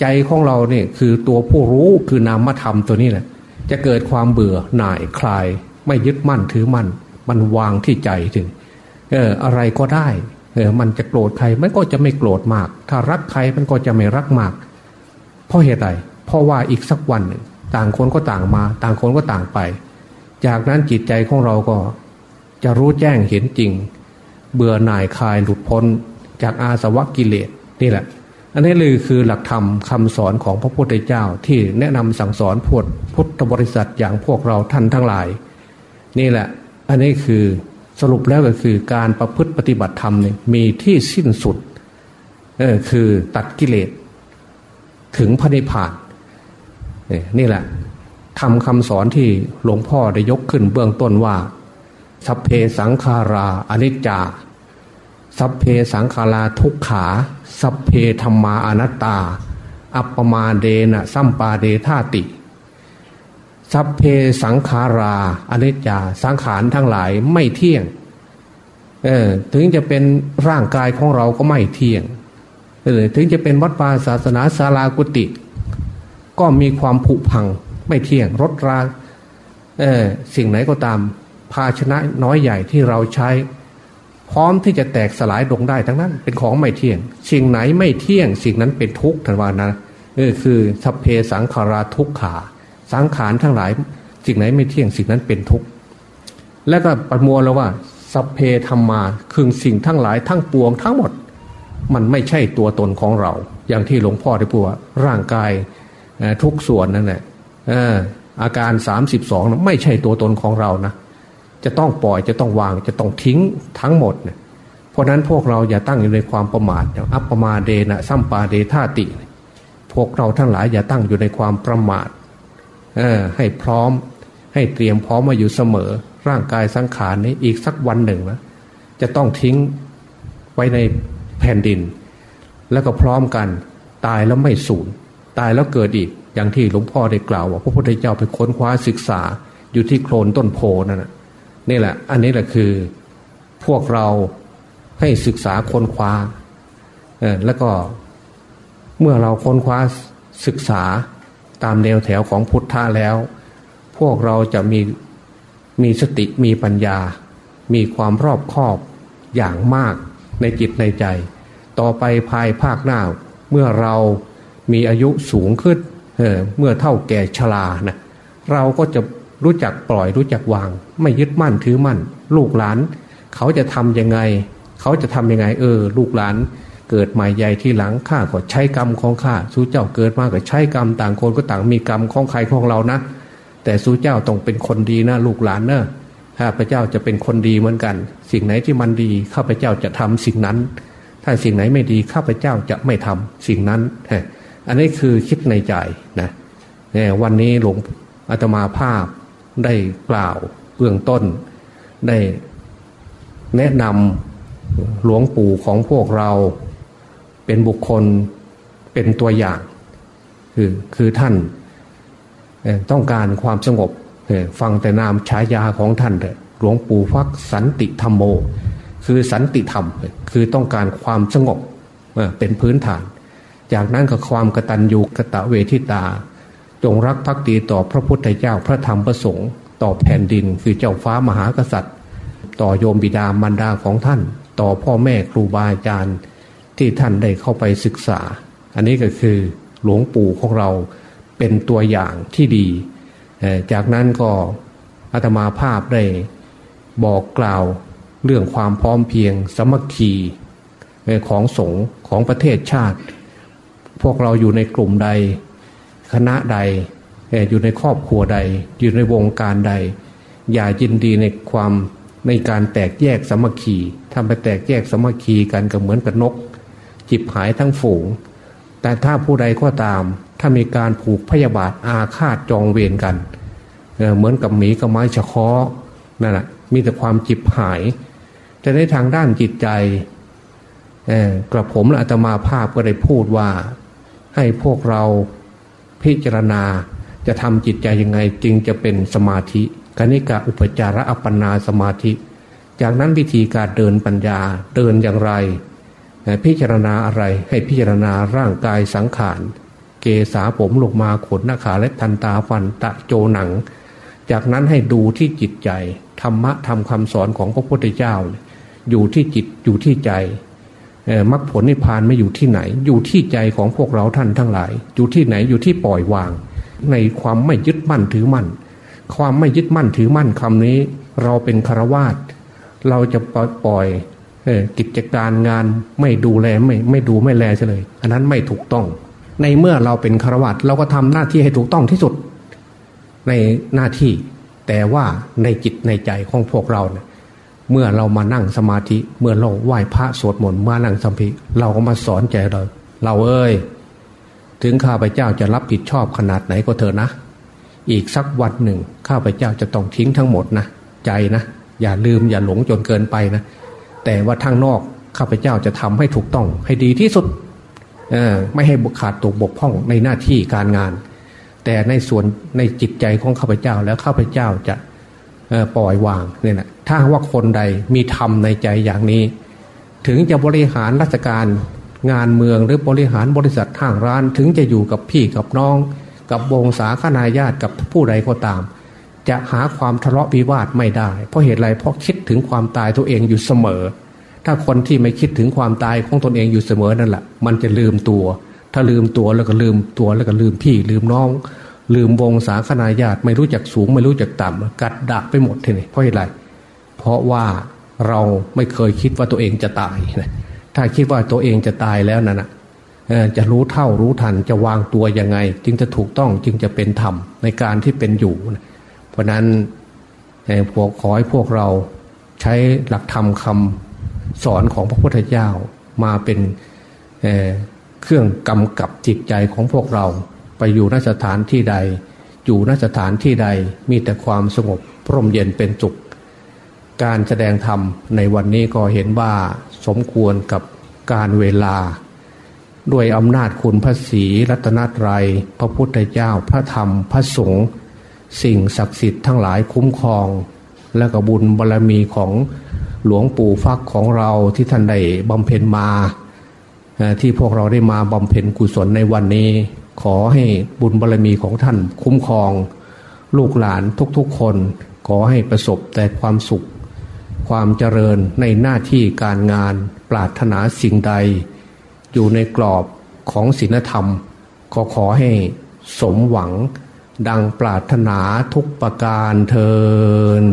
ใจของเราเนี่ยคือตัวผู้รู้คือนามธรรมตัวนี้แหละจะเกิดความเบื่อหน่ายคลาย ไม่ยึดมั่นถือมั่น มันวางที่ใจถึง เอออะไรก็ได้ เออมันจะโกรธใครมันก็จะไม่โกรธมาก ถ้ารักใครมันก็จะไม่รักมาก เพราะเหตุใดเพราะว่าอีกสักวันหนึ่งต่างคนก็ต่างมา ต่างคนก็ต่างไป จากนั้นจิตใจของเราก็จะรู้แจ้งเห็นจริง เบื่อหน่ายคลายหลุดพ้นจากอาสวะกิเลสนี่แหละ อันนี้เลยคือหลักธรรมคาสอนของพระพุทธเจ้าที่แนะนำสั่งสอนพวดพุทธบริษัทอย่างพวกเราท่านทั้งหลาย นี่แหละ อันนี้คือ สรุปแล้วก็คือการประพฤติปฏิบัติธรรมเนี่ยมีที่สิ้นสุดเออคือตัดกิเลสถึงพระนิพพานนี่แหละทำคำสอนที่หลวงพ่อได้ยกขึ้นเบื้องต้นว่า สัพเพสังขาราอนิจจา สัพเพสังขาราทุกขา สัพเพธรรมาอนัตตา อัปปมาเดนะสัมปาเดธาติ สัพเพสังขาราอนิจจาสังขารทั้งหลายไม่เที่ยง เออ ถึงจะเป็นร่างกายของเราก็ไม่เที่ยงเออถึงจะเป็นวัดวาศาสนาศาลากุติ ก็มีความผุพังไม่เที่ยงรถราเออสิ่งไหนก็ตาม ภาชนะน้อยใหญ่ที่เราใช้ พร้อมที่จะแตกสลายลงได้ทั้งนั้น เป็นของไม่เที่ยง สิ่งไหนไม่เที่ยง สิ่งนั้นเป็นทุกข์ทันวานะเออคือสัพเพสังขาราทุกขา สังขารทั้งหลายสิ่งไหนไม่เที่ยงสิ่งนั้นเป็นทุกข์แล้วก็ประมวลแล้วว่าสัพเพธรรมาคือสิ่งทั้งหลายทั้งปวงทั้งหมด มันไม่ใช่ตัวตนของเรา อย่างที่หลวงพ่อได้พูดว่าร่างกายทุกส่วนนั่นแหละอาการสามสิบสองไม่ใช่ตัวตนของเรานะจะต้องปล่อยจะต้องวางจะต้องทิ้งทั้งหมดเนะเพราะนั้นพวกเราอย่าตั้งอยู่ในความประมาทอัปปมาเดนะซัมปาเดธาติ พวกเราทั้งหลายอย่าตั้งอยู่ในความประมาท ให้พร้อม ให้เตรียมพร้อมมาอยู่เสมอ ร่างกายสังขารนี้อีกสักวันหนึ่งนะจะต้องทิ้งไว้ในแผ่นดิน แล้วก็พร้อมกันตายแล้วไม่สูญตายแล้วเกิดอีกอย่างที่หลวงพ่อได้กล่าวว่าพระพุทธเจ้าไปค้นคว้าศึกษาอยู่ที่โคลนต้นโพนั่นนี่แหละ อันนี้แหละคือพวกเราให้ศึกษาค้นคว้าแล้วก็เมื่อเราค้นคว้าศึกษา ตามแนวแถวของพุทธะแล้ว พวกเราจะมีมีสติมีปัญญา มีความรอบคอบอย่างมากในจิตในใจ ต่อไปภายภาคหน้า เมื่อเรามีอายุสูงขึ้นเเมื่อเท่าแก่ชรานะเราก็จะรู้จักปล่อยรู้จักวาง ไม่ยึดมั่นถือมั่น ลูกหลาน เขาจะทำยังไง เขาจะทำยังไง เออ ลูกหลาน เกิดใหม่ใหญ่ที่หลังข้าก็ใช้กรรมของข้าสู้เจ้าเกิดมาก็ใช้กรรมต่างคนก็ต่างมีกรรมของใครของเรานะ แต่สู้เจ้าต้องเป็นคนดีนะลูกหลานเนอะข้าพเจ้าจะเป็นคนดีเหมือนกัน สิ่งไหนที่มันดีข้าพเจ้าจะทำสิ่งนั้น ถ้าสิ่งไหนไม่ดีข้าพเจ้าจะไม่ทำสิ่งนั้นอันนี้คือคิดในใจนะวันนี้หลวงอาตมาภาพได้กล่าวเบื้องต้น ได้แนะนำหลวงปู่ของพวกเรา เป็นบุคคลเป็นตัวอย่าง คือคือท่านต้องการความสงบฟังแต่นามฉายาของท่านเถอะหลวงปู่ฟักสันติธรรมโม คือสันติธรรม คือต้องการความสงบเป็นพื้นฐาน จากนั้นก็ความกตัญญูกะตะเวทิตา จงรักภักดีต่อพระพุทธเจ้าพระธรรมพระสงฆ์ต่อแผ่นดิน คือเจ้าฟ้ามหากษัตริย์ ต่อโยมบิดามารดาของท่าน ต่อพ่อแม่ครูบาอาจารย์ ที่ท่านได้เข้าไปศึกษา อันนี้ก็คือหลวงปู่ของเราเป็นตัวอย่างที่ดี จากนั้นก็อาตมาภาพได้บอกกล่าวเรื่องความพร้อมเพียงสมัคคีของสงฆ์ของประเทศชาติ พวกเราอยู่ในกลุ่มใด คณะใดอยู่ในครอบครัวใด อยู่ในวงการใด อย่ายินดีในความในการแตกแยกสมัคคีทำไปแตกแยกสมัคคีกันก็เหมือนกับนก จิบหายทั้งฝูง แต่ถ้าผู้ใดก็ตาม ถ้ามีการผูกพยาบาทอาฆาตจองเวรกันเเหมือนกับหมีกับไม้ชะคอนั่นแหละมีแต่ความจิบหายแต่ในทางด้านจิตใจกระผมและอาตมาภาพก็ได้พูดว่า ให้พวกเราพิจารณาจะทำจิตใจยังไงจึงจะเป็นสมาธิกนิกะอุปจาระอัปปนาสมาธิ จากนั้นวิธีการเดินปัญญาเดินอย่างไร พิจารณาอะไรให้พิจารณาร่างกายสังขาร เกษาผมลงมาขนหน้าขาและทันตาฟันตะโจหนัง จากนั้นให้ดูที่จิตใจ ธรรมะทำคำสอนของพระพุทธเจ้า อยู่ที่จิตอยู่ที่ใจมรรคผลนิพพานไม่อยู่ที่ไหน อยู่ที่ใจของพวกเราท่านทั้งหลาย อยู่ที่ไหนอยู่ที่ปล่อยวาง ในความไม่ยึดมั่นถือมั่น ความไม่ยึดมั่นถือมั่นคำนี้ เราเป็นคารวาสเราจะปล่อย กิจการงานไม่ดูแลไม่ไม่ดูไม่แลเลย อันนั้นไม่ถูกต้อง ในเมื่อเราเป็นฆรวาสเราก็ทำหน้าที่ให้ถูกต้องที่สุด ในหน้าที่ แต่ว่าในจิตในใจของพวกเราเนี่ยเมื่อเรามานั่งสมาธิเมื่อเราไหว้พระสวดมนต์มานั่งสมาธิเราก็มาสอนใจเราเราเอ้ยถึงข้าพเจ้าจะรับผิดชอบขนาดไหนก็เถอะนะ อีกสักวันหนึ่งข้าพเจ้าจะต้องทิ้งทั้งหมดนะใจนะ อย่าลืมอย่าหลงจนเกินไปนะ แต่ว่าทางนอกข้าพเจ้าจะทำให้ถูกต้องให้ดีที่สุดไม่ให้ขาดตกบกพร่องในหน้าที่การงาน แต่ในส่วนในจิตใจของข้าพเจ้าแล้วข้าพเจ้าจะปล่อยวางเนี่ยนะถ้าว่าคนใดมีธรรมในใจอย่างนี้ ถึงจะบริหารราชการงานเมืองหรือบริหารบริษัททางร้าน ถึงจะอยู่กับพี่กับน้อง กับวงศาคณาญาติกับผู้ใดก็ตาม จะหาความทะเลาะวิวาทไม่ได้ เพราะเหตุไรเพราะคิดถึงความตายตัวเองอยู่เสมอ ถ้าคนที่ไม่คิดถึงความตายของตนเองอยู่เสมอนั่นแหละมันจะลืมตัว ถ้าลืมตัวแล้วก็ลืมตัวแล้วก็ลืมพี่ ลืมน้อง ลืมวงสาคนาญาติไม่รู้จักสูงไม่รู้จักต่ำกัดดักไปหมดทีนี้เพราะอะไรเพราะว่าเราไม่เคยคิดว่าตัวเองจะตายนะถ้าคิดว่าตัวเองจะตายแล้วนั่นนะจะรู้เท่ารู้ทันจะวางตัวยังไง จึงจะถูกต้องจึงจะเป็นธรรมในการที่เป็นอยู่เพ ราะนั้นพวกขอให้พวกเราใช้หลักธรรมคำสอนของพระพุทธเจ้ามาเป็นเเครื่องกำกับจิตใจของพวกเรา ไปอยู่นสถานที่ใด อยู่นสถานที่ใดมีแต่ความสงบพร่มเย็นเป็นจุกการแสดงธรรมในวันนี้ก็เห็นว่าสมควรกับการเวลา ด้วยอำนาจคุณพระศีรัตนตรยัย พระพุทธเจ้าพระธรรมพระสงฆ์ สิ่งศักดิ์สิทธิ์ทั้งหลายคุ้มครอง และก็บุญบารรมีของหลวงปู่ฟักของเราที่ท่านได้บำเพ็ญมา ที่พวกเราได้มาบำเพ็ญกุศลในวันนี้ ขอให้บุญบารรมีของท่านคุ้มครอง ลูกหลานทุกๆคน ขอให้ประสบแต่ความสุข ความเจริญในหน้าที่การงานปรารถนาสิ่งใด อยู่ในกรอบของศีลธรรม ก็ขอให้สมหวัง ดังปรารถนาทุกประการเทิน